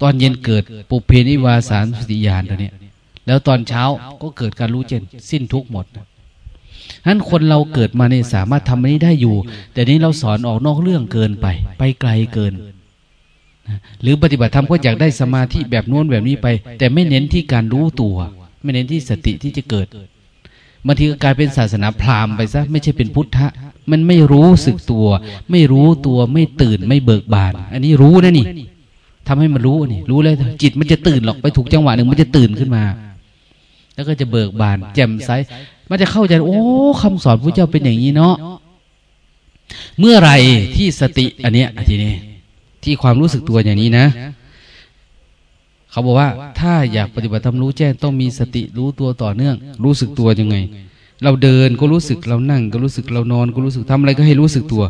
ตอนเย็นเกิดปุเพนิวาสารสติญาณตัวนี้แล้วตอนเช้าก็เกิดการรู้เจนสิ้นทุกหมดนั้นคนเราเกิดมาเนี่ยสามารถทำอันนี้ได้อยู่ แต่นี้เราสอนออกนอกเรื่องเกินไป ไปไกลเกิน หรือปฏิบัติธรรมก็อยากได้สมาธิแบบโน้นแบบนี้ไป แต่ไม่เน้นที่การรู้ตัว ไม่เน้นที่สติที่จะเกิดบางทีก็กลายเป็นศาสนาพราหมณ์ไปซะไม่ใช่เป็นพุทธะ มันไม่รู้สึกตัว ไม่รู้ตัวไม่ตื่นไม่เบิกบาน อันนี้รู้นะนี่ทำให้มันรู้นี่ รู้เลยจิตมันจะตื่นหรอกไปถูกจังหวะหนึ่งมันจะตื่นขึ้นมา แล้วก็จะเบิกบาน แจ่มใสมันจะเข้าใจ โอ้คำสอนพระเจ้าเป็นอย่างนี้เนาะเมื่อไรที่สติ อันเนี้ยทีนี้ ที่ความรู้สึกตัวอย่างนี้นะ เขาบอกว่า ถ้าอยากปฏิบัติธรรมรู้แจ้งต้องมีสติรู้ตัวต่อเนื่อง รู้สึกตัวยังไง เราเดินก็รู้สึกเรานั่ง ก็รู้สึกเรานอน ก็รู้สึกทำอะไรก็ให้รู้สึกตัว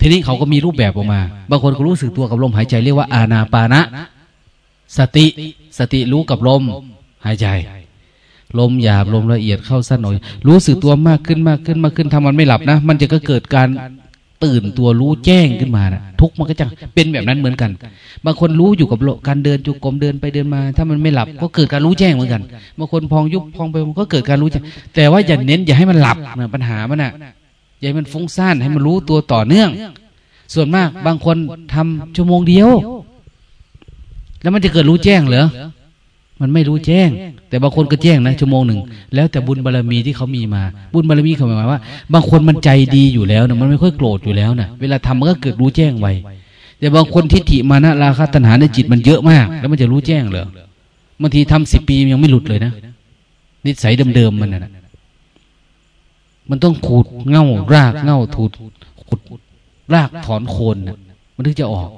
ทีนี้เขาก็มีรูปแบบออกมา บางคนก็รู้สึกตัวกับลมหายใจเรียกว่าอาณาปานะ สติสติรู้กับลมหายใจลมหยาบลมละเอียดเข้าสั้นหน่อย รู้สึกตัวมากขึ้นมากขึ้นมากขึ้นทำมันไม่หลับนะ มันจะก็เกิดการ ตื่นตัวรู้แจ้งขึ้นมานะทุกมันก็จะเป็นแบบนั้นเหมือนกัน บางคนรู้อยู่กับการเดินจุกรมเดินไปเดินมา ถ้ามันไม่หลับก็เกิดการรู้แจ้งเหมือนกันบางคนพองยุบพองไปมันก็เกิดการรู้แจ้งแต่ว่าอย่าเน้นอย่าให้มันหลับนะปัญหามันนะอย่าให้มันฟุ้งซ่านให้มันรู้ตัวต่อเนื่อง ส่วนมากบางคนทำชั่วโมงเดียว แล้วมันจะเกิดรู้แจ้งเหรอ มันไม่รู้แจ้ง แต่บางคนก็แจ้งนะชั่วโมงหนึ่งแล้วแต่บุญบารรมีที่เขามีมา บุญบารรมีเขาหมายว่า บางคนมันใจดีอยู่แล้วนะมันไม่ค่อยโกรธอยู่แล้วนะเวลาทำมันก็เกิดรู้แจ้งไวแต่บางคนทิฏฐิมานะราคะตัณหาในจิตมันเยอะมาก แล้วมันจะรู้แจ้งเหรอบางทีทำสิบปียังไม่หลุดเลยนะนิสัยเดิมๆมันนะมันต้องขูดเง่ารากเง่าถูดขุดรากถอนโคนนะมันถึงจะออก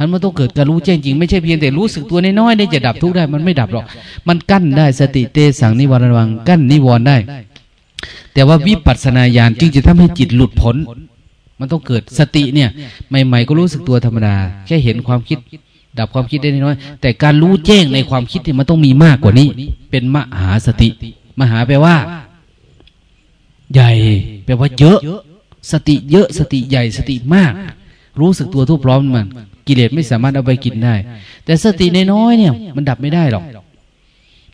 อันมันต้องเกิดการรู้แจ้งจริง ไม่ใช่เพียงแต่รู้สึกตัวน้อยๆได้จะดับทุกได้มันไม่ดับหรอก มันกั้นได้สติเตสังนิวรณวัง กั้นนิวรณ์ได้ แต่ว่าวิปัสสนาญาณจึงจะทำให้จิตหลุดพ้นมันต้องเกิดสติเนี่ย ใหม่ ๆ ก็รู้สึกตัวธรรมดา แค่เห็นความคิด ดับความคิดได้น้อยแต่การรู้แจ้งในความคิดเนี่ยมันต้องมีมากกว่านี้ เป็นมหาสติ มหาแปลว่า ใหญ่แปลว่าเยอะ สติเยอะสติใหญ่สติมาก รู้สึกตัวทุกพร้อมมัน กิเลสไม่สามารถเอาไปกินได้ แต่สติน้อยเนี่ยมันดับไม่ได้หรอก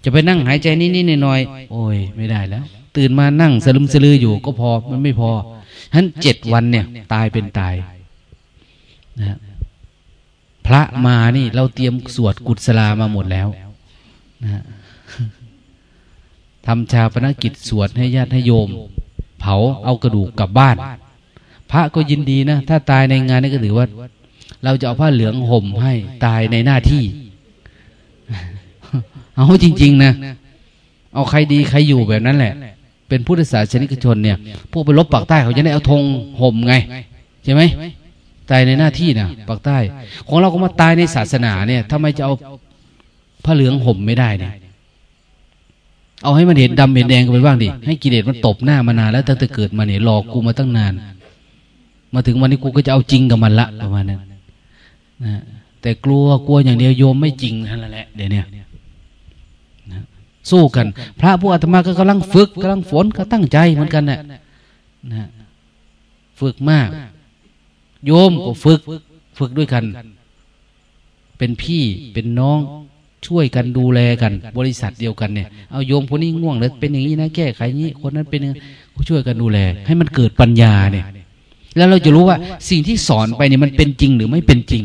จะไปนั่งหายใจนิดๆหน่อยๆโอ้ยไม่ได้แล้ว ตื่นมานั่งสลึมสลืออยู่ก็พอมันไม่พอฉะนั้นเจ็ดวันเนี่ย ตายเป็นตายนะพระมานี่เราเตรียมสวดกุศลามาหมดแล้วนะทำชาปนกิจสวดให้ญาติให้โยม เผาเอากระดูกกลับบ้าน พระก็ยินดีนะ ถ้าตายในงานนี้ก็ถือว่า เราจะเอาผ้าเหลืองห่มให้ตายในหน้าที่ เอาจริง ๆ นะ เอาใครดีใครอยู่แบบนั้นแหละ เป็นพุทธศาสนิกชนเนี่ย พวกไปลบปากใต้เขาจะได้เอาธงห่มไง ใช่ไหมตายในหน้าที่นะปากใต้ ของเราก็มาตายในศาสนาเนี่ยทำไมจะเอาผ้าเหลืองห่มไม่ได้เนี่ยเอาให้มันเห็นดำเห็นแดงกันไปบ้างดิ ให้กิเลสมันตบหน้ามานานแล้วตั้งแต่เกิดมาเนี่ยหลอกกูมาตั้งนาน มาถึงวันนี้กูก็จะเอาจริงกับมันละประมาณนั้น นะแต่กลัวกลัวอย่างเดียวโยมไม่จริงนั่นแหละเดี๋ยวนี้นะสู้กัน พระผู้อาตมาก็กำลังฝึกกำลังฝนก็ตั้งใจเหมือนกันนะนะฝึกมาก โยมก็ฝึก ฝึกด้วยกัน เป็นพี่เป็นน้องช่วยกันดูแลกัน บริษัทเดียวกันเนี่ยเอาโยมคนนี้ง่วงแล้วเป็นอย่างนี้นะแก้ไขนี้คนนั้นเป็นช่วยกันดูแล ให้มันเกิดปัญญาเนี่ย แล้วเราจะรู้ว่าสิ่งที่สอนไปเนี่ยมันเป็นจริงหรือไม่เป็นจริง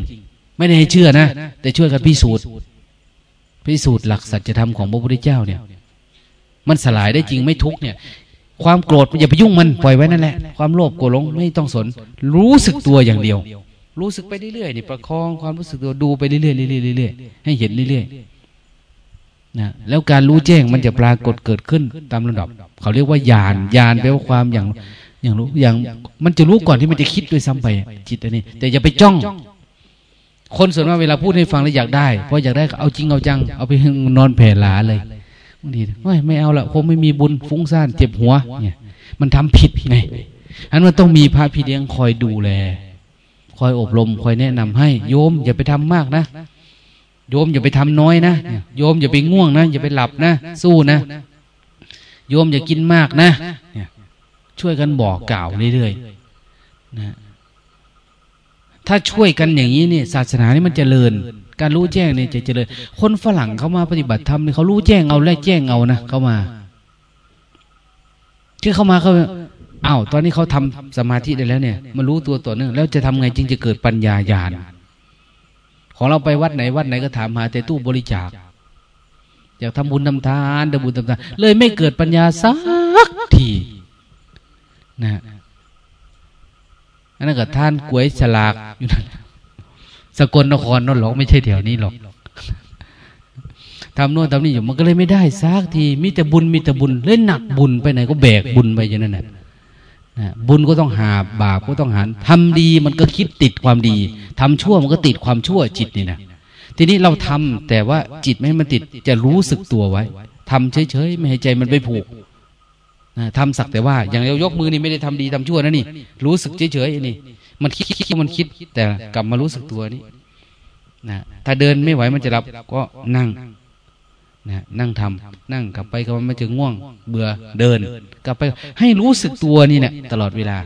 ไม่ได้ให้เชื่อนะ แต่ช่วยกันพิสูจน์พิสูจน์หลักสัจธรรมของพระพุทธเจ้าเนี่ย มันสลายได้จริงไม่ทุกเนี่ย ความโกรธอย่าไปยุ่งมันปล่อยไว้นั่นแหละ ความโลภโกรธหลงไม่ต้องสน รู้สึกตัวอย่างเดียว รู้สึกไปเรื่อยๆนี่ประคองความรู้สึกตัวดูไปเรื่อยๆเรื่อยๆให้เห็นเรื่อยๆนะแล้วการรู้แจ้งมันจะปรากฏเกิดขึ้นตามลำดับ เขาเรียกว่าญาณญาณแปลว่าความอย่างอย่างรู้อย่างมันจะรู้ก่อนที่มันจะคิดด้วยซ้ำไปจิตอันนี้ แต่อย่าไปจ้อง คนส่วนมากเวลาพูดให้ฟังแล้วอยากได้เพราะอยากได้เอาจริงเอาจัง เอาไปนอนแผ่หลาเลยบางทีไม่ไม่เอาละคงไม่มีบุญฟุ้งซ่านเจ็บหัวเนี่ยมันทำผิดไงอันมันต้องมีพระพี่เลี้ยงคอยดูแล คอยอบรม คอยแนะนำให้ โยมอย่าไปทำมากนะโยมอย่าไปทำน้อยนะโยมอย่าไปง่วงนะอย่าไปหลับนะสู้นะ โยมอย่ากินมากนะช่วยกันบอกกล่าวเรื่อยๆนะ ถ้าช่วยกันอย่างนี้เนี่ยศาสนานี่มันจเจริญ การรู้แจ้งเนี่ยจะเจริญ คนฝรั่งเขามาปฏิบัติธรรมเนี่ยเขารู้แจ้งเอาและแจ้งเอานะเขามาคือเขามาเขาอ้าวตอนนี้เขาทำสมาธิได้แล้วเนี่ยมันรู้ตัวต่อเนื่องแล้วจะทำไงจึงจะเกิดปัญญาญาณของเราไปวัดไหนวัดไหนก็ถามหาแต่ตู้บริจาคอยากทำบุญทำทานทำบุญทำทานเลยไม่เกิดปัญญาสักทีนะ อันนั้นก็ท่านกวยฉลากอยู่นั่นสกลนครนั่นหรอกไม่ใช่แถวนี้หรอกทำโน่นทำนี่อยู่มันก็เลยไม่ได้ซักทีมีแต่บุญมีแต่บุญเล่นหนักบุญไปไหนก็แบกบุญไปอย่างนั้นแหละบุญก็ต้องหาบาปก็ต้องหาทำดีมันก็คิดติดความดีทำชั่วมันก็ติดความชั่วจิตนี่นะทีนี้เราทำแต่ว่าจิตไม่ให้มันติดจะรู้สึกตัวไว้ทำเฉยๆไม่ให้ใจมันไปผูก ทำสักแต่ว่า อย่างเรายกมือนี่ไม่ได้ทำดีทำชั่วนะนี่ รู้สึกเฉยๆนี่ มันคิดมันคิด แต่กลับมารู้สึกตัวนี่นะถ้าเดินไม่ไหวมันจะรับก็นั่งนะนั่งทำนั่งกลับไปก็มันจะง่วง เบื่อเดิน กลับไป ให้รู้สึกตัวนี่เนี่ยตลอดเวลา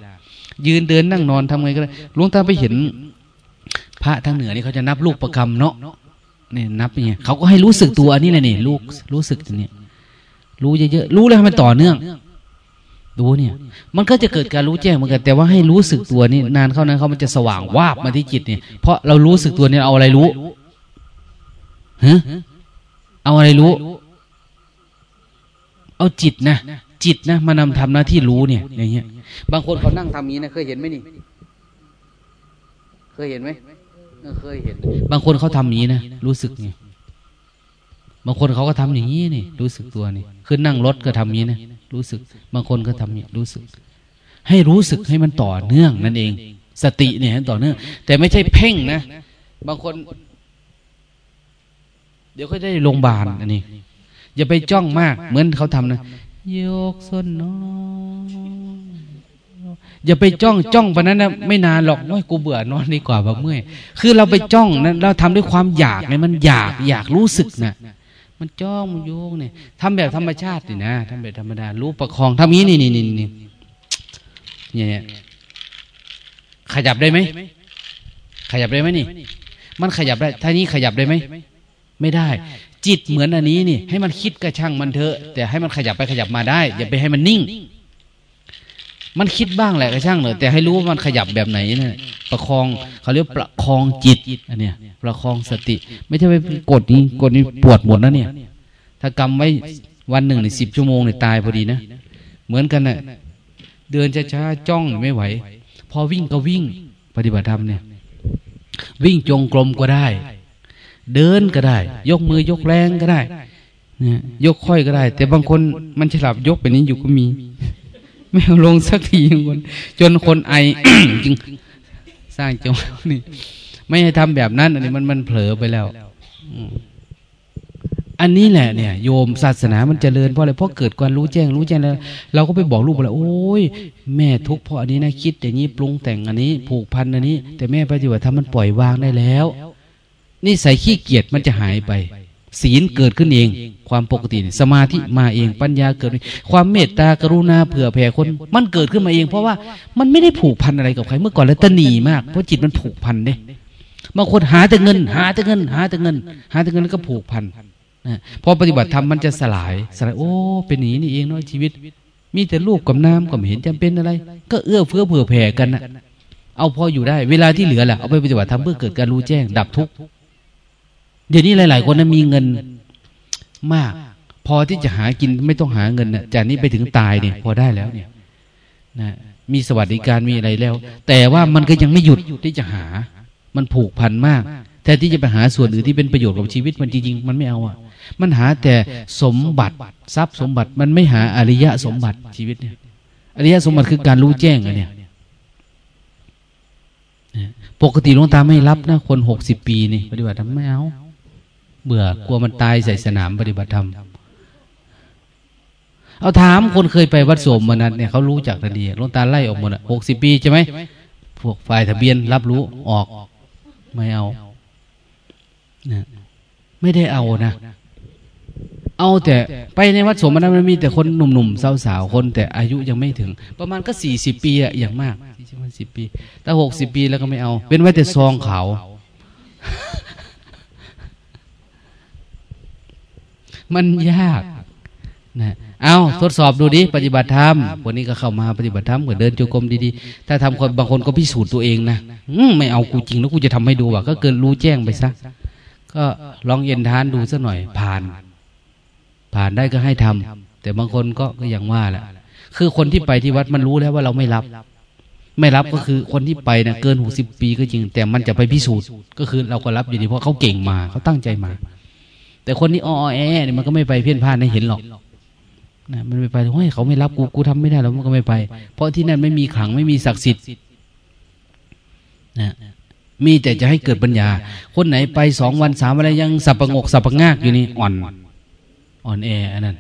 ยืนเดินนั่งนอนทำไงก็ได้ลุงตาไปเห็น พระทางเหนือนี่เขาจะนับลูกประคำเนาะนี่นับเนี่ยเขาก็ให้รู้สึกตัวนี่แหละนี่ลูกรู้สึกเนี่ยรู้เยอะๆรู้แล้วให้มันต่อเนื่อง ดูเนี่ย มันก็จะเกิดการรู้แจ้งเหมือนกัน แต่ว่าให้รู้สึกตัวนี่นานเข้านั้นเขามันจะสว่างวาบมาที่จิตเนี่ย เพราะเรารู้สึกตัวเนี่ยเอาอะไรรู้ฮะเอาอะไรรู้ เอาจิตนะจิตนะมานำทำหน้าที่รู้เนี่ย อย่างเงี้ย บางคนเขานั่งทำนี้นะเคยเห็นไหมนี่ เคยเห็นไหมเคยเห็น บางคนเขาทำนี้นะรู้สึกไงบางคนเขาก็ทำอย่างนี้นี่ รู้สึกตัวนี่ขึ้นนั่งรถก็ทำนี้นะ รู้สึก บางคนก็ทำนี้รู้สึก ให้รู้สึกให้มันต่อเนื่องนั่นเอง สติเนี่ยต่อเนื่อง แต่ไม่ใช่เพ่งนะ บางคน เดี๋ยวเขาได้โรงพยาบาลอันนี้อย่าไปจ้องมาก เหมือนเขาทำนะโยกส้นน้ออย่าไปจ้องจ้องไปนั้นนะไม่นานหรอกว่ากูเบื่อนอนดีกว่าแบบเมื่อยคือเราไปจ้องนั้นเราทำด้วยความอยากไงมันอยากอยากรู้สึกนะ มันจ้องมันโยกเนี่ยทำแบบธรรมชาตินี่นะทำแบบธรรมดา รู้ประคองทำนี้นี่นี่นี่นี่เนี่ยขยับได้ไหมขยับได้ไหมนี่ มันขยับได้ท่านี้ขยับได้ไหมไม่ได้ จิตเหมือนอันนี้นี่ ให้มันคิดกระช่างมันเถอะแต่ให้มันขยับไปขยับมาได้ อย่าไปให้มันนิ่ง มันคิดบ้างแหละกระช่างเลยแต่ให้รู้ว่ามันขยับแบบไหนเนี่ยประคองเขาเรียกประคองจิตอันเนี้ยประคองสติ ไม่ใช่ไปกดนี้กดนี้ปวดหมดนะเนี่ย ถ้ากำไว้วันหนึ่งในสิบชั่วโมงเนี่ยตายพอดีนะเหมือนกันนะ่ะเดินช้าๆจ้องไม่ไหว พอวิ่งก็วิ่ง ปฏิบัติธรรมเนี่ย วิ่งจงกรมก็ได้ เดินก็ได้ ยกมือยกแรงก็ได้เนี่ยยกค่อยก็ได้ แต่บางคนมันฉลับยกไปนี้อยู่ก็มี ไม่เอาลงสักทีคน จนคนไอจึงสร้างจังนี่ ไม่ให้ทำแบบนั้น อันนี้มันมันเผลอไปแล้วอันนี้แหละเนี่ยโยมศาสนามันเจริญเพราะอะไรเพราะเกิดการรู้แจ้งรู้แจ้งแล้ว เราก็ไปบอกลูกว่าโอ้ยแม่ทุกข์เพราะอันนี้นะคิดอย่างนี้ปรุงแต่งอันนี้ ผูกพันอันนี้ แต่แม่ปฏิบัติธรรมมันปล่อยวางได้แล้วนิสัยขี้เกียจมันจะหายไป ศีลเกิดขึ้นเอง ความปกติสมาธิมาเองปัญญาเกิด ความเมตตากรุณาเผื่อแผ่คน มันเกิดขึ้นมาเอง เพราะว่ามันไม่ได้ผูกพันอะไรกับใครเมื่อก่อนแล้วตนีมากเพราะจิตมันผูกพันเด้บางคนหาแต่เงิน หาแต่เงิน หาแต่เงิน หาแต่เงินแล้วก็ผูกพันนะพอปฏิบัติธรรมมันจะสลายสลายโอ้เป็นหนีนี่เองเนาะชีวิต มีแต่ลูกกับน้ำก็ไม่เห็นจำเป็นอะไร ก็เอื้อเฟื้อเผื่อแผ่กันนะเอาพออยู่ได้ เวลาที่เหลือแหละเอาไปปฏิบัติธรรมเพื่อเกิดการรู้แจ้งดับทุกข์ เดี๋ยวนี้หลาย ๆ คนนะมีเงินมาก พอที่จะหากินไม่ต้องหาเงินนะจากนี้ไปถึงตายเนี่ย พอได้แล้วเนี่ยนะมีสวัสดิการมีอะไรแล้ว แต่ว่ามันก็ยังไม่หยุดที่จะหา มันผูกพันมากแทนที่จะไปหาส่วนอื่นที่เป็นประโยชน์กับชีวิตมันจริงๆมันไม่เอาอะ มันหาแต่สมบัติทรัพย์สมบัติมันไม่หาอริยะสมบัติชีวิตเนี่ย อริยะสมบัติคือการรู้แจ้งอะเนี่ยปกติหลวงตาไม่รับนะคนหกสิบปีนี่ปฏิบัติธรรมไม่เอา เบื่อกลัวมันตายใส่สนามปฏิบัติธรรม เอาถามคนเคยไปวัดโสมมานั้นเนี่ยเขารู้จักทันทีลงตาไล่ออกหมดหกสิบปีใช่ไหมพวกฝ่ายทะเบียนรับรู้ออก ไม่เอานะไม่ได้เอานะ เอาแต่ไปในวัดสมนั้นมันมีแต่คนหนุ่มๆสาวๆคน แต่อายุยังไม่ถึง ประมาณก็สี่สิบปีอะอย่างมากสี่สิบปีถ้าหกสิบปีแล้วก็ไม่เอา เป็นไว้แต่ซองขาว มันยากนะเอาทดสอบดูดิปฏิบัติธรรมวันนี้ก็เข้ามาปฏิบัติธรรมก็เดินจงกรมดีๆ ถ้าทำคนบางคนก็พิสูจน์ตัวเองนะไม่เอากูจริงแล้วกูจะทำให้ดูว่าก็เกินรู้แจ้งไปซะก็ลองเย็นทานดูสักหน่อย ผ่าน ผ่านได้ก็ให้ทำแต่บางคนก็ก็อย่างว่าแหละคือคนที่ไปที่วัดมันรู้แล้วว่าเราไม่รับ ไม่รับก็คือคนที่ไปนะเกินหกสิบปีก็จริง แต่มันจะไปพิสูจน์ ก็คือเราก็รับอยู่ดีเพราะเขาเก่งมาเขาตั้งใจมา แต่คนที่อ้อแอเนี่ยมันก็ไม่ไปเพี้ยนพลาดให้เห็นหรอกนะมันไม่ไปเฮ้ยเขาไม่รับกูกูทำไม่ได้แล้วมันก็ไม่ไป เพราะที่นั่นไม่มีขังไม่มีศักดิ์สิทธิ์นะมีแต่จะให้เกิดปัญญา คนไหนไปสองวันสามวันยังสับประงกสับประงากอยู่นี่อ่อน อ่อนแออันนั้น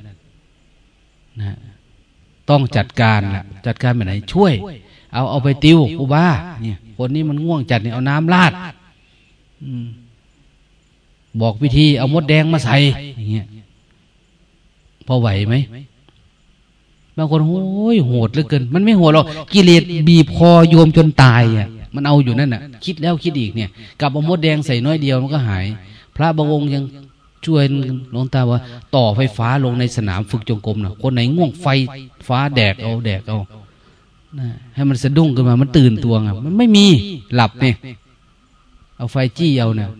นะต้องจัดการล่ะ จัดการแบบไหน ช่วย เอาเอาไปติวอุบ้าเนี่ย คนนี้มันง่วงจัดเนี่ยเอาน้ำราด บอกวิธีเอามดแดงมาใส่อย่างเงี้ยพอไหวไหมบางคนโอ้ยโหดเหลือเกิน มันไม่โหดหรอกกิเลสบีบคอโยมจนตายอะ มันเอาอยู่นั่นน่ะ คิดแล้วคิดอีกเนี่ยกับเอามดแดงใส่น้อยเดียวมันก็หาย พระบวงยังช่วยหลวงตาว่า ต่อไฟฟ้าลงในสนามฝึกจงกรมนะคนไหนง่วงไฟฟ้าแดกเอาแดกเอาให้มันสะดุ้งขึ้นมา มันตื่นตัวไงมันไม่มีหลับเนี่ยเอาไฟจี้เอาเนี่ย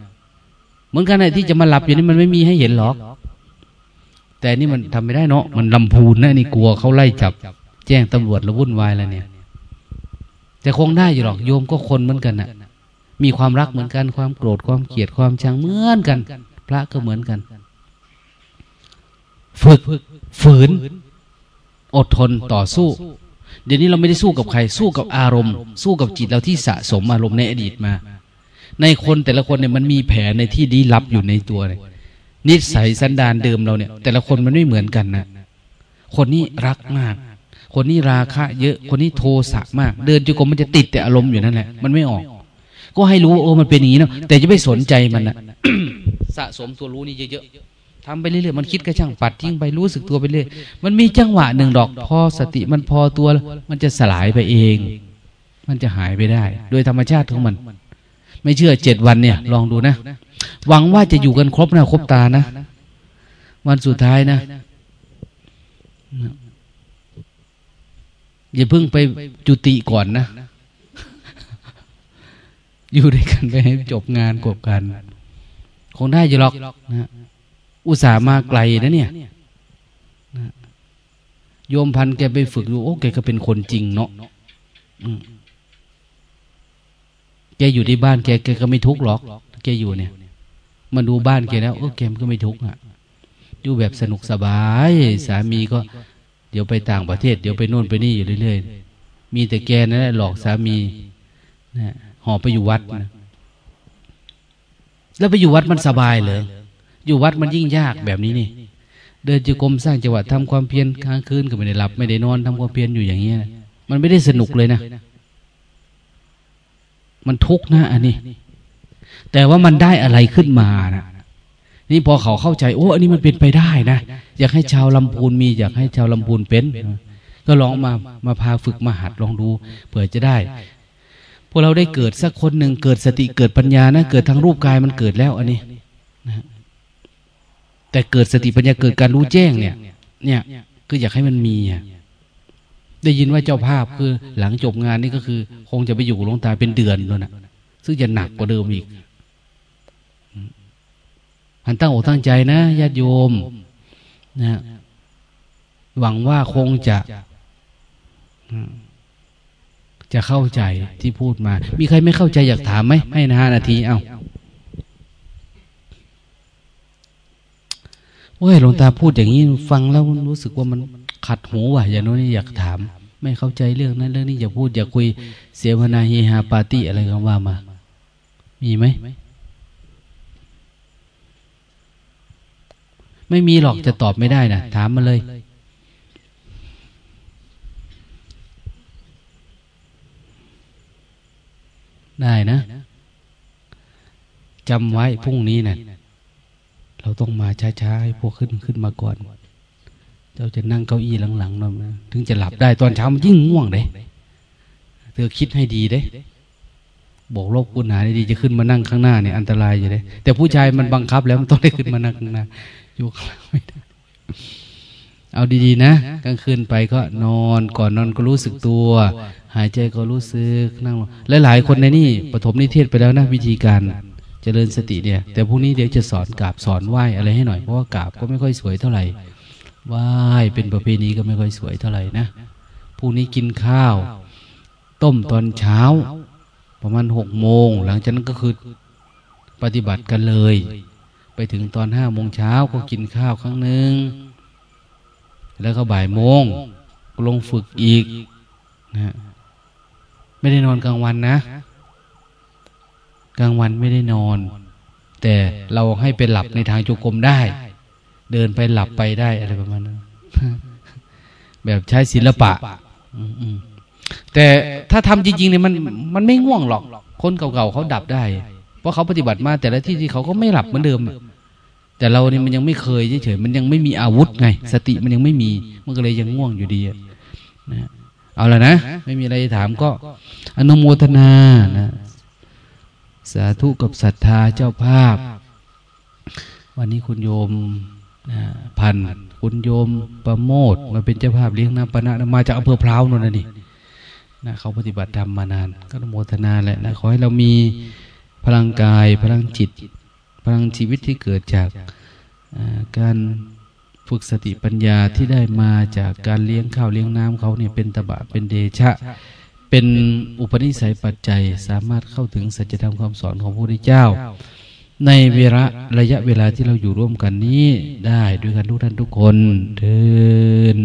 มือนกันไอ้ที่จะมาหลับอยู่นี่มันไม่มีให้เห็นหรอก แต่นี่มันทำไม่ได้เนาะมันลำพูนนะนี่กลัวเขาไล่จับ แจ้งตำรวจแล้ววุ่นวายแล้วเนี่ย แต่คงได้อยู่หรอกโยมก็คนเหมือนกันน่ะ มีความรักเหมือนกันความโกรธความเกลียดความชังเหมือนกัน พระก็เหมือนกัน ฝึกฝืน อดทนต่อสู้ เดี๋ยวนี้เราไม่ได้สู้กับใคร สู้กับอารมณ์ สู้กับจิตเราที่สะสมอารมณ์ในอดีตมา ในคนแต่ละคนเนี่ยมันมีแผลในที่ดีลับอยู่ในตัวเลยนิสัยสันดานเดิมเราเนี่ย แต่ละคนมันไม่เหมือนกันนะคนนี้รักมาก คนนี้ราคะ เยอะคนนี้โทสะมาก เดินจุกรมมันจะติดแต่อารมณ์อยู่นั่นแหละมันไม่ออก ก็ให้รู้โอ้มันเป็นอย่างนี้เนาะแต่จะไม่สนใจมันนะสะสมตัวรู้นี่เยอะๆทำไปเรื่อยๆมันคิดก็ช่างปัดทิ้งไปรู้สึกตัวไปเรื่อยมันมีจังหวะหนึ่งดอกพอสติมันพอตัว มันจะสลายไปเอง มันจะหายไปได้ โดยธรรมชาติของมัน ไม่เชื่อเจ็ดวันเนี่ย ลองดูนะ หวังว่าจะอยู่กันครบนะครบตานะ วันสุดท้ายนะ อย่าเพิ่งไปจุติก่อนนะ อยู่ด้วยกันไปให้จบงานกบกัน คงได้อยู่หรอกนะอุตส่าห์มาไกลนะเนี่ยโยมพันแกไปฝึกดูโอ้แกก็เป็นคนจริงเนาะ แกอยู่ที่บ้านแกแกก็ไม่ทุกข์หรอก แกอยู่เนี่ย มาดูบ้านแกแล้วเออแกมก็ไม่ทุกข์อะอยู่แบบสนุกสบาย สามีก็เดี๋ยวไปต่างประเทศ เดี๋ยวไปโน่นไปนี่อยู่เรื่อยๆ มีแต่แกนั่นแหละหลอกสามีนะหอบไปอยู่วัดนะแล้วไปอยู่วัดมันสบายเลยอยู่วัดมันยิ่งยากแบบนี้นี่ เดินจะกรมสร้างจังหวัดทำความเพียรค้างคืนก็ไม่ได้หลับ ไม่ได้นอนทำความเพียรอยู่อย่างเงี้ยมันไม่ได้สนุกเลยนะ มันทุกข์นะอันนี้ แต่ว่ามันได้อะไรขึ้นมานะนี่พอเขาเข้าใจ โอ้อันนี้มันเป็นไปได้นะอยากให้ชาวลำพูนมี อยากให้ชาวลำพูนเป็น ก็ลองมามาพาฝึกมาหัดลองดูเผื่อจะได้ พวกเราได้เกิดสักคนหนึ่งเกิดสติเกิดปัญญานะเกิดทางรูปกายมันเกิดแล้ว อันนี้นะแต่เกิดสติปัญญาเกิดการรู้แจ้งเนี่ย เนี่ย คืออยากให้มันมีอะ ได้ยินว่าเจ้าภาพคือหลังจบงานนี่ก็คือ คงจะไปอยู่หลวงตาเป็นเดือนแล้วนะซึ่งจะหนักกว่าเดิมอีกอันตั้งอกตั้งใจนะญาติโยมนะหวังว่าคงจะ จะเข้าใจที่พูดมา มีใครไม่เข้าใจอยากถามไหมให้นะห้านาทีเอาโอ้ยหลวงตาพูดอย่างนี้ฟังแล้วรู้สึกว่ามัน ขัดหูว่ะอย่างโน้นอยากถาม ไม่เข้าใจเรื่องนั้นเรื่องนี้อย่าพูดอย่าคุยเสียวนาเฮฮาปาร์ตี้อะไรกันว่ามา มีไหมไม่มีหรอกจะตอบไม่ได้นะถามมาเลย ได้นะจำไว้พรุ่งนี้นะเราต้องมาช้าๆให้พวกขึ้นขึ้นมาก่อน เจ้าจะนั่งเก้าอี้หลังๆเราถึงจะหลับได้ตอนเช้ามันยิ่งง่วงเลยเธอคิดให้ดีเด้บอกโลกกุณหาดีจะขึ้นมานั่งข้างหน้าเนี่ยอันตรายอยู่เลยแต่ผู้ชายมันบังคับแล้วมันต้องได้ขึ้นมานั่งข้างหน้าอยู่ข้างไม่ได้เอาดีๆนะกลางคืนไปก็นอนก่อนนอนก็รู้สึกตัว หายใจก็รู้สึกนั่งและหลายคนในนี่ปฐมนิเทศไปแล้วนะวิธีการเจริญสติเนี่ย แต่พรุ่งนี้เดี๋ยวจะสอนกราบสอนไหวอะไรให้หน่อยเพราะว่ากราบก็ไม่ค่อยสวยเท่าไหร่ ไหว้เป็นประเพณีก็ไม่ค่อยสวยเท่าไหร่นะพรุ่งนี้กินข้าว ต้มตอนเช้า ประมาณหกโมง หลังจากนั้นก็คือปฏิบัติกันเลย ไปถึงตอนห้าโมงเช้าก็กินข้าวครั้งหนึ่งแล้วก็บ่ายโมงลงฝึกอีกนะไม่ได้นอนกลางวันนะ กลางวันไม่ได้นอน แต่เราให้ไปหลับในทางจุกรมได้ เดินไปหลับไปได้อะไรประมาณนั้นแบบใช้ศิลปะแต่ถ้าทำจริงๆเนี่ยมันมันไม่ง่วงหรอก คนเก่าๆเขาดับได้ เพราะเขาปฏิบัติมาแต่ละที่ที่เขาก็ไม่หลับเหมือนเดิมแต่เราเนี่ยมันยังไม่เคยเฉยๆมันยังไม่มีอาวุธไง สติมันยังไม่มี มันก็เลยยังง่วงอยู่ดีนะเอาละนะ ไม่มีอะไรถามก็ อนุโมทนานะสาธุกับศรัทธาเจ้าภาพ วันนี้คุณโยม นะพันคุณโยมประโมทมาเป็นเจ้าภาพเลี้ยงน้ำปนะมาจากอำเภอพร้าวนนท์นี่นะเขาปฏิบัติธรรมมานาน ก็โมทนาแหละนะขอให้เรามีพลังกาย พลังจิต พลังชีวิตที่เกิดจากการฝึกสติปัญญาที่ได้มาจากการเลี้ยงข้าวเลี้ยงน้ำเขาเนี่ยเป็นตบะเป็นเดชะ เป็นอุปนิสัยปัจจัยสามารถเข้าถึงสัจธรรมคำสอนของพระพุทธเจ้า ในเวลาระยะเวลาที่เราอยู่ร่วมกันนี้ได้ด้วยกันทุกท่านทุกคนเทิน